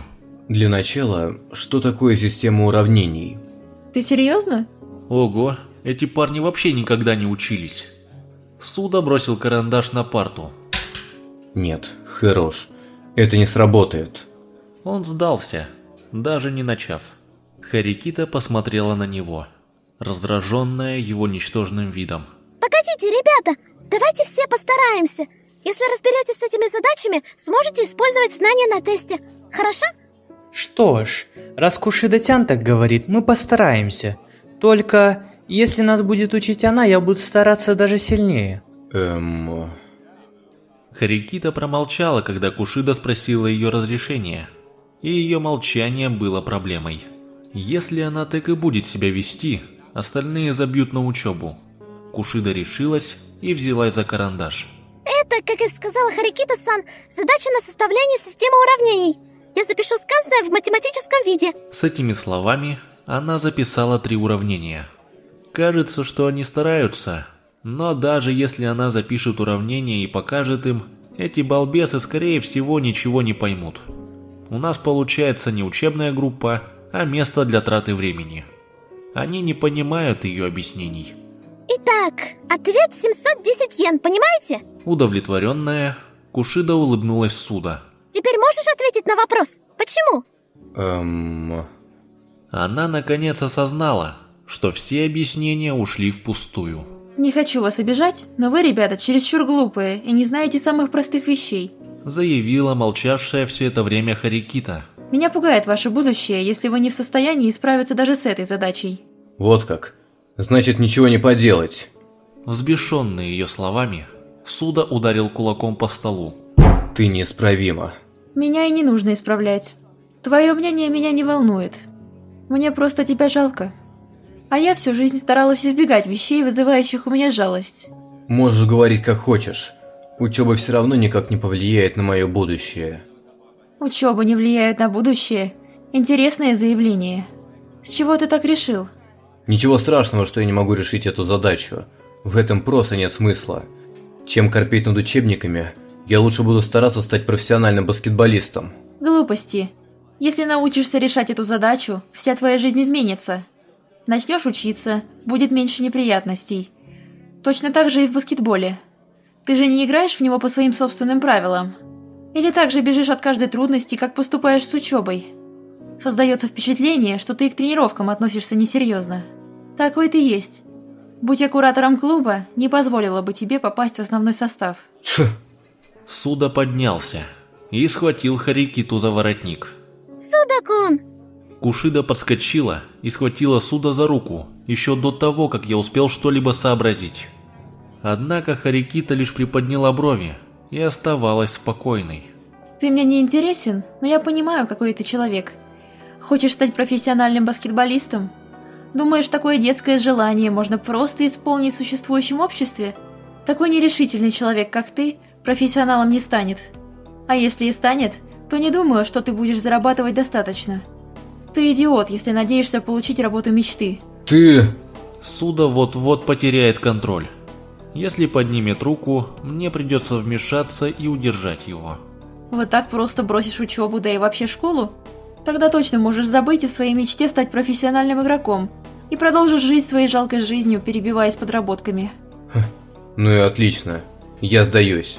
Для начала, что такое система уравнений? Ты серьезно? Ого, эти парни вообще никогда не учились. Суда бросил карандаш на парту. Нет, хорош. Это не сработает. Он сдался, даже не начав. Харикита посмотрела на него, раздраженная его ничтожным видом. Погодите, ребята, давайте все постараемся. Если разберетесь с этими задачами, сможете использовать знания на тесте. Хорошо? Что ж, раз Кушида-тян так говорит, мы постараемся. Только, если нас будет учить она, я буду стараться даже сильнее. Эм... Харикита промолчала, когда Кушида спросила ее разрешения. И ее молчание было проблемой. Если она так и будет себя вести, остальные забьют на учебу. Кушида решилась и взялась за карандаш. Это, как и сказала Харикита-сан, задача на составление системы уравнений. Я запишу сказанное в математическом виде. С этими словами она записала три уравнения. Кажется, что они стараются, но даже если она запишет уравнение и покажет им, эти балбесы скорее всего ничего не поймут. У нас получается не учебная группа, а место для траты времени. Они не понимают ее объяснений. Итак, ответ 710 йен, понимаете? Удовлетворенная, Кушида улыбнулась Суда. Теперь можешь ответить на вопрос? Почему? Эм... Она наконец осознала, что все объяснения ушли впустую. Не хочу вас обижать, но вы, ребята, чересчур глупые и не знаете самых простых вещей. Заявила молчавшая все это время Харикита. Меня пугает ваше будущее, если вы не в состоянии справиться даже с этой задачей. Вот как. Значит, ничего не поделать. Взбешенный ее словами, Суда ударил кулаком по столу. Ты неисправима. Меня и не нужно исправлять. Твое мнение меня не волнует. Мне просто тебя жалко. А я всю жизнь старалась избегать вещей, вызывающих у меня жалость. Можешь говорить как хочешь. Учеба все равно никак не повлияет на мое будущее. Учеба не влияет на будущее. Интересное заявление. С чего ты так решил? Ничего страшного, что я не могу решить эту задачу. В этом просто нет смысла. Чем корпеть над учебниками, я лучше буду стараться стать профессиональным баскетболистом. Глупости. Если научишься решать эту задачу, вся твоя жизнь изменится. Начнешь учиться, будет меньше неприятностей. Точно так же и в баскетболе. Ты же не играешь в него по своим собственным правилам. Или так же бежишь от каждой трудности, как поступаешь с учебой. Создается впечатление, что ты к тренировкам относишься несерьезно. Такой ты есть. Будь я куратором клуба, не позволила бы тебе попасть в основной состав. Суда поднялся и схватил Харикиту за воротник. Суда-кун! Кушида подскочила и схватила Суда за руку, еще до того, как я успел что-либо сообразить. Однако Харикита лишь приподняла брови и оставалась спокойной. Ты мне не интересен, но я понимаю, какой ты человек. Хочешь стать профессиональным баскетболистом? Думаешь, такое детское желание можно просто исполнить в существующем обществе? Такой нерешительный человек, как ты, профессионалом не станет. А если и станет, то не думаю, что ты будешь зарабатывать достаточно. Ты идиот, если надеешься получить работу мечты. Ты... Суда вот-вот потеряет контроль. Если поднимет руку, мне придется вмешаться и удержать его. Вот так просто бросишь учебу, да и вообще школу? Тогда точно можешь забыть о своей мечте стать профессиональным игроком и продолжишь жить своей жалкой жизнью, перебиваясь подработками. Ну и отлично. Я сдаюсь.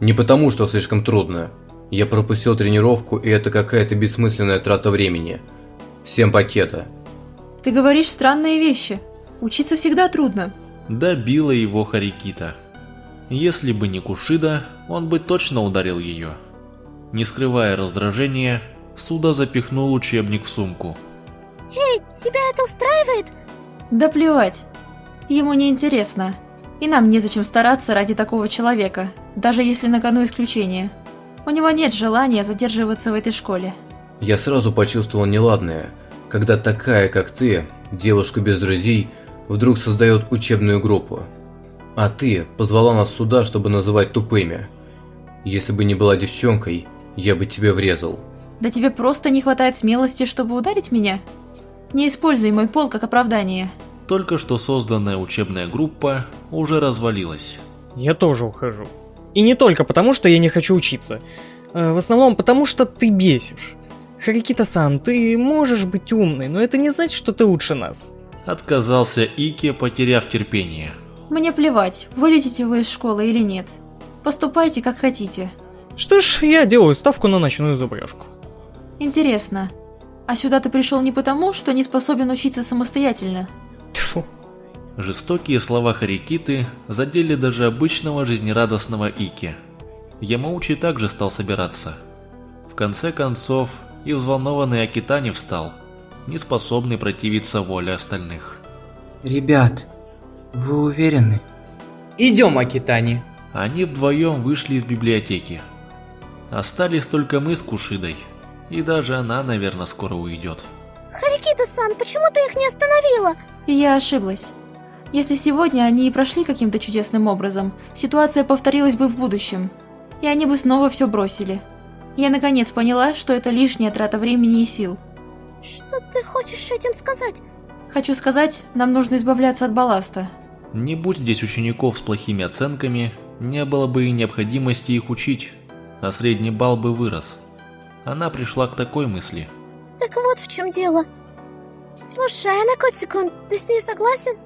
Не потому, что слишком трудно. Я пропустил тренировку, и это какая-то бессмысленная трата времени. Всем пакета. Ты говоришь странные вещи. Учиться всегда трудно. Добила его Харикита. Если бы не Кушида, он бы точно ударил ее. Не скрывая раздражения, Суда запихнул учебник в сумку. Эй, тебя это устраивает? Да плевать. Ему не интересно. И нам незачем стараться ради такого человека, даже если на кону исключение. У него нет желания задерживаться в этой школе. Я сразу почувствовал неладное, когда такая, как ты, девушка без друзей, вдруг создает учебную группу. А ты позвала нас сюда, чтобы называть тупыми. Если бы не была девчонкой, я бы тебе врезал. Да тебе просто не хватает смелости, чтобы ударить меня? Не используй мой пол как оправдание. Только что созданная учебная группа уже развалилась. Я тоже ухожу. И не только потому, что я не хочу учиться. Э, в основном потому, что ты бесишь. Харикита-сан, ты можешь быть умной, но это не значит, что ты лучше нас. Отказался Ики, потеряв терпение. Мне плевать, вылетите вы из школы или нет. Поступайте как хотите. Что ж, я делаю ставку на ночную зубрежку. Интересно, а сюда ты пришел не потому, что не способен учиться самостоятельно? Тьфу. Жестокие слова Харикиты задели даже обычного жизнерадостного Ики. Ямаучи также стал собираться. В конце концов, и взволнованный Акитани встал, не способный противиться воле остальных. Ребят, вы уверены? Идем, Акитани. Они вдвоем вышли из библиотеки. Остались только мы с Кушидой, и даже она, наверное, скоро уйдет. Харикита-сан, почему ты их не остановила? Я ошиблась. Если сегодня они и прошли каким-то чудесным образом, ситуация повторилась бы в будущем, и они бы снова все бросили. Я наконец поняла, что это лишняя трата времени и сил. Что ты хочешь этим сказать? Хочу сказать, нам нужно избавляться от балласта. Не будь здесь учеников с плохими оценками, не было бы и необходимости их учить, а средний балл бы вырос. Она пришла к такой мысли. Так вот в чем дело. Слушай, а на Котикун, ты с ней согласен?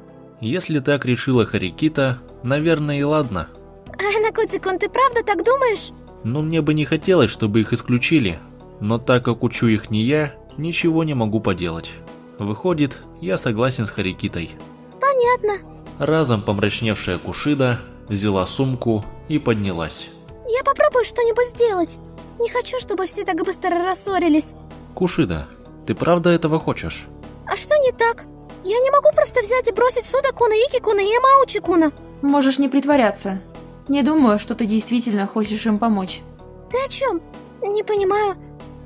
Если так решила Харикита, наверное и ладно. А на Котикун, ты правда так думаешь? Но мне бы не хотелось, чтобы их исключили. Но так как учу их не я, ничего не могу поделать. Выходит, я согласен с Харикитой. Понятно. Разом помрачневшая Кушида взяла сумку и поднялась. Я попробую что-нибудь сделать. Не хочу, чтобы все так быстро рассорились. Кушида, ты правда этого хочешь? А что не так? Я не могу просто взять и бросить Суда-куна, Ики-куна и Ямаучи-куна. Можешь не притворяться. Не думаю, что ты действительно хочешь им помочь. Ты о чем? Не понимаю.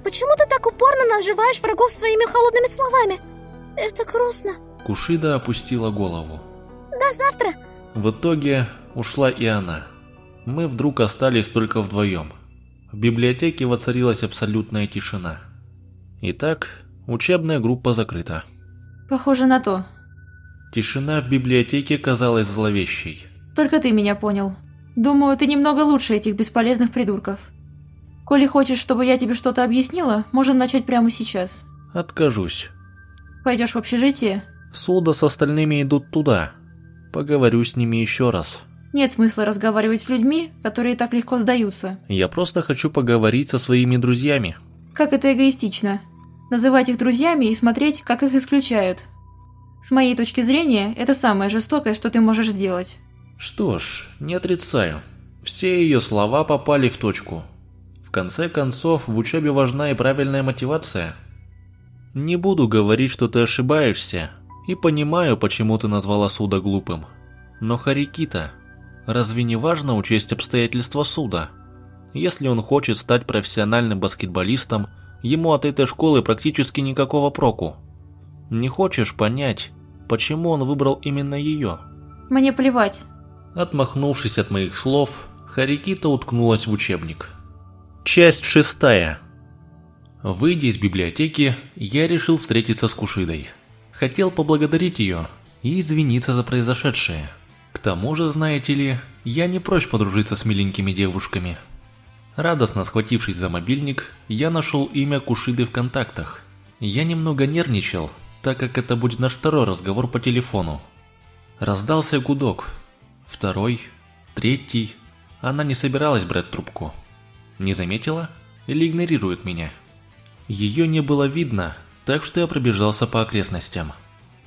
Почему ты так упорно наживаешь врагов своими холодными словами? Это грустно. Кушида опустила голову. До завтра. В итоге ушла и она. Мы вдруг остались только вдвоем. В библиотеке воцарилась абсолютная тишина. Итак, учебная группа закрыта. Похоже на то. Тишина в библиотеке казалась зловещей. Только ты меня понял. Думаю, ты немного лучше этих бесполезных придурков. Коли хочешь, чтобы я тебе что-то объяснила, можем начать прямо сейчас. Откажусь. Пойдешь в общежитие? Суда с остальными идут туда. Поговорю с ними еще раз. Нет смысла разговаривать с людьми, которые так легко сдаются. Я просто хочу поговорить со своими друзьями. Как это эгоистично. Называть их друзьями и смотреть, как их исключают. С моей точки зрения, это самое жестокое, что ты можешь сделать. Что ж, не отрицаю. Все ее слова попали в точку. В конце концов, в учебе важна и правильная мотивация. Не буду говорить, что ты ошибаешься, и понимаю, почему ты назвала суда глупым. Но Харикита, разве не важно учесть обстоятельства суда? Если он хочет стать профессиональным баскетболистом, ему от этой школы практически никакого проку. Не хочешь понять, почему он выбрал именно ее? Мне плевать. Отмахнувшись от моих слов, Харикита уткнулась в учебник. Часть шестая. Выйдя из библиотеки, я решил встретиться с Кушидой. Хотел поблагодарить ее и извиниться за произошедшее. К тому же, знаете ли, я не прочь подружиться с миленькими девушками. Радостно схватившись за мобильник, я нашел имя Кушиды в контактах. Я немного нервничал, так как это будет наш второй разговор по телефону. Раздался гудок. Второй, третий. Она не собиралась брать трубку. Не заметила или игнорирует меня? Ее не было видно, так что я пробежался по окрестностям.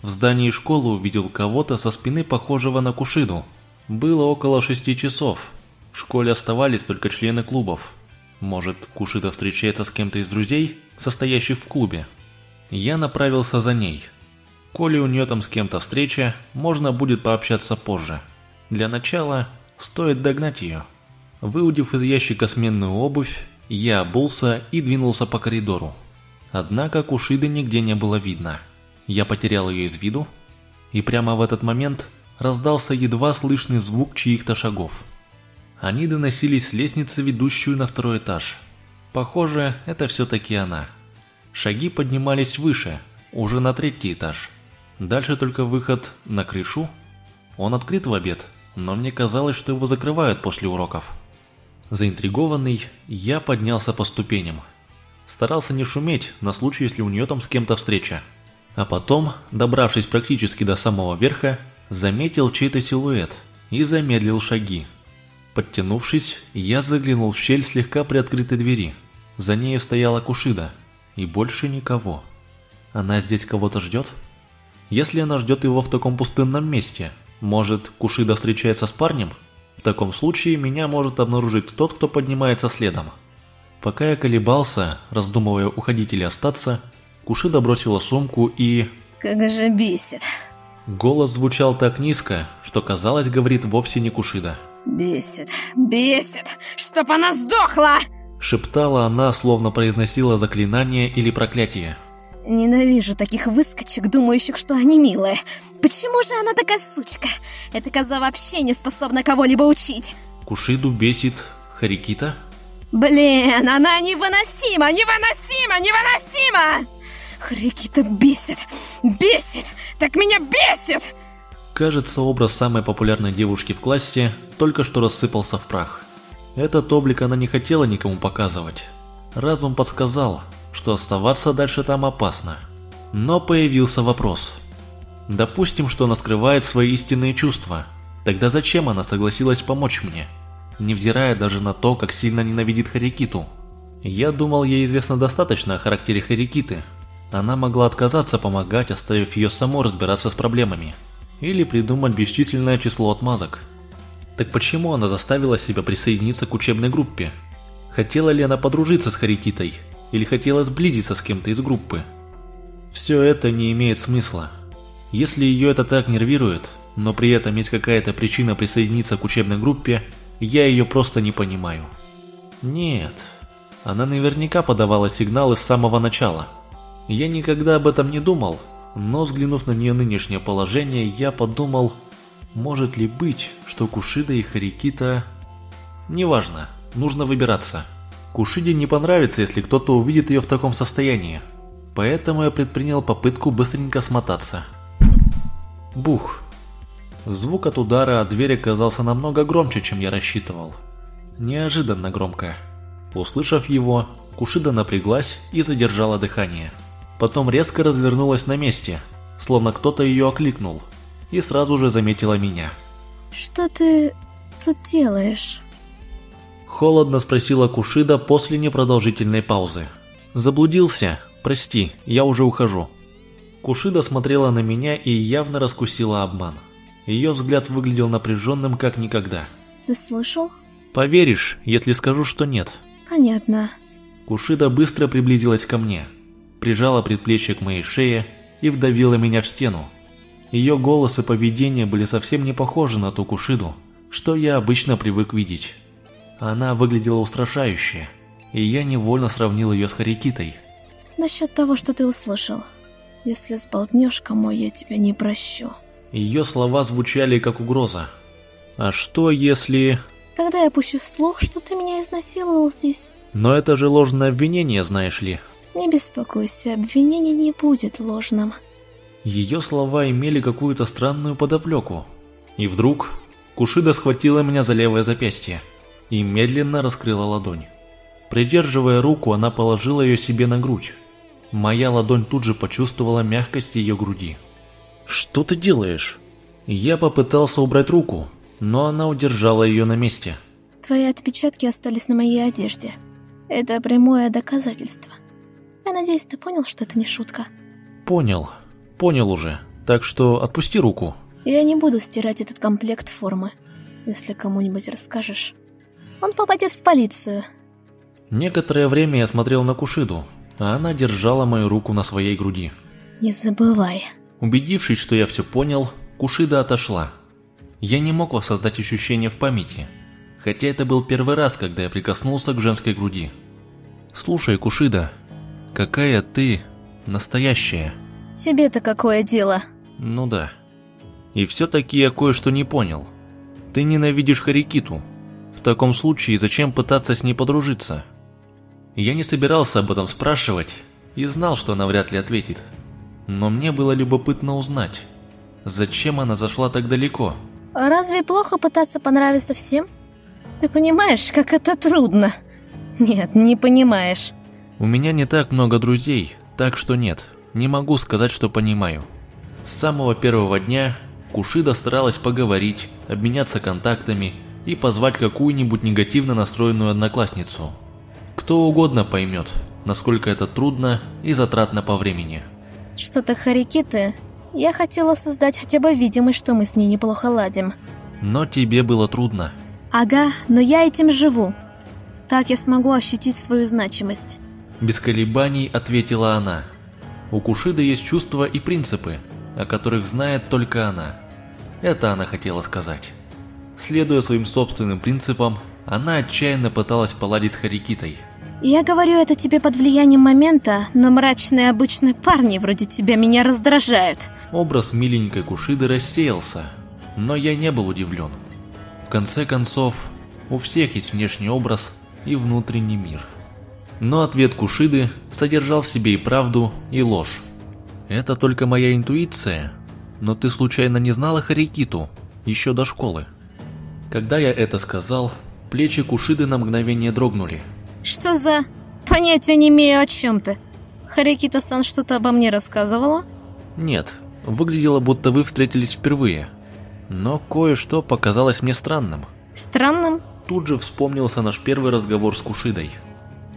В здании школы увидел кого-то со спины похожего на Кушиду. Было около шести часов. В школе оставались только члены клубов. Может, Кушида встречается с кем-то из друзей, состоящих в клубе. Я направился за ней. Коли у нее там с кем-то встреча, можно будет пообщаться позже. Для начала стоит догнать ее. Выудив из ящика сменную обувь, я обулся и двинулся по коридору. Однако Кушиды нигде не было видно. Я потерял ее из виду, и прямо в этот момент раздался едва слышный звук чьих-то шагов. Они доносились с лестницы, ведущую на второй этаж. Похоже, это все-таки она. Шаги поднимались выше, уже на третий этаж. Дальше только выход на крышу. Он открыт в обед, но мне казалось, что его закрывают после уроков. Заинтригованный, я поднялся по ступеням. Старался не шуметь на случай, если у нее там с кем-то встреча. А потом, добравшись практически до самого верха, заметил чей-то силуэт и замедлил шаги. Подтянувшись, я заглянул в щель слегка приоткрытой двери. За нею стояла Кушида, и больше никого. Она здесь кого-то ждет? Если она ждет его в таком пустынном месте, может, Кушида встречается с парнем? В таком случае меня может обнаружить тот, кто поднимается следом. Пока я колебался, раздумывая, уходить или остаться, Кушида бросила сумку и... Как же бесит. Голос звучал так низко, что казалось, говорит вовсе не Кушида. Бесит, бесит, чтоб она сдохла! Шептала она, словно произносила заклинание или проклятие. Ненавижу таких выскочек, думающих, что они милые. Почему же она такая сучка? Эта коза вообще не способна кого-либо учить. Кушиду бесит Харикита? Блин, она невыносима, невыносима, невыносима! Харикита бесит, бесит, так меня бесит! Кажется, образ самой популярной девушки в классе только что рассыпался в прах. Этот облик она не хотела никому показывать. Разум подсказал, что оставаться дальше там опасно. Но появился вопрос. Допустим, что она скрывает свои истинные чувства. Тогда зачем она согласилась помочь мне? Невзирая даже на то, как сильно ненавидит Харикиту. Я думал, ей известно достаточно о характере Харикиты. Она могла отказаться помогать, оставив ее само разбираться с проблемами. Или придумать бесчисленное число отмазок. Так почему она заставила себя присоединиться к учебной группе? Хотела ли она подружиться с Харикитой? Или хотела сблизиться с кем-то из группы? Все это не имеет смысла. Если ее это так нервирует, но при этом есть какая-то причина присоединиться к учебной группе, я ее просто не понимаю. Нет, она наверняка подавала сигналы с самого начала. Я никогда об этом не думал, но взглянув на нее нынешнее положение, я подумал, может ли быть, что Кушида и Харикита... Неважно, нужно выбираться. Кушиде не понравится, если кто-то увидит ее в таком состоянии. Поэтому я предпринял попытку быстренько смотаться. Бух. Звук от удара о дверь оказался намного громче, чем я рассчитывал. Неожиданно громко. Услышав его, Кушида напряглась и задержала дыхание. Потом резко развернулась на месте, словно кто-то ее окликнул – и сразу же заметила меня. «Что ты тут делаешь?» Холодно спросила Кушида после непродолжительной паузы. «Заблудился? Прости, я уже ухожу». Кушида смотрела на меня и явно раскусила обман. Ее взгляд выглядел напряженным как никогда. «Ты слышал?» «Поверишь, если скажу, что нет». «Понятно». Кушида быстро приблизилась ко мне, прижала предплечье к моей шее и вдавила меня в стену, ее голос и поведение были совсем не похожи на ту Кушиду, что я обычно привык видеть. Она выглядела устрашающе, и я невольно сравнил ее с Харикитой. Насчет того, что ты услышал. Если сболтнешь кому, я тебя не прощу. Ее слова звучали как угроза. А что если... Тогда я пущу слух, что ты меня изнасиловал здесь. Но это же ложное обвинение, знаешь ли. Не беспокойся, обвинение не будет ложным. Ее слова имели какую-то странную подоплеку. И вдруг Кушида схватила меня за левое запястье и медленно раскрыла ладонь. Придерживая руку, она положила ее себе на грудь. Моя ладонь тут же почувствовала мягкость ее груди. «Что ты делаешь?» Я попытался убрать руку, но она удержала ее на месте. Твои отпечатки остались на моей одежде. Это прямое доказательство. Я надеюсь, ты понял, что это не шутка? Понял. Понял уже. Так что отпусти руку. Я не буду стирать этот комплект формы. Если кому-нибудь расскажешь. Он попадет в полицию. Некоторое время я смотрел на Кушиду, а она держала мою руку на своей груди. Не забывай. Убедившись, что я все понял, Кушида отошла. Я не мог воссоздать ощущение в памяти, хотя это был первый раз, когда я прикоснулся к женской груди. Слушай, Кушида, какая ты настоящая. Тебе-то какое дело? Ну да. И все-таки я кое-что не понял. Ты ненавидишь Харикиту. В таком случае зачем пытаться с ней подружиться? Я не собирался об этом спрашивать и знал, что она вряд ли ответит. Но мне было любопытно узнать, зачем она зашла так далеко. Разве плохо пытаться понравиться всем? Ты понимаешь, как это трудно? Нет, не понимаешь. У меня не так много друзей, так что нет, не могу сказать, что понимаю. С самого первого дня Кушида старалась поговорить, обменяться контактами и позвать какую-нибудь негативно настроенную одноклассницу. Кто угодно поймет, насколько это трудно и затратно по времени. Что-то Харикиты. Я хотела создать хотя бы видимость, что мы с ней неплохо ладим. Но тебе было трудно. Ага, но я этим живу. Так я смогу ощутить свою значимость. Без колебаний ответила она. У Кушиды есть чувства и принципы, о которых знает только она. Это она хотела сказать. Следуя своим собственным принципам, она отчаянно пыталась поладить с Харикитой. Я говорю это тебе под влиянием момента, но мрачные обычные парни вроде тебя меня раздражают. Образ миленькой Кушиды рассеялся, но я не был удивлен. В конце концов, у всех есть внешний образ и внутренний мир. Но ответ Кушиды содержал в себе и правду, и ложь. Это только моя интуиция, но ты случайно не знала Харикиту еще до школы? Когда я это сказал, плечи Кушиды на мгновение дрогнули. Что за... Понятия не имею о чем ты. Харикита-сан что-то обо мне рассказывала? Нет, выглядело, будто вы встретились впервые. Но кое-что показалось мне странным. Странным? Тут же вспомнился наш первый разговор с Кушидой.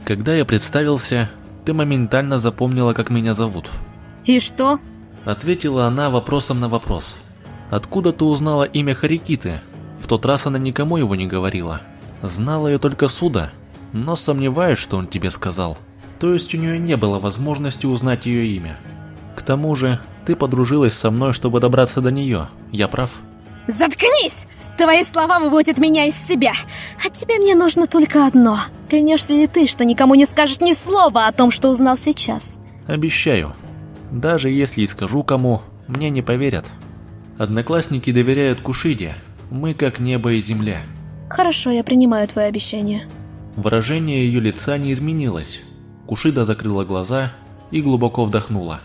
Когда я представился, ты моментально запомнила, как меня зовут. И что? Ответила она вопросом на вопрос. Откуда ты узнала имя Харикиты? В тот раз она никому его не говорила. Знала ее только Суда, но сомневаюсь, что он тебе сказал. То есть у нее не было возможности узнать ее имя. К тому же, ты подружилась со мной, чтобы добраться до нее. Я прав? Заткнись! Твои слова выводят меня из себя. От тебя мне нужно только одно. Клянешься ли ты, что никому не скажешь ни слова о том, что узнал сейчас? Обещаю. Даже если и скажу кому, мне не поверят. Одноклассники доверяют Кушиде. Мы как небо и земля. Хорошо, я принимаю твое обещание. Выражение ее лица не изменилось. Кушида закрыла глаза и глубоко вдохнула.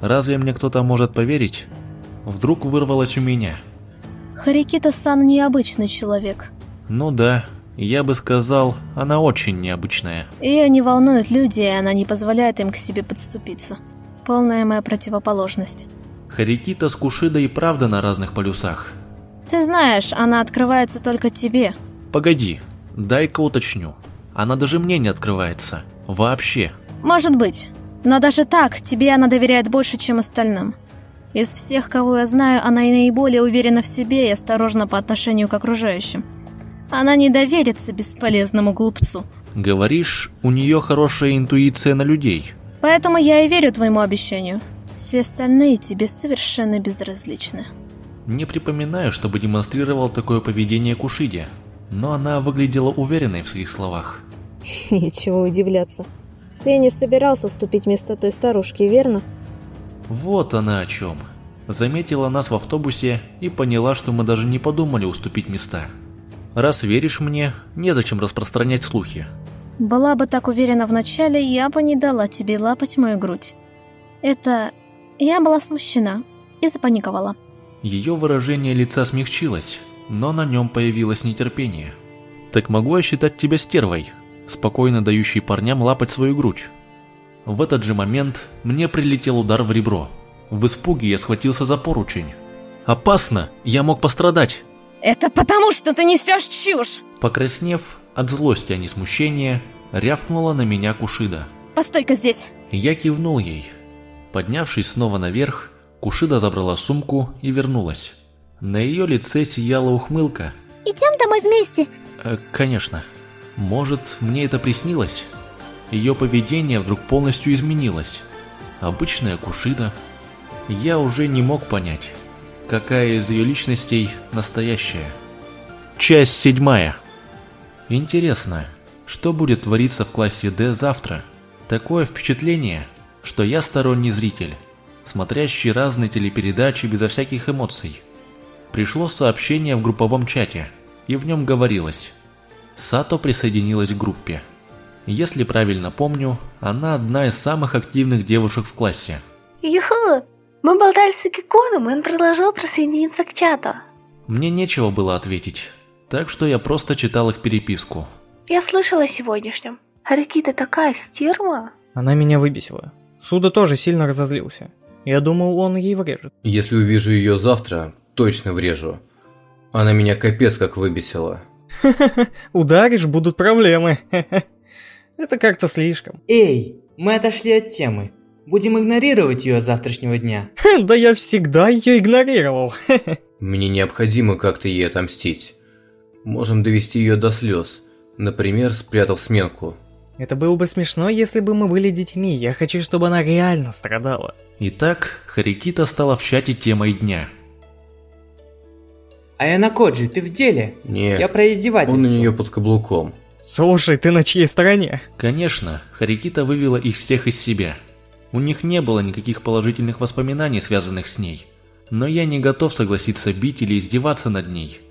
Разве мне кто-то может поверить? Вдруг вырвалось у меня. Харикита-сан необычный человек. Ну да, я бы сказал, она очень необычная. Ее не волнуют люди, и она не позволяет им к себе подступиться. Полная моя противоположность. Харикита с Кушидой и правда на разных полюсах. Ты знаешь, она открывается только тебе. Погоди, дай-ка уточню. Она даже мне не открывается. Вообще. Может быть. Но даже так, тебе она доверяет больше, чем остальным. Из всех, кого я знаю, она и наиболее уверена в себе и осторожна по отношению к окружающим. Она не доверится бесполезному глупцу. Говоришь, у нее хорошая интуиция на людей. Поэтому я и верю твоему обещанию. Все остальные тебе совершенно безразличны. Не припоминаю, чтобы демонстрировал такое поведение Кушиде, но она выглядела уверенной в своих словах. <laughs> Ничего удивляться. Ты не собирался ступить вместо той старушки, верно? Вот она о чем. Заметила нас в автобусе и поняла, что мы даже не подумали уступить места. Раз веришь мне, незачем распространять слухи. Была бы так уверена вначале, я бы не дала тебе лапать мою грудь. Это... Я была смущена и запаниковала. Ее выражение лица смягчилось, но на нем появилось нетерпение. Так могу я считать тебя стервой, спокойно дающей парням лапать свою грудь? В этот же момент мне прилетел удар в ребро. В испуге я схватился за поручень. Опасно! Я мог пострадать! Это потому, что ты несешь чушь! Покраснев от злости, а не смущения, рявкнула на меня Кушида. Постой-ка здесь! Я кивнул ей. Поднявшись снова наверх, Кушида забрала сумку и вернулась. На ее лице сияла ухмылка. Идем домой вместе? Э, конечно. Может, мне это приснилось? Ее поведение вдруг полностью изменилось. Обычная Кушида. Я уже не мог понять, какая из ее личностей настоящая. Часть седьмая. Интересно, что будет твориться в классе D завтра? Такое впечатление, что я сторонний зритель, смотрящий разные телепередачи безо всяких эмоций. Пришло сообщение в групповом чате, и в нем говорилось Сато присоединилась к группе. Если правильно помню, она одна из самых активных девушек в классе. Юху! Мы болтали с Акиконом, и он предложил присоединиться к чату. Мне нечего было ответить, так что я просто читал их переписку. Я слышала о сегодняшнем. Харикита такая стерва. Она меня выбесила. Суда тоже сильно разозлился. Я думал, он ей врежет. Если увижу ее завтра, точно врежу. Она меня капец как выбесила. <laughs> Ударишь, будут проблемы. <laughs> Это как-то слишком. Эй, мы отошли от темы. Будем игнорировать ее с завтрашнего дня. <laughs> Да я всегда ее игнорировал. Мне необходимо как-то ей отомстить. Можем довести ее до слез. Например, спрятав сменку. Это было бы смешно, если бы мы были детьми. Я хочу, чтобы она реально страдала. Итак, Харикита стала в чате темой дня. Аяна Коджи, ты в деле? Нет, Я про издевательство. он у нее под каблуком. Слушай, ты на чьей стороне? Конечно, Харикита вывела их всех из себя. У них не было никаких положительных воспоминаний, связанных с ней. Но я не готов согласиться бить или издеваться над ней.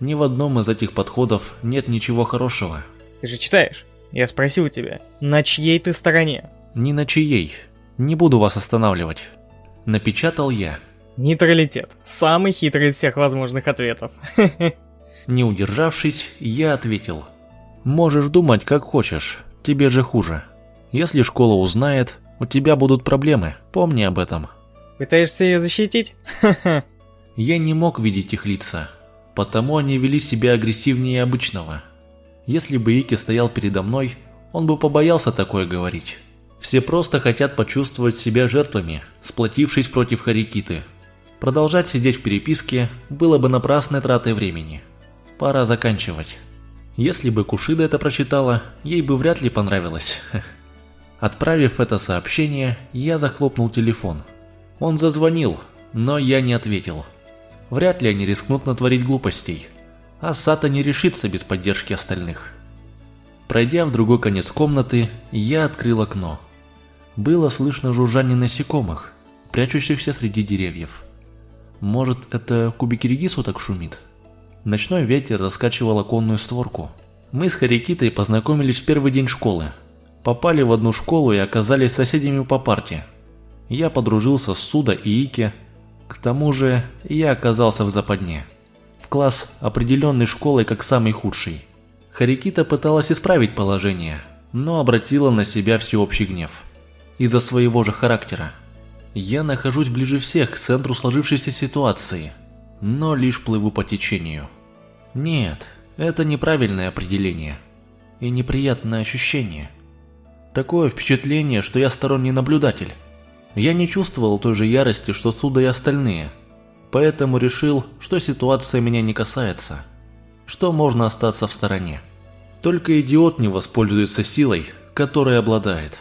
Ни в одном из этих подходов нет ничего хорошего. Ты же читаешь? Я спросил тебя, на чьей ты стороне? Ни на чьей. Не буду вас останавливать. Напечатал я. Нейтралитет. Самый хитрый из всех возможных ответов. <laughs> Не удержавшись, я ответил. Можешь думать, как хочешь, тебе же хуже. Если школа узнает, у тебя будут проблемы, помни об этом. Пытаешься ее защитить? <laughs> Я не мог видеть их лица, потому они вели себя агрессивнее обычного. Если бы Ики стоял передо мной, он бы побоялся такое говорить. Все просто хотят почувствовать себя жертвами, сплотившись против Харикиты. Продолжать сидеть в переписке было бы напрасной тратой времени. Пора заканчивать. Если бы Кушида это прочитала, ей бы вряд ли понравилось. <laughs> Отправив это сообщение, я захлопнул телефон. Он зазвонил, но я не ответил. Вряд ли они рискнут натворить глупостей, а Сата не решится без поддержки остальных. Пройдя в другой конец комнаты, я открыл окно. Было слышно жужжание насекомых, прячущихся среди деревьев. Может, это Кубикиригису так шумит? Ночной ветер раскачивал оконную створку. Мы с Харикитой познакомились в первый день школы, попали в одну школу и оказались соседями по парте. Я подружился с Суда и Ики, к тому же я оказался в западне. Класс, определенный школой как самый худший. Харикита пыталась исправить положение, но обратила на себя всеобщий гнев. Из-за своего же характера. Я нахожусь ближе всех к центру сложившейся ситуации, но лишь плыву по течению. Нет, это неправильное определение и неприятное ощущение – Такое впечатление, что я сторонний наблюдатель. Я не чувствовал той же ярости, что Суда и остальные, поэтому решил, что ситуация меня не касается, что можно остаться в стороне. Только идиот не воспользуется силой, которой обладает.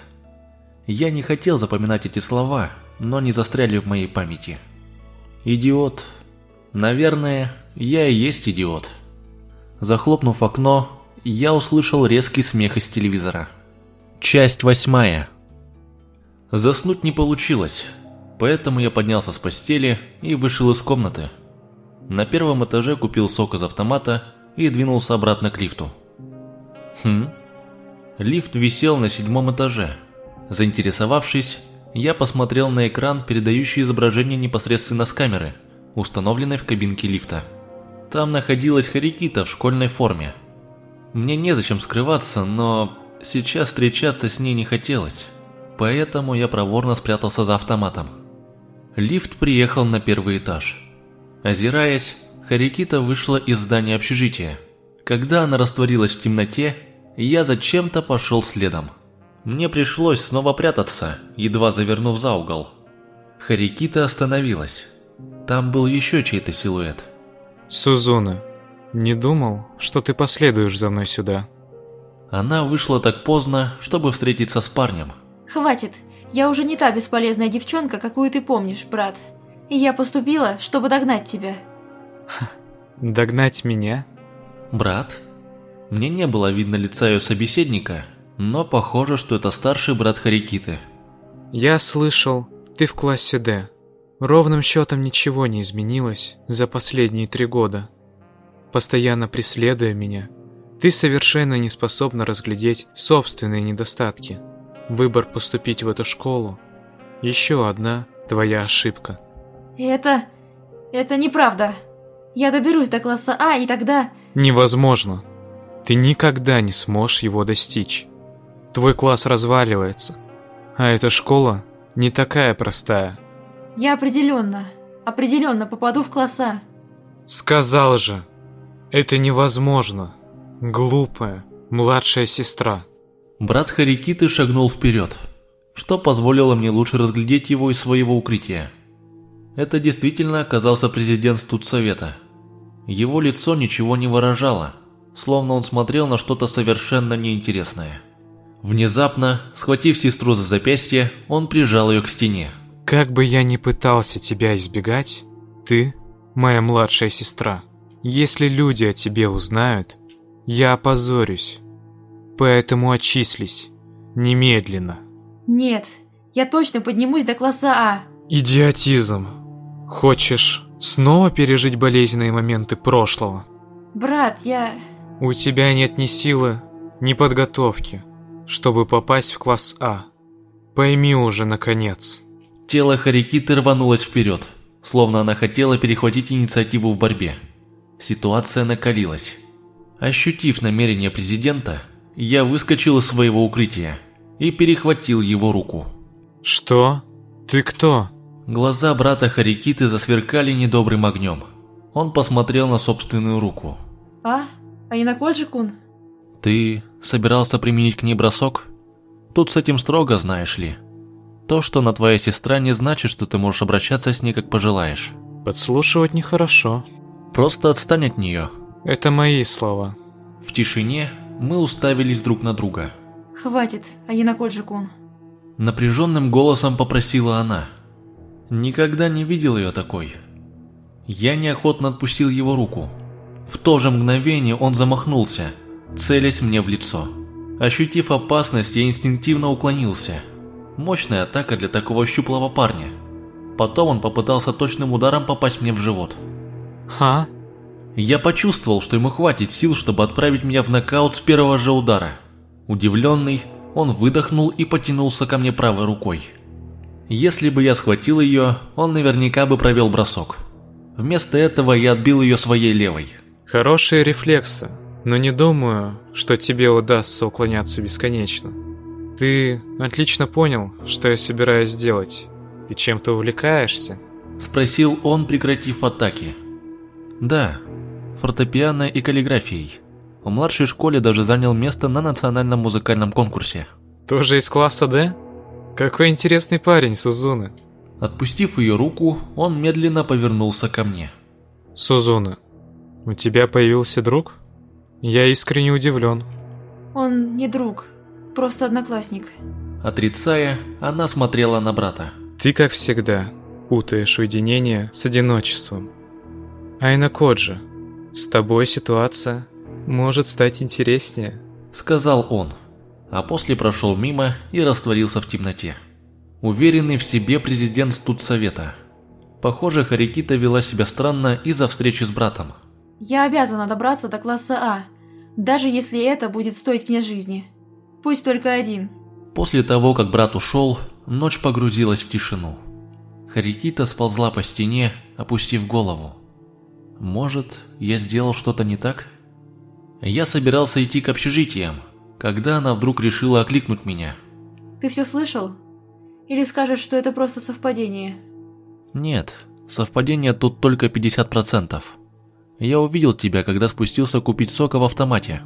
Я не хотел запоминать эти слова, но они застряли в моей памяти. Идиот. Наверное, я и есть идиот. Захлопнув окно, я услышал резкий смех из телевизора. Часть восьмая. Заснуть не получилось, поэтому я поднялся с постели и вышел из комнаты. На первом этаже купил сок из автомата и двинулся обратно к лифту. Хм. Лифт висел на седьмом этаже. Заинтересовавшись, я посмотрел на экран, передающий изображение непосредственно с камеры, установленной в кабинке лифта. Там находилась Харикита в школьной форме. Мне незачем скрываться, но Сейчас встречаться с ней не хотелось, поэтому я проворно спрятался за автоматом. Лифт приехал на первый этаж. Озираясь, Харикита вышла из здания общежития. Когда она растворилась в темноте, я зачем-то пошел следом. Мне пришлось снова прятаться, едва завернув за угол. Харикита остановилась. Там был еще чей-то силуэт. Сузуна, не думал, что ты последуешь за мной сюда. Она вышла так поздно, чтобы встретиться с парнем. Хватит. Я уже не та бесполезная девчонка, какую ты помнишь, брат. И я поступила, чтобы догнать тебя. <laughs> Догнать меня? Брат? Мне не было видно лица ее собеседника, но похоже, что это старший брат Харикиты. Я слышал, ты в классе Д. Ровным счетом ничего не изменилось за последние три года. Постоянно преследуя меня, ты совершенно не способна разглядеть собственные недостатки. Выбор поступить в эту школу – еще одна твоя ошибка. Это... это неправда. Я доберусь до класса А, и тогда... Невозможно. Ты никогда не сможешь его достичь. Твой класс разваливается. А эта школа не такая простая. Я определенно, определенно попаду в класс А. Сказал же, это невозможно. Глупая, младшая сестра. Брат Харикиты шагнул вперед, что позволило мне лучше разглядеть его из своего укрытия. Это действительно оказался президент студсовета. Его лицо ничего не выражало, словно он смотрел на что-то совершенно неинтересное. Внезапно, схватив сестру за запястье, он прижал ее к стене. Как бы я ни пытался тебя избегать, ты моя младшая сестра. Если люди о тебе узнают, я опозорюсь. Поэтому отчислись. Немедленно. Нет, я точно поднимусь до класса А. Идиотизм. Хочешь снова пережить болезненные моменты прошлого? Брат, я... У тебя нет ни силы, ни подготовки, чтобы попасть в класс А. Пойми уже, наконец. Тело Харикиты рванулось вперед, словно она хотела перехватить инициативу в борьбе. Ситуация накалилась. Ощутив намерение президента, я выскочил из своего укрытия и перехватил его руку. «Что? Ты кто?» Глаза брата Харикиты засверкали недобрым огнем. Он посмотрел на собственную руку. А? Айнакоджи-кун? Ты собирался применить к ней бросок? Тут с этим строго, знаешь ли. То, что она твоя сестра, не значит, что ты можешь обращаться с ней как пожелаешь. Подслушивать нехорошо. Просто отстань от нее. Это мои слова. В тишине мы уставились друг на друга. Хватит, Айнакоджи-кун. Напряженным голосом попросила она. Никогда не видел ее такой. Я неохотно отпустил его руку. В то же мгновение он замахнулся, целясь мне в лицо. Ощутив опасность, я инстинктивно уклонился. Мощная атака для такого щуплого парня. Потом он попытался точным ударом попасть мне в живот. Ха? Я почувствовал, что ему хватит сил, чтобы отправить меня в нокаут с первого же удара. Удивленный, он выдохнул и потянулся ко мне правой рукой. Если бы я схватил ее, он наверняка бы провел бросок. Вместо этого я отбил ее своей левой. Хорошие рефлексы, но не думаю, что тебе удастся уклоняться бесконечно. Ты отлично понял, что я собираюсь сделать. Ты чем-то увлекаешься? Спросил он, прекратив атаки. Да, фортепиано и каллиграфией. В младшей школе даже занял место на национальном музыкальном конкурсе. Тоже из класса D? Какой интересный парень, Сузуна. Отпустив ее руку, он медленно повернулся ко мне. Сузуна, у тебя появился друг? Я искренне удивлен. Он не друг, просто одноклассник. Отрицая, она смотрела на брата. Ты, как всегда, путаешь уединение с одиночеством. Айна Коджи, с тобой ситуация может стать интереснее. Сказал он а после прошел мимо и растворился в темноте. Уверенный в себе президент студсовета. Похоже, Харикита вела себя странно из-за встречи с братом. Я обязана добраться до класса А, даже если это будет стоить мне жизни. Пусть только один. После того, как брат ушел, ночь погрузилась в тишину. Харикита сползла по стене, опустив голову. Может, я сделал что-то не так? Я собирался идти к общежитиям, когда она вдруг решила окликнуть меня. Ты все слышал? Или скажешь, что это просто совпадение? Нет, совпадение тут только 50%. Я увидел тебя, когда спустился купить сока в автомате.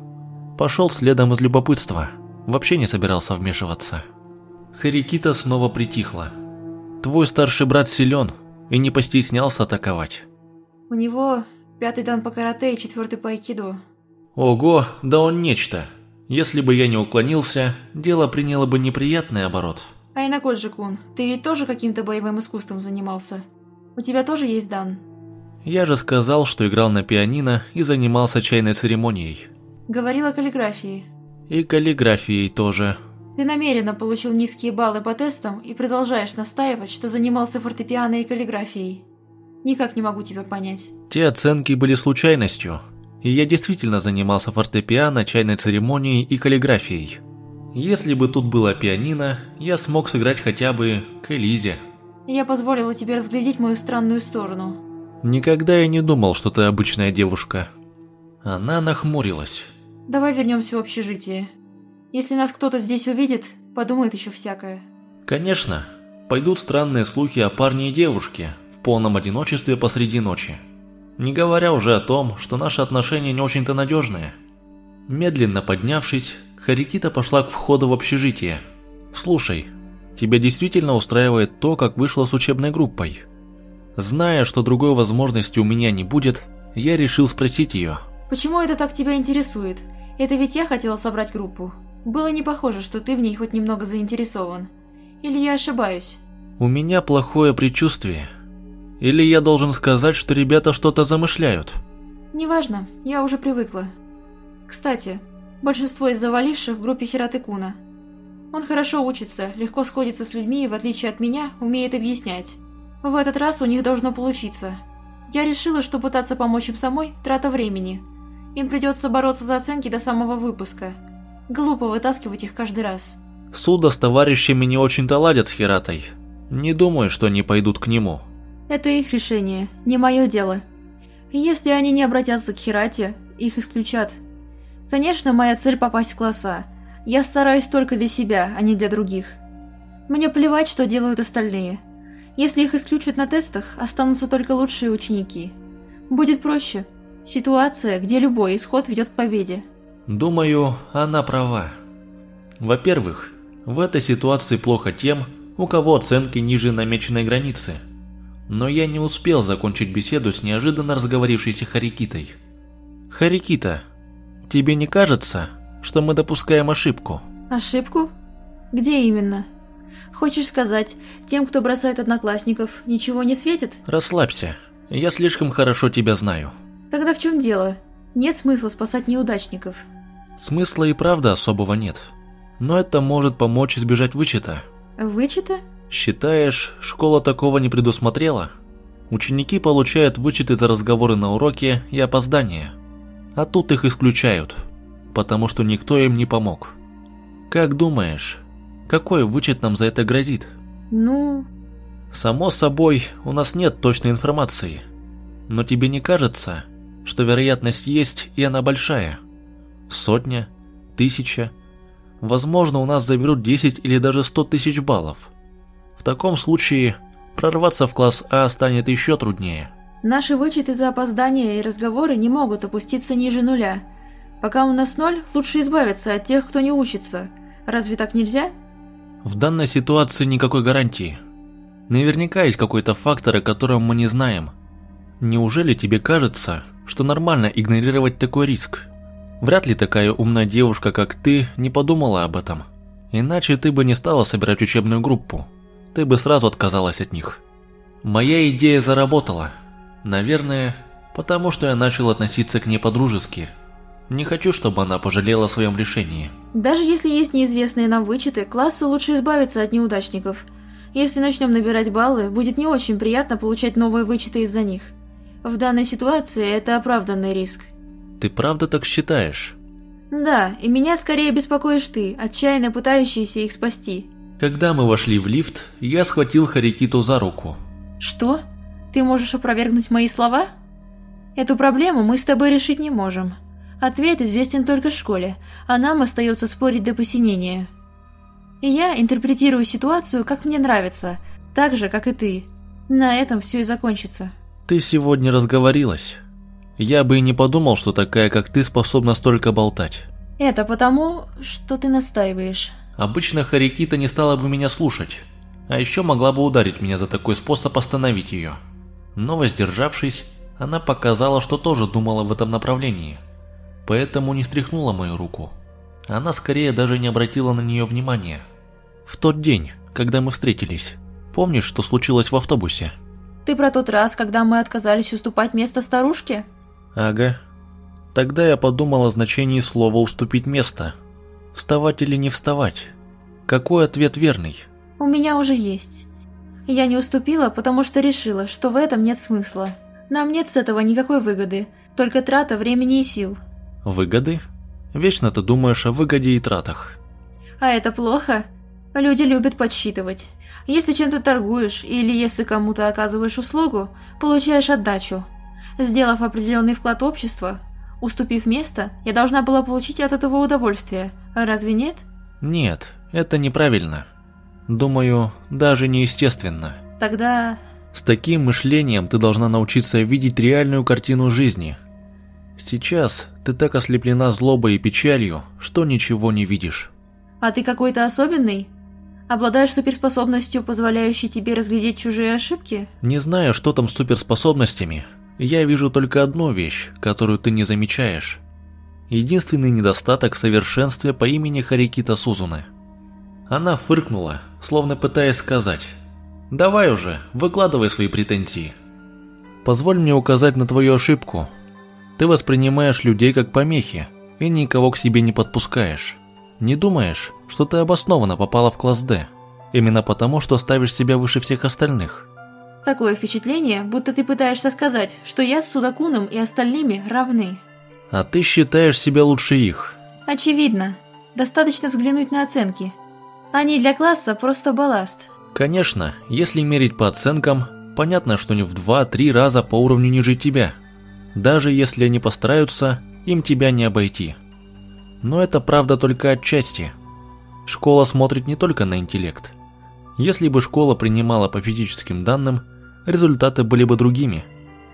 Пошел следом из любопытства. Вообще не собирался вмешиваться. Харикита снова притихла. Твой старший брат силен и не постеснялся атаковать. У него пятый дан по карате и четвертый по айкидо. Ого, да он нечто. Если бы я не уклонился, дело приняло бы неприятный оборот. Айнакоджи-кун, ты ведь тоже каким-то боевым искусством занимался? У тебя тоже есть дан? Я же сказал, что играл на пианино и занимался чайной церемонией. Говорила каллиграфии. И каллиграфией тоже. Ты намеренно получил низкие баллы по тестам и продолжаешь настаивать, что занимался фортепиано и каллиграфией. Никак не могу тебя понять. Те оценки были случайностью. И я действительно занимался фортепиано, чайной церемонией и каллиграфией. Если бы тут было пианино, я смог сыграть хотя бы к Элизе. Я позволила тебе разглядеть мою странную сторону. Никогда я не думал, что ты обычная девушка. Она нахмурилась. Давай вернемся в общежитие. Если нас кто-то здесь увидит, подумает еще всякое. Конечно, пойдут странные слухи о парне и девушке полном одиночестве посреди ночи. Не говоря уже о том, что наши отношения не очень-то надежные. Медленно поднявшись, Харикита пошла к входу в общежитие. «Слушай, тебя действительно устраивает то, как вышло с учебной группой?» Зная, что другой возможности у меня не будет, я решил спросить ее. Почему это так тебя интересует? Это ведь я хотела собрать группу. Было не похоже, что ты в ней хоть немного заинтересован. Или я ошибаюсь? У меня плохое предчувствие. Или я должен сказать, что ребята что-то замышляют? Неважно, я уже привыкла. Кстати, большинство из заваливших в группе Хиратекуна. Он хорошо учится, легко сходится с людьми и, в отличие от меня, умеет объяснять. В этот раз у них должно получиться. Я решила, что пытаться помочь им самой – трата времени. Им придется бороться за оценки до самого выпуска. Глупо вытаскивать их каждый раз. Суда с товарищами не очень-то ладят с Хиратой. Не думаю, что они пойдут к нему. Это их решение, не мое дело. Если они не обратятся к Хирате, их исключат. Конечно, моя цель попасть в класса. Я стараюсь только для себя, а не для других. Мне плевать, что делают остальные. Если их исключат на тестах, останутся только лучшие ученики. Будет проще. Ситуация, где любой исход ведет к победе. Думаю, она права. Во-первых, в этой ситуации плохо тем, у кого оценки ниже намеченной границы. Но я не успел закончить беседу с неожиданно разговорившейся Харикитой. Харикита, тебе не кажется, что мы допускаем ошибку? Ошибку? Где именно? Хочешь сказать, тем, кто бросает одноклассников, ничего не светит? Расслабься, я слишком хорошо тебя знаю. Тогда в чем дело? Нет смысла спасать неудачников. Смысла и правда особого нет. Но это может помочь избежать вычета. Вычета? Считаешь, школа такого не предусмотрела? Ученики получают вычеты за разговоры на уроке и опоздания. А тут их исключают, потому что никто им не помог. Как думаешь, какой вычет нам за это грозит? Ну... Само собой, у нас нет точной информации. Но тебе не кажется, что вероятность есть и она большая? Сотня? Тысяча? Возможно, у нас заберут 10 или даже 100 тысяч баллов. В таком случае прорваться в класс А станет еще труднее. Наши вычеты за опоздание и разговоры не могут опуститься ниже нуля. Пока у нас ноль, лучше избавиться от тех, кто не учится. Разве так нельзя? В данной ситуации никакой гарантии. Наверняка есть какой-то фактор, о котором мы не знаем. Неужели тебе кажется, что нормально игнорировать такой риск? Вряд ли такая умная девушка, как ты, не подумала об этом. Иначе ты бы не стала собирать учебную группу. Ты бы сразу отказалась от них. Моя идея заработала. Наверное, потому что я начал относиться к ней по-дружески. Не хочу, чтобы она пожалела о своем решении. Даже если есть неизвестные нам вычеты, классу лучше избавиться от неудачников. Если начнем набирать баллы, будет не очень приятно получать новые вычеты из-за них. В данной ситуации это оправданный риск. Ты правда так считаешь? Да, и меня скорее беспокоишь ты, отчаянно пытающийся их спасти. Когда мы вошли в лифт, я схватил Харикиту за руку. Что? Ты можешь опровергнуть мои слова? Эту проблему мы с тобой решить не можем. Ответ известен только школе, а нам остается спорить до посинения. И я интерпретирую ситуацию, как мне нравится, так же, как и ты. На этом все и закончится. Ты сегодня разговорилась. Я бы и не подумал, что такая, как ты, способна столько болтать. Это потому, что ты настаиваешь. Обычно Харикита не стала бы меня слушать, а еще могла бы ударить меня за такой способ остановить ее. Но воздержавшись, она показала, что тоже думала в этом направлении – поэтому не стряхнула мою руку. Она скорее даже не обратила на нее внимания. В тот день, когда мы встретились, помнишь, что случилось в автобусе? Ты про тот раз, когда мы отказались уступать место старушке? Ага. Тогда я подумал о значении слова «уступить место». Вставать или не вставать? Какой ответ верный? У меня уже есть. Я не уступила, потому что решила, что в этом нет смысла. Нам нет с этого никакой выгоды, только трата времени и сил. Выгоды? Вечно ты думаешь о выгоде и тратах. А это плохо? Люди любят подсчитывать. Если чем-то торгуешь или если кому-то оказываешь услугу, получаешь отдачу. Сделав определенный вклад общества, уступив место, я должна была получить от этого удовольствие. Разве нет? Нет, это неправильно. Думаю, даже неестественно. Тогда... С таким мышлением ты должна научиться видеть реальную картину жизни. Сейчас ты так ослеплена злобой и печалью, что ничего не видишь. А ты какой-то особенный? Обладаешь суперспособностью, позволяющей тебе разглядеть чужие ошибки? Не знаю, что там с суперспособностями. Я вижу только одну вещь, которую ты не замечаешь. Единственный недостаток в совершенстве по имени Харикита Сузуны. Она фыркнула, словно пытаясь сказать «Давай уже, выкладывай свои претензии». Позволь мне указать на твою ошибку. Ты воспринимаешь людей как помехи и никого к себе не подпускаешь. Не думаешь, что ты обоснованно попала в класс D, именно потому, что ставишь себя выше всех остальных? Такое впечатление, будто ты пытаешься сказать, что я с Судакуном и остальными равны. А ты считаешь себя лучше их. Очевидно. Достаточно взглянуть на оценки. Они для класса просто балласт. Конечно, если мерить по оценкам, понятно, что не в 2-3 раза по уровню ниже тебя. Даже если они постараются, им тебя не обойти. Но это правда только отчасти. Школа смотрит не только на интеллект. Если бы школа принимала по физическим данным, результаты были бы другими.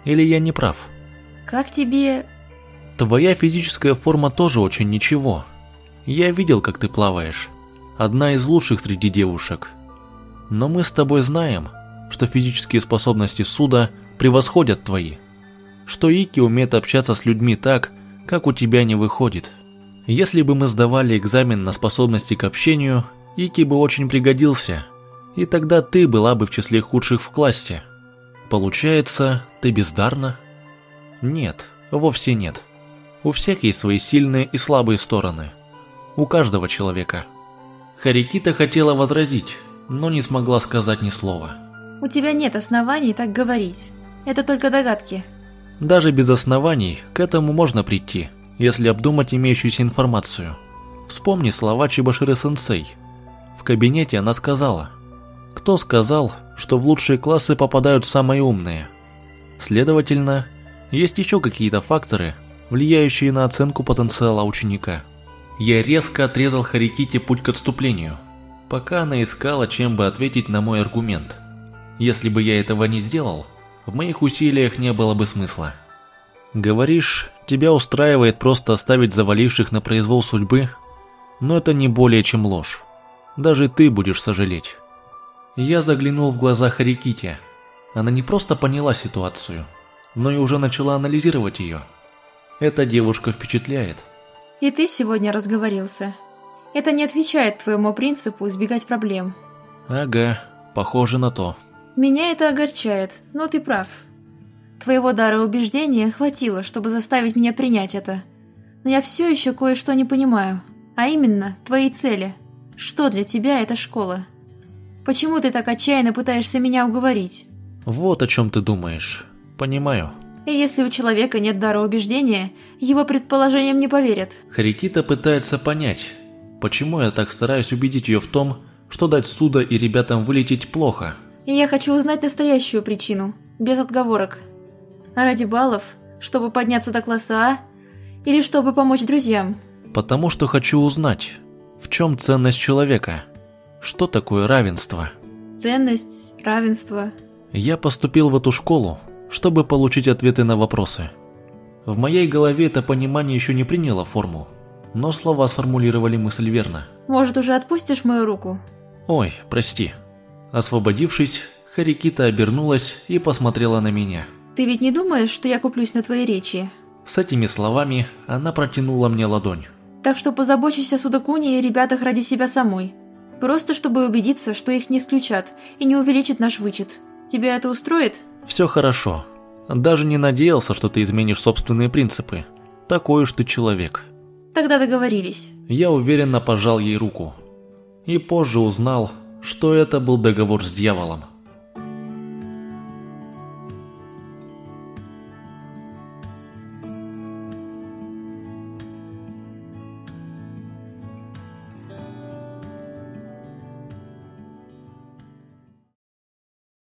Или я не прав? Как тебе... Твоя физическая форма тоже очень ничего. Я видел, как ты плаваешь. Одна из лучших среди девушек. Но мы с тобой знаем, что физические способности суда превосходят твои. Что Ики умеет общаться с людьми так, как у тебя не выходит. Если бы мы сдавали экзамен на способности к общению, Ики бы очень пригодился, и тогда ты была бы в числе худших в классе. Получается, ты бездарна? Нет, вовсе нет. У всех есть свои сильные и слабые стороны. У каждого человека. Харикита хотела возразить, но не смогла сказать ни слова. У тебя нет оснований так говорить. Это только догадки. Даже без оснований к этому можно прийти, если обдумать имеющуюся информацию. Вспомни слова Чебаширы-сенсей. В кабинете она сказала, кто сказал, что в лучшие классы попадают самые умные? Следовательно, есть еще какие-то факторы, влияющие на оценку потенциала ученика. Я резко отрезал Хариките путь к отступлению, пока она искала, чем бы ответить на мой аргумент. Если бы я этого не сделал, в моих усилиях не было бы смысла. Говоришь, тебя устраивает просто оставить заваливших на произвол судьбы, но это не более чем ложь. Даже ты будешь сожалеть. Я заглянул в глаза Хариките. Она не просто поняла ситуацию, но и уже начала анализировать ее. Эта девушка впечатляет. И ты сегодня разговорился. Это не отвечает твоему принципу избегать проблем. Ага, похоже на то. Меня это огорчает, но ты прав. Твоего дара убеждения хватило, чтобы заставить меня принять это. Но я все еще кое-что не понимаю. А именно, твои цели. Что для тебя эта школа? Почему ты так отчаянно пытаешься меня уговорить? Вот о чем ты думаешь. Понимаю. И если у человека нет дара убеждения, его предположениям не поверят. Харикита пытается понять, почему я так стараюсь убедить ее в том, что дать суда и ребятам вылететь плохо. И я хочу узнать настоящую причину, без отговорок. Ради баллов, чтобы подняться до класса А, или чтобы помочь друзьям? Потому что хочу узнать, в чем ценность человека. Что такое равенство? Ценность, равенство. Я поступил в эту школу, чтобы получить ответы на вопросы. В моей голове это понимание еще не приняло форму, но слова сформулировали мысль верно. Может, уже отпустишь мою руку? Ой, прости. Освободившись, Харикита обернулась и посмотрела на меня. Ты ведь не думаешь, что я куплюсь на твоей речи? С этими словами она протянула мне ладонь. Так что позабочусь о Судакуне и ребятах ради себя самой. Просто чтобы убедиться, что их не исключат и не увеличат наш вычет. Тебя это устроит? Все хорошо. Даже не надеялся, что ты изменишь собственные принципы. Такой уж ты человек. Тогда договорились. Я уверенно пожал ей руку. И позже узнал, что это был договор с дьяволом.